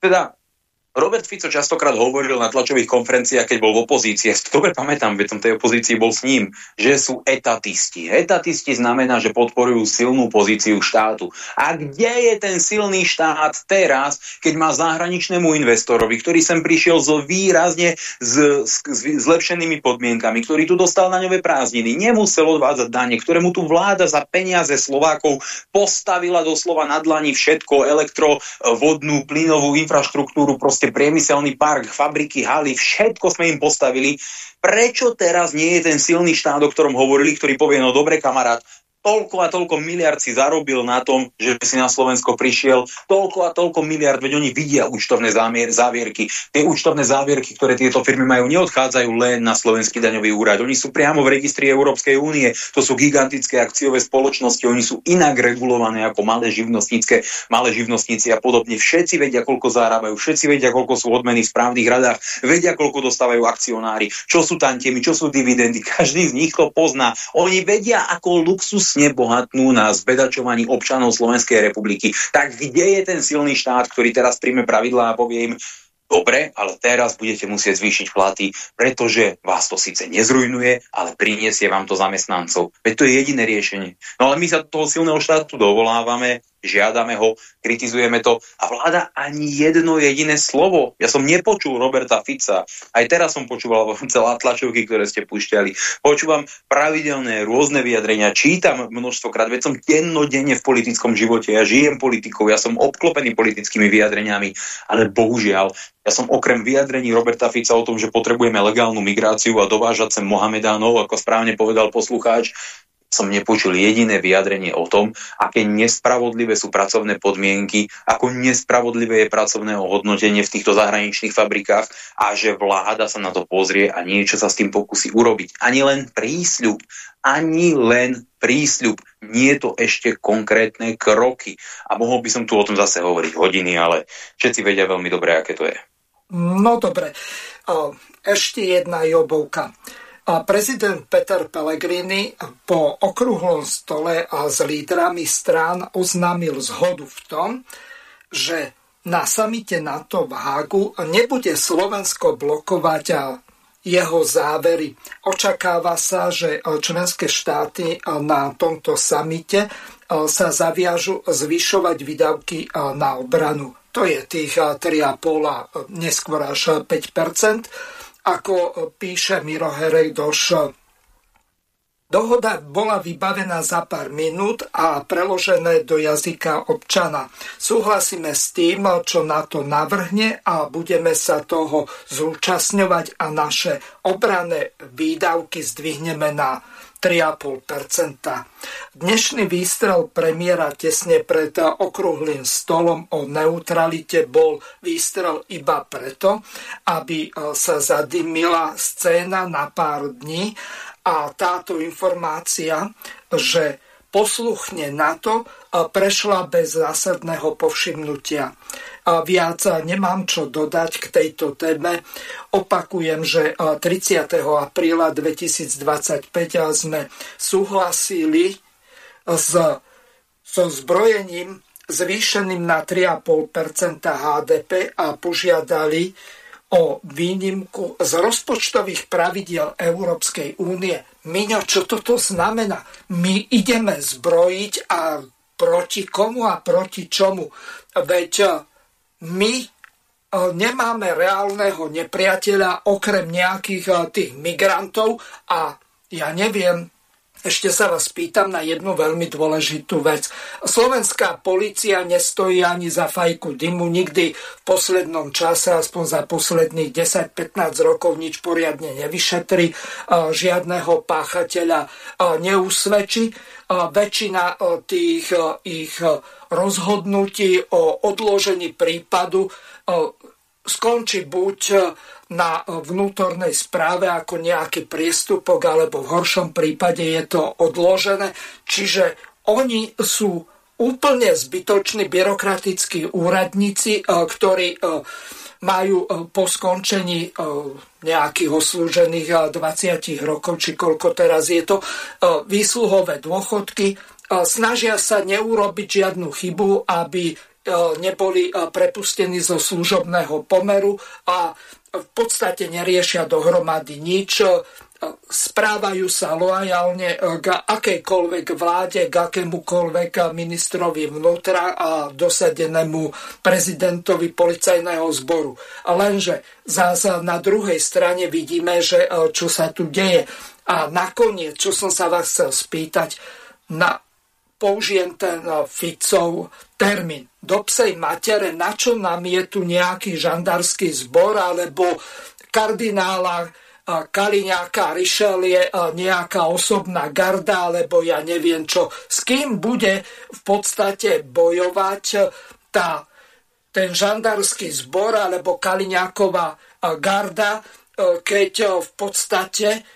Teda Robert Fico častokrát hovoril na tlačových konferenciách, keď bol v opozícii. Ja dobre pamätám, veď tej opozícii bol s ním, že sú etatisti. Etatisti znamená, že podporujú silnú pozíciu štátu. A kde je ten silný štát teraz, keď má zahraničnému investorovi, ktorý sem prišiel so výrazne s, s, s zlepšenými podmienkami, ktorý tu dostal na ňové prázdniny, nemusel odvádzať dane, ktorému tu vláda za peniaze Slovákov postavila doslova na dlani všetko, elektro, vodnú, plynovú infraštruktúru, proste proste priemyselný park, fabriky, haly, všetko sme im postavili. Prečo teraz nie je ten silný štát, o ktorom hovorili, ktorý povie, no dobre kamarát, toľko a toľko miliard si zarobil na tom, že si na Slovensko prišiel, toľko a toľko miliard, veď oni vidia účtovné zámier, závierky. Tie účtovné závierky, ktoré tieto firmy majú, neodchádzajú len na Slovenský daňový úrad. Oni sú priamo v registri Európskej únie. To sú gigantické akciové spoločnosti, oni sú inak regulované ako malé živnostnícke, malé živnostníci a podobne. Všetci vedia, koľko zarábajú, všetci vedia, koľko sú odmeny v správnych radách, vedia, koľko dostávajú akcionári, čo sú tantiemi, čo sú dividendy. Každý z nich to pozná. Oni vedia, ako luxus vlastne bohatnú na zbedačovaní občanov Slovenskej republiky. Tak kde je ten silný štát, ktorý teraz príjme pravidlá a povie im, Dobre, ale teraz budete musieť zvýšiť platy, pretože vás to síce nezrujnuje, ale priniesie vám to zamestnancov. Veď to je jediné riešenie. No ale my sa toho silného štátu dovolávame, žiadame ho, kritizujeme to. A vláda ani jedno jediné slovo. Ja som nepočul Roberta Fica, aj teraz som počúval celá tlačovky, ktoré ste púšťali. Počúvam pravidelné rôzne vyjadrenia, čítam množstvokrát, veď som dennodenne v politickom živote, ja žijem politikou, ja som obklopený politickými vyjadreniami, ale bohužiaľ, ja som okrem vyjadrení Roberta Fica o tom, že potrebujeme legálnu migráciu a dovážať sem Mohamedánov, ako správne povedal poslucháč, som nepočul jediné vyjadrenie o tom, aké nespravodlivé sú pracovné podmienky, ako nespravodlivé je pracovné ohodnotenie v týchto zahraničných fabrikách a že vláda sa na to pozrie a niečo sa s tým pokusí urobiť. Ani len prísľub, ani len prísľub, nie je to ešte konkrétne kroky. A mohol by som tu o tom zase hovoriť hodiny, ale všetci vedia veľmi dobre, aké to je. No dobre, ešte jedna jobovka. A prezident Peter Pellegrini po okrúhlom stole a s lídrami strán oznámil zhodu v tom, že na samite NATO v Hágu nebude Slovensko blokovať jeho závery. Očakáva sa, že členské štáty na tomto samite sa zaviažu zvyšovať výdavky na obranu. To je tých 3,5 a neskôr až 5 ako píše Miro Herejdoš. Dohoda bola vybavená za pár minút a preložené do jazyka občana. Súhlasíme s tým, čo na to navrhne a budeme sa toho zúčastňovať a naše obranné výdavky zdvihneme na 3,5 Dnešný výstrel premiéra tesne pred okrúhlým stolom o neutralite bol výstrel iba preto, aby sa zadymila scéna na pár dní a táto informácia, že posluchne na to, prešla bez zásadného povšimnutia. A viac nemám čo dodať k tejto téme. Opakujem, že 30. apríla 2025 sme súhlasili s, so zbrojením zvýšeným na 3,5% HDP a požiadali o výnimku z rozpočtových pravidiel Európskej únie. Miňo, čo toto znamená? My ideme zbrojiť a proti komu a proti čomu? Veď my e, nemáme reálneho nepriateľa okrem nejakých e, tých migrantov a ja neviem, ešte sa vás pýtam na jednu veľmi dôležitú vec. Slovenská policia nestojí ani za fajku dymu, nikdy v poslednom čase, aspoň za posledných 10-15 rokov nič poriadne nevyšetri, žiadneho páchateľa neusvedčí. Väčšina tých ich rozhodnutí o odložení prípadu skončí buď na vnútornej správe ako nejaký priestupok, alebo v horšom prípade je to odložené. Čiže oni sú úplne zbytoční byrokratickí úradníci, e, ktorí e, majú e, po skončení nejakých oslúžených 20 rokov, či koľko teraz je to, výsluhové dôchodky, snažia sa neurobiť žiadnu chybu, aby neboli prepustení zo služobného pomeru a v podstate neriešia dohromady nič, správajú sa loajálne k akejkoľvek vláde, k akémukoľvek ministrovi vnútra a dosadenému prezidentovi policajného zboru. Lenže zase na druhej strane vidíme, že čo sa tu deje. A nakoniec, čo som sa vás chcel spýtať, na, použijem ten Ficov termín do psej matere, na čo nám je tu nejaký žandarský zbor alebo kardinála Kaliňáka, Rišelie, nejaká osobná garda, alebo ja neviem čo. S kým bude v podstate bojovať tá, ten žandarský zbor alebo Kaliňáková garda, keď v podstate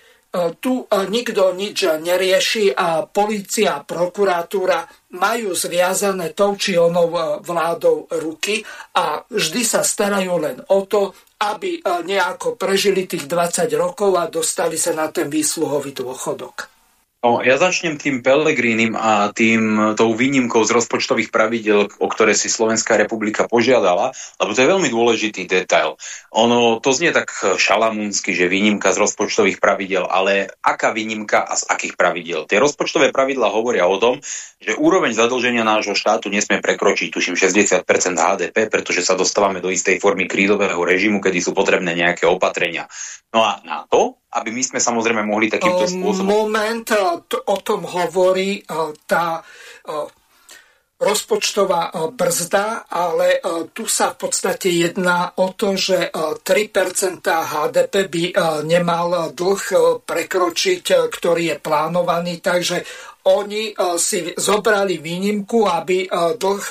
tu e, nikto nič nerieši a policia a prokuratúra majú zviazané tou či onou e, vládou ruky a vždy sa starajú len o to, aby nejako prežili tých 20 rokov a dostali sa na ten výsluhový dôchodok. No, ja začnem tým Pelegrínim a tým tou výnimkou z rozpočtových pravidel, o ktoré si Slovenská republika požiadala, lebo to je veľmi dôležitý detail. Ono to znie tak šalamúnsky, že výnimka z rozpočtových pravidel, ale aká výnimka a z akých pravidel? Tie rozpočtové pravidla hovoria o tom, že úroveň zadlženia nášho štátu nesmie prekročiť, tuším, 60% HDP, pretože sa dostávame do istej formy krízového režimu, kedy sú potrebné nejaké opatrenia. No a na to aby my sme samozrejme mohli takýmto spôsobom... Moment, o tom hovorí tá rozpočtová brzda, ale tu sa v podstate jedná o to, že 3% HDP by nemal dlh prekročiť, ktorý je plánovaný, takže oni si zobrali výnimku, aby dlh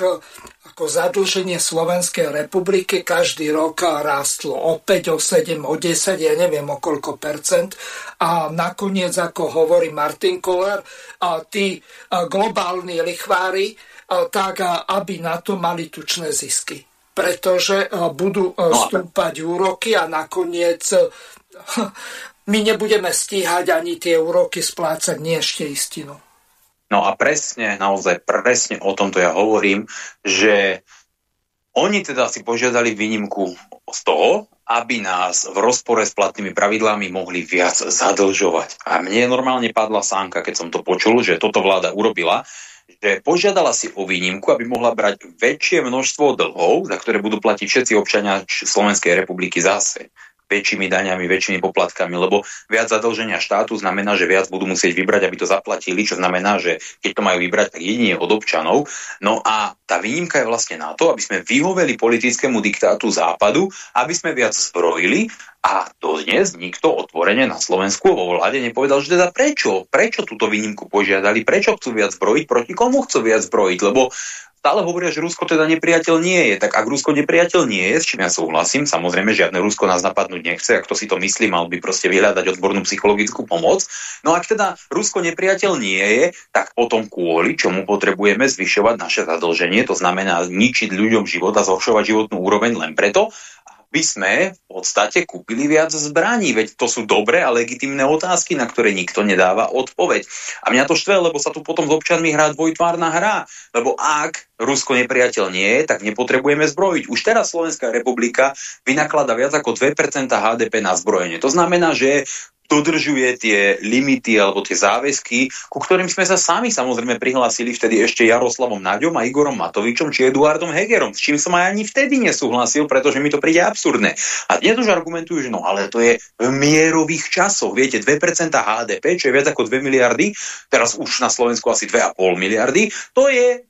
ako zadlženie Slovenskej republiky každý rok rástlo o 5, o 7, o 10, ja neviem o koľko percent. A nakoniec, ako hovorí Martin Koller, tí globálni lichvári, tak aby na to mali tučné zisky. Pretože budú no stúpať úroky a nakoniec my nebudeme stíhať ani tie úroky splácať, nie ešte istinu. No a presne, naozaj presne o tomto ja hovorím, že oni teda si požiadali výnimku z toho, aby nás v rozpore s platnými pravidlami mohli viac zadlžovať. A mne normálne padla sánka, keď som to počul, že toto vláda urobila, že požiadala si o výnimku, aby mohla brať väčšie množstvo dlhov, za ktoré budú platiť všetci občania Slovenskej republiky zase väčšími daňami, väčšími poplatkami, lebo viac zadlženia štátu znamená, že viac budú musieť vybrať, aby to zaplatili, čo znamená, že keď to majú vybrať, tak jedine od občanov. No a tá výnimka je vlastne na to, aby sme vyhoveli politickému diktátu západu, aby sme viac zbrojili a dnes nikto otvorene na Slovensku vo vláde nepovedal, že teda prečo, prečo túto výnimku požiadali, prečo chcú viac zbrojiť, proti komu chcú viac zbrojiť, lebo stále hovoria, že Rusko teda nepriateľ nie je. Tak ak Rusko nepriateľ nie je, s čím ja súhlasím, samozrejme žiadne Rusko nás napadnúť nechce, ak to si to myslí, mal by proste vyhľadať odbornú psychologickú pomoc. No ak teda Rusko nepriateľ nie je, tak potom kvôli čomu potrebujeme zvyšovať naše zadlženie, to znamená ničiť ľuďom život a zhoršovať životnú úroveň len preto, by sme v podstate kúpili viac zbraní. Veď to sú dobré a legitimné otázky, na ktoré nikto nedáva odpoveď. A mňa to štve, lebo sa tu potom s občanmi hrá dvojtvárna hra. Lebo ak Rusko nepriateľ nie je, tak nepotrebujeme zbrojiť. Už teraz Slovenská republika vynaklada viac ako 2% HDP na zbrojenie. To znamená, že dodržuje tie limity alebo tie záväzky, ku ktorým sme sa sami samozrejme prihlásili vtedy ešte Jaroslavom Naďom a Igorom Matovičom či Eduardom Hegerom, s čím som aj ani vtedy nesúhlasil, pretože mi to príde absurdné. A dnes už argumentujú, že no ale to je v mierových časoch. Viete, 2% HDP, čo je viac ako 2 miliardy, teraz už na Slovensku asi 2,5 miliardy, to je e,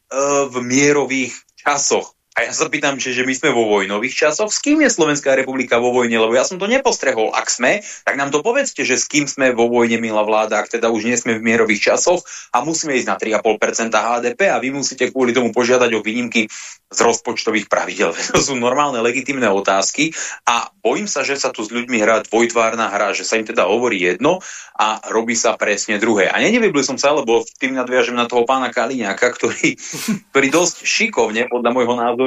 v mierových časoch. A ja sa pýtam, že, že my sme vo vojnových časoch. S kým je Slovenská republika vo vojne? Lebo ja som to nepostrehol. Ak sme, tak nám to povedzte, že s kým sme vo vojne, milá vláda, ak teda už nie sme v mierových časoch a musíme ísť na 3,5% HDP a vy musíte kvôli tomu požiadať o výnimky z rozpočtových pravidel. To sú normálne legitimné otázky a bojím sa, že sa tu s ľuďmi hrá dvojtvárna hra, že sa im teda hovorí jedno a robí sa presne druhé. A nenevybli som sa, lebo tým nadviažem na toho pána Kaliňáka, ktorý, ktorý dosť šikovne, podľa môjho názoru,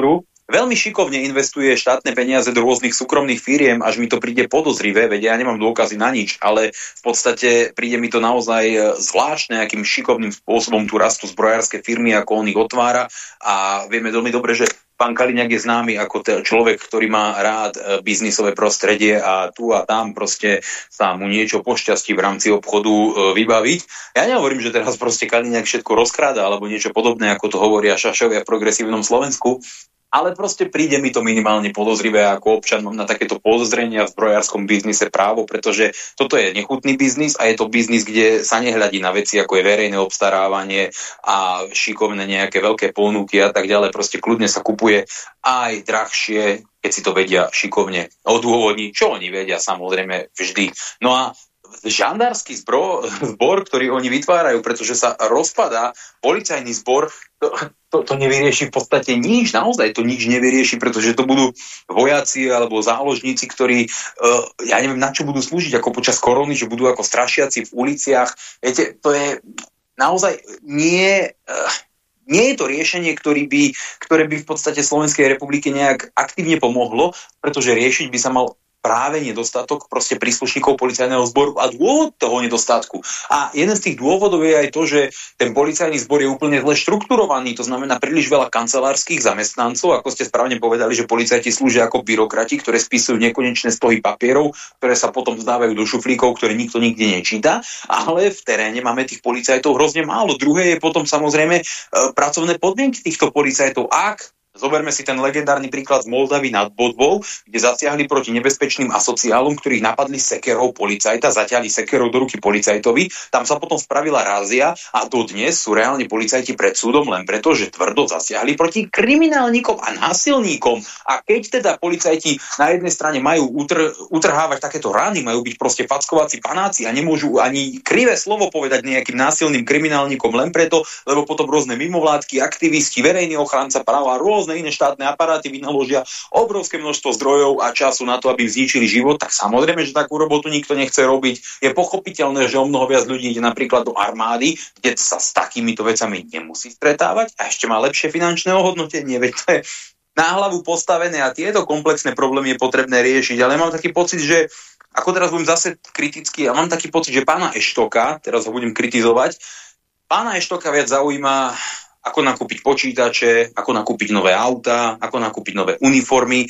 veľmi šikovne investuje štátne peniaze do rôznych súkromných firiem, až mi to príde podozrivé, veď ja nemám dôkazy na nič, ale v podstate príde mi to naozaj e, zvláštne, akým šikovným spôsobom tu rastú zbrojárske firmy, ako on ich otvára. A vieme veľmi dobre, že pán Kaliňák je známy ako človek, ktorý má rád e, biznisové prostredie a tu a tam proste sa mu niečo pošťastí v rámci obchodu e, vybaviť. Ja nehovorím, že teraz proste Kaliňák všetko rozkráda alebo niečo podobné, ako to hovoria šašovia v progresívnom Slovensku, ale proste príde mi to minimálne podozrivé ako občan. Mám na takéto podozrenia v zbrojárskom biznise právo, pretože toto je nechutný biznis a je to biznis, kde sa nehľadí na veci ako je verejné obstarávanie a šikovné nejaké veľké ponuky a tak ďalej. Proste kľudne sa kupuje aj drahšie, keď si to vedia šikovne odôvodniť, čo oni vedia samozrejme vždy. No a žandársky zbor, zbor, ktorý oni vytvárajú, pretože sa rozpadá policajný zbor, to, to, to nevyrieši v podstate nič, naozaj to nič nevyrieši, pretože to budú vojaci alebo záložníci, ktorí, uh, ja neviem, na čo budú slúžiť, ako počas korony, že budú ako strašiaci v uliciach. Viete, to je naozaj nie... Uh, nie je to riešenie, ktorý by, ktoré by v podstate Slovenskej republike nejak aktívne pomohlo, pretože riešiť by sa mal práve nedostatok proste príslušníkov policajného zboru a dôvod toho nedostatku. A jeden z tých dôvodov je aj to, že ten policajný zbor je úplne zle štrukturovaný, to znamená príliš veľa kancelárskych zamestnancov, ako ste správne povedali, že policajti slúžia ako byrokrati, ktoré spisujú nekonečné stohy papierov, ktoré sa potom zdávajú do šuflíkov, ktoré nikto nikde nečíta, ale v teréne máme tých policajtov hrozne málo. Druhé je potom samozrejme e, pracovné podmienky týchto policajtov. Ak Zoberme si ten legendárny príklad z Moldavy nad Bodvou, kde zasiahli proti nebezpečným asociálom, ktorých napadli sekerov policajta, zaťali sekerov do ruky policajtovi. Tam sa potom spravila rázia a dodnes sú reálne policajti pred súdom len preto, že tvrdo zasiahli proti kriminálnikom a násilníkom. A keď teda policajti na jednej strane majú utr- utrhávať takéto rány, majú byť proste fackovací panáci a nemôžu ani krivé slovo povedať nejakým násilným kriminálnikom len preto, lebo potom rôzne mimovládky, aktivisti, verejný ochranca práva, rôzne rôzne iné štátne aparáty vynaložia obrovské množstvo zdrojov a času na to, aby zničili život, tak samozrejme, že takú robotu nikto nechce robiť. Je pochopiteľné, že o mnoho viac ľudí ide napríklad do armády, kde sa s takýmito vecami nemusí stretávať a ešte má lepšie finančné ohodnotenie. Veď to je na hlavu postavené a tieto komplexné problémy je potrebné riešiť. Ale mám taký pocit, že ako teraz budem zase kritický, a mám taký pocit, že pána Eštoka, teraz ho budem kritizovať, pána Eštoka viac zaujíma ako nakúpiť počítače, ako nakúpiť nové auta, ako nakúpiť nové uniformy.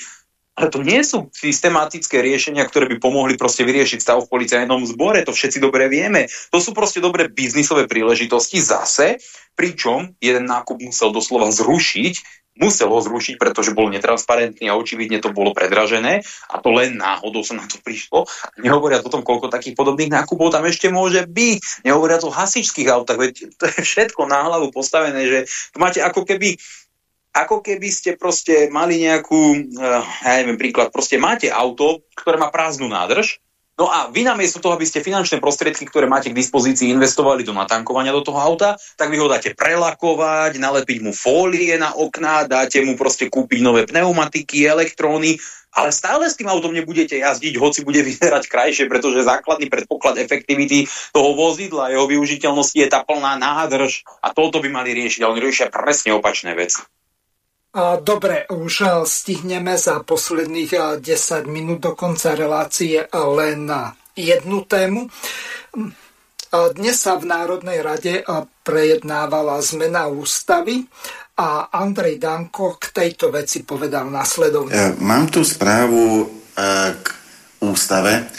Ale to nie sú systematické riešenia, ktoré by pomohli proste vyriešiť stav v policajnom zbore. To všetci dobre vieme. To sú proste dobré biznisové príležitosti zase, pričom jeden nákup musel doslova zrušiť musel ho zrušiť, pretože bol netransparentný a očividne to bolo predražené a to len náhodou sa na to prišlo. Nehovoria o tom, koľko takých podobných nákupov tam ešte môže byť. Nehovoria o hasičských autách, veď to je všetko na hlavu postavené, že to máte ako keby ako keby ste proste mali nejakú, eh, ja neviem, príklad, proste máte auto, ktoré má prázdnu nádrž No a vy namiesto toho, aby ste finančné prostriedky, ktoré máte k dispozícii, investovali do natankovania do toho auta, tak vy ho dáte prelakovať, nalepiť mu fólie na okná, dáte mu proste kúpiť nové pneumatiky, elektróny, ale stále s tým autom nebudete jazdiť, hoci bude vyzerať krajšie, pretože základný predpoklad efektivity toho vozidla, jeho využiteľnosti je tá plná nádrž a toto by mali riešiť, ale oni riešia presne opačné veci. Dobre, už e, stihneme za posledných 10 e, minút do konca relácie len jednu tému. Dnes sa v Národnej rade e, prejednávala zmena ústavy a Andrej Danko k tejto veci povedal následovne. Mám tu správu k ústave.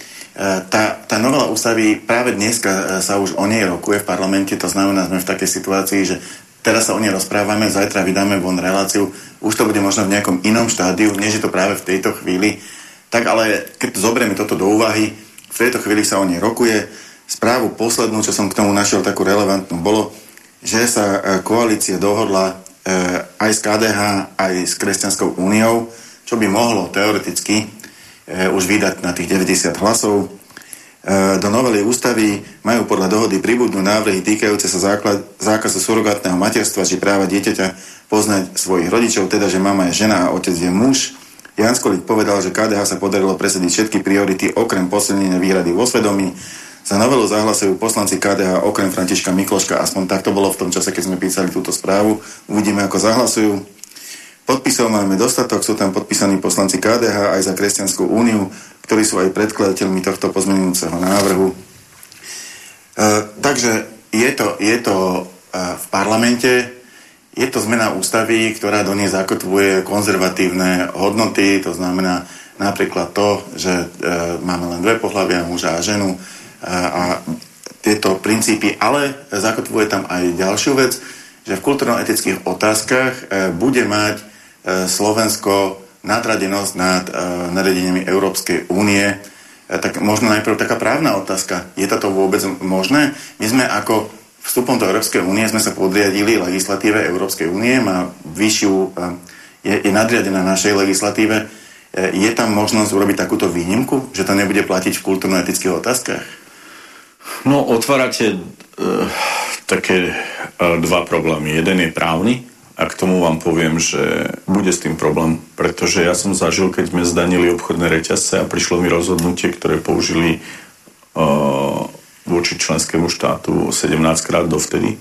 Tá, tá novela ústavy práve dneska sa už o nej rokuje v parlamente, to znamená, sme v takej situácii, že teraz sa o nej rozprávame, zajtra vydáme von reláciu, už to bude možno v nejakom inom štádiu, než je to práve v tejto chvíli. Tak ale keď zoberieme toto do úvahy, v tejto chvíli sa o nej rokuje. Správu poslednú, čo som k tomu našiel takú relevantnú, bolo, že sa e, koalícia dohodla e, aj s KDH, aj s Kresťanskou úniou, čo by mohlo teoreticky e, už vydať na tých 90 hlasov do novely ústavy majú podľa dohody pribudnú návrhy týkajúce sa základ, zákazu surogátneho materstva či práva dieťaťa poznať svojich rodičov, teda že mama je žena a otec je muž. Jan Skolík povedal, že KDH sa podarilo presediť všetky priority okrem posilnenia výhrady vo svedomí. Za novelu zahlasujú poslanci KDH okrem Františka Mikloška, aspoň tak to bolo v tom čase, keď sme písali túto správu. Uvidíme, ako zahlasujú. Podpisov máme dostatok, sú tam podpísaní poslanci KDH aj za Kresťanskú úniu, ktorí sú aj predkladateľmi tohto pozmenujúceho návrhu. E, takže je to, je to e, v parlamente, je to zmena ústavy, ktorá do nej zakotvuje konzervatívne hodnoty, to znamená napríklad to, že e, máme len dve pohľavia, muža a ženu e, a tieto princípy, ale zakotvuje tam aj ďalšiu vec, že v kultúrno-etických otázkach e, bude mať E, Slovensko nadradenosť nad uh, nariadeniami Európskej únie. Uh, tak možno najprv taká právna otázka. Je toto vôbec možné? My sme ako vstupom do Európskej únie sme sa podriadili legislatíve Európskej únie, má vyššiu, uh, je, je nadriadená našej legislatíve. Je tam možnosť urobiť takúto výnimku, že to nebude platiť v kultúrno-etických otázkach? No, otvárate také dva problémy. Jeden je právny, a k tomu vám poviem, že bude s tým problém, pretože ja som zažil, keď sme zdanili obchodné reťazce a prišlo mi rozhodnutie, ktoré použili uh, voči členskému štátu 17 krát dovtedy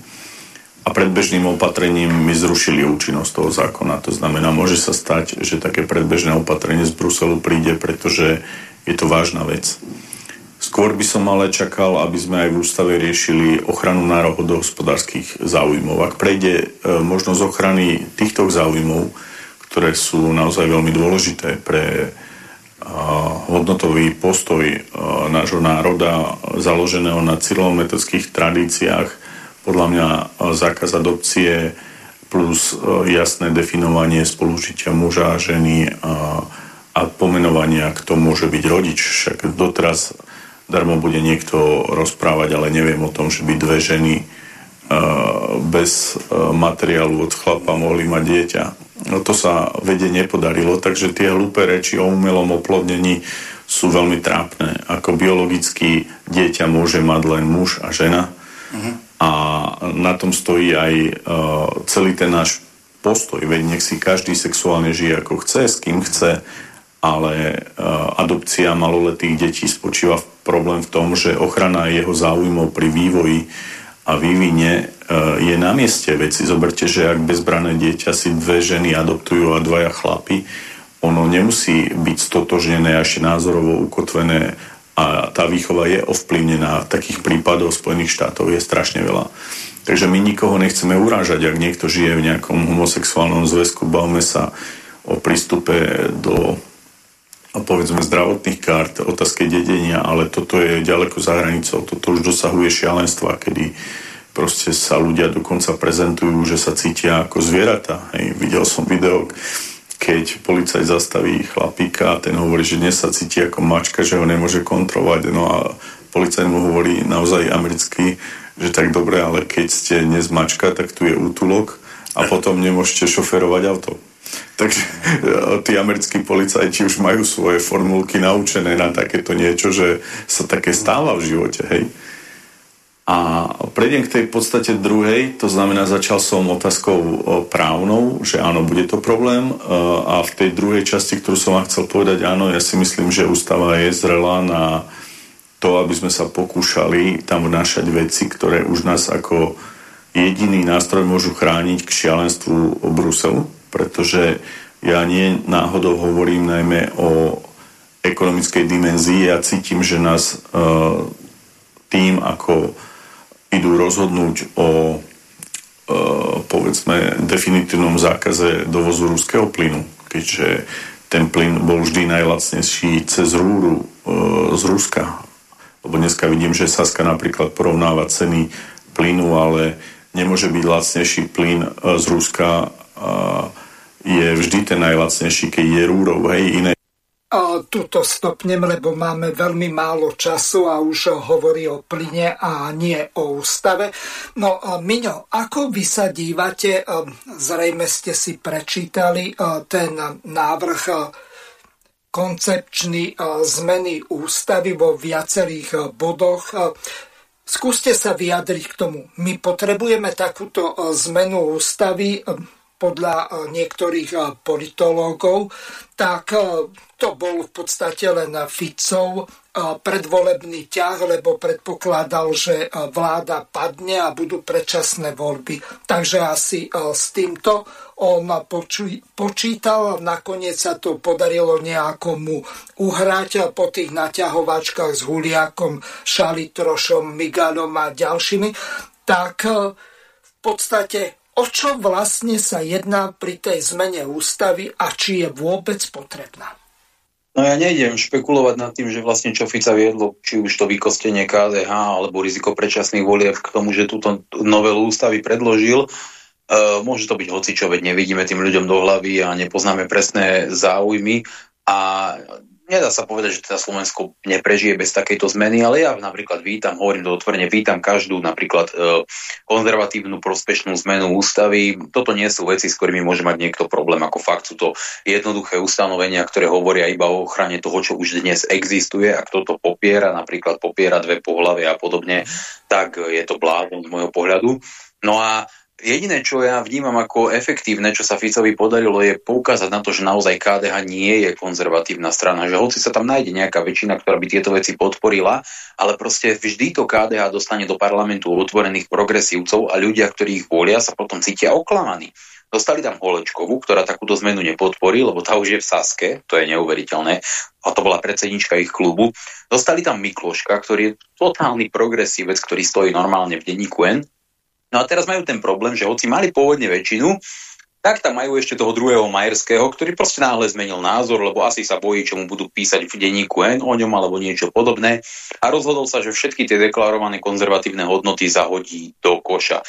a predbežným opatrením mi zrušili účinnosť toho zákona. To znamená, môže sa stať, že také predbežné opatrenie z Bruselu príde, pretože je to vážna vec. Skôr by som ale čakal, aby sme aj v ústave riešili ochranu národohospodárskych záujmov. Ak prejde e, možnosť ochrany týchto záujmov, ktoré sú naozaj veľmi dôležité pre hodnotový postoj nášho národa založeného na cyrilometockých tradíciách, podľa mňa zákaz adopcie plus jasné definovanie spolužitia muža a ženy a, a pomenovania, kto môže byť rodič. Však doteraz darmo bude niekto rozprávať, ale neviem o tom, že by dve ženy bez materiálu od chlapa mohli mať dieťa. No to sa vede nepodarilo, takže tie hlúpe reči o umelom oplodnení sú veľmi trápne. Ako biologicky dieťa môže mať len muž a žena uh-huh. a na tom stojí aj uh, celý ten náš postoj. Veď nech si každý sexuálne žije ako chce, s kým chce, ale uh, adopcia maloletých detí spočíva v problém v tom, že ochrana jeho záujmov pri vývoji a vývine e, je na mieste. Veď si zoberte, že ak bezbrané dieťa si dve ženy adoptujú a dvaja chlapi, ono nemusí byť stotožnené a ešte názorovo ukotvené a tá výchova je ovplyvnená. Takých prípadov Spojených štátov je strašne veľa. Takže my nikoho nechceme urážať, ak niekto žije v nejakom homosexuálnom zväzku, bavme sa o prístupe do povedzme zdravotných kart, otázke dedenia, ale toto je ďaleko za hranicou, toto už dosahuje šialenstva, kedy proste sa ľudia dokonca prezentujú, že sa cítia ako zvieratá. Hej. Videl som video, keď policajt zastaví chlapíka a ten hovorí, že dnes sa cíti ako mačka, že ho nemôže kontrolovať. No a policajt mu hovorí naozaj americky, že tak dobre, ale keď ste dnes mačka, tak tu je útulok a potom nemôžete šoferovať auto. Takže e, tí americkí policajti už majú svoje formulky naučené na takéto niečo, že sa také stáva v živote, hej. A prejdem k tej podstate druhej, to znamená, začal som otázkou e, právnou, že áno, bude to problém. E, a v tej druhej časti, ktorú som vám chcel povedať, áno, ja si myslím, že ústava je zrelá na to, aby sme sa pokúšali tam vnášať veci, ktoré už nás ako jediný nástroj môžu chrániť k šialenstvu Bruselu pretože ja nie náhodou hovorím najmä o ekonomickej dimenzii. Ja cítim, že nás uh, tým, ako idú rozhodnúť o uh, povedzme definitívnom zákaze dovozu ruského plynu, keďže ten plyn bol vždy najlacnejší cez rúru uh, z Ruska. Lebo dneska vidím, že Saska napríklad porovnáva ceny plynu, ale nemôže byť lacnejší plyn z Ruska je vždy ten najlacnejší, keď je rúrov, hej, iné Tuto stopnem, lebo máme veľmi málo času a už hovorí o plyne a nie o ústave. No, Miňo, ako vy sa dívate, zrejme ste si prečítali ten návrh koncepčný zmeny ústavy vo viacerých bodoch. Skúste sa vyjadriť k tomu. My potrebujeme takúto zmenu ústavy podľa e, niektorých e, politológov, tak e, to bol v podstate len Ficov predvolebný ťah, lebo predpokladal, že vláda padne a budú predčasné voľby. Takže asi s týmto on počítal nakoniec sa to podarilo nejakomu uhrať po tých naťahovačkách s Huliakom, Šalitrošom, Migalom a ďalšími. Tak v podstate o čo vlastne sa jedná pri tej zmene ústavy a či je vôbec potrebná. No ja nejdem špekulovať nad tým, že vlastne čo Fica viedlo, či už to vykostenie KDH alebo riziko predčasných volieb k tomu, že túto novelu ústavy predložil. Uh, môže to byť hocičo, veď nevidíme tým ľuďom do hlavy a nepoznáme presné záujmy a nedá sa povedať, že teda Slovensko neprežije bez takejto zmeny, ale ja napríklad vítam, hovorím to otvorene, vítam každú napríklad e, konzervatívnu prospešnú zmenu ústavy. Toto nie sú veci, s ktorými môže mať niekto problém. Ako fakt sú to jednoduché ustanovenia, ktoré hovoria iba o ochrane toho, čo už dnes existuje. Ak toto popiera, napríklad popiera dve pohlavy a podobne, tak je to blázon z môjho pohľadu. No a Jediné, čo ja vnímam ako efektívne, čo sa Ficovi podarilo, je poukázať na to, že naozaj KDH nie je konzervatívna strana. Že hoci sa tam nájde nejaká väčšina, ktorá by tieto veci podporila, ale proste vždy to KDH dostane do parlamentu otvorených progresívcov a ľudia, ktorí ich volia, sa potom cítia oklamaní. Dostali tam Holečkovú, ktorá takúto zmenu nepodporí, lebo tá už je v Saske, to je neuveriteľné, a to bola predsednička ich klubu. Dostali tam Mikloška, ktorý je totálny progresívec, ktorý stojí normálne v denníku N No a teraz majú ten problém, že hoci mali pôvodne väčšinu, tak tam majú ešte toho druhého Majerského, ktorý proste náhle zmenil názor, lebo asi sa bojí, čo mu budú písať v denníku N o ňom alebo niečo podobné a rozhodol sa, že všetky tie deklarované konzervatívne hodnoty zahodí do koša.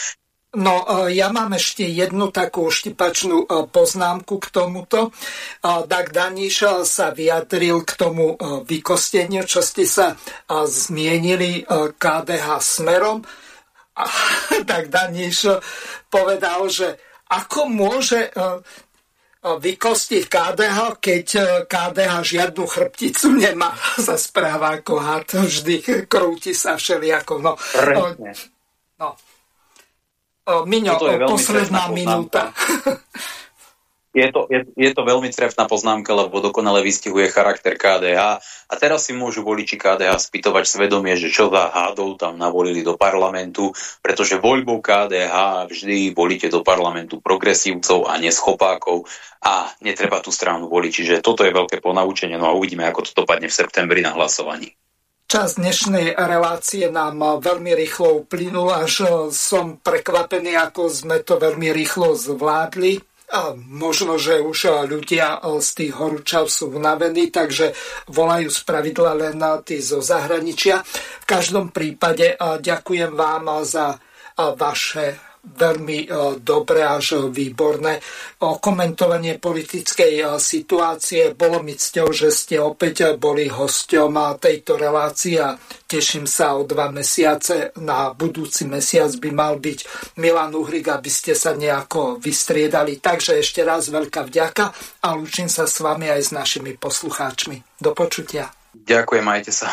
No, e, ja mám ešte jednu takú štipačnú e, poznámku k tomuto. E, Dag Daniš sa vyjadril k tomu vykosteniu, čo ste sa zmienili KDH smerom a tak Daniš povedal, že ako môže e, e, vykostiť KDH, keď KDH e, žiadnu chrbticu nemá. Sa správa ako had, vždy krúti sa všelijako. No, no. Miňo, posledná minúta. je to, je, je to veľmi trefná poznámka, lebo dokonale vystihuje charakter KDH. A teraz si môžu voliči KDH spýtovať svedomie, že čo za hádov tam navolili do parlamentu, pretože voľbou KDH vždy volíte do parlamentu progresívcov a neschopákov a netreba tú stranu voliť. Čiže toto je veľké ponaučenie, no a uvidíme, ako to dopadne v septembri na hlasovaní. Čas dnešnej relácie nám veľmi rýchlo uplynul, až som prekvapený, ako sme to veľmi rýchlo zvládli. Možno, že už ľudia z tých horúčav sú unavení, takže volajú z pravidla len tí zo zahraničia. V každom prípade ďakujem vám za vaše veľmi e, dobré až výborné komentovanie politickej e, situácie. Bolo mi cťou, že ste opäť boli hosťom tejto relácie a teším sa o dva mesiace. Na budúci mesiac by mal byť Milan Uhrik, aby ste sa nejako vystriedali. Takže ešte raz veľká vďaka a lúčim sa s vami aj s našimi poslucháčmi. Do počutia. Ďakujem, majte sa.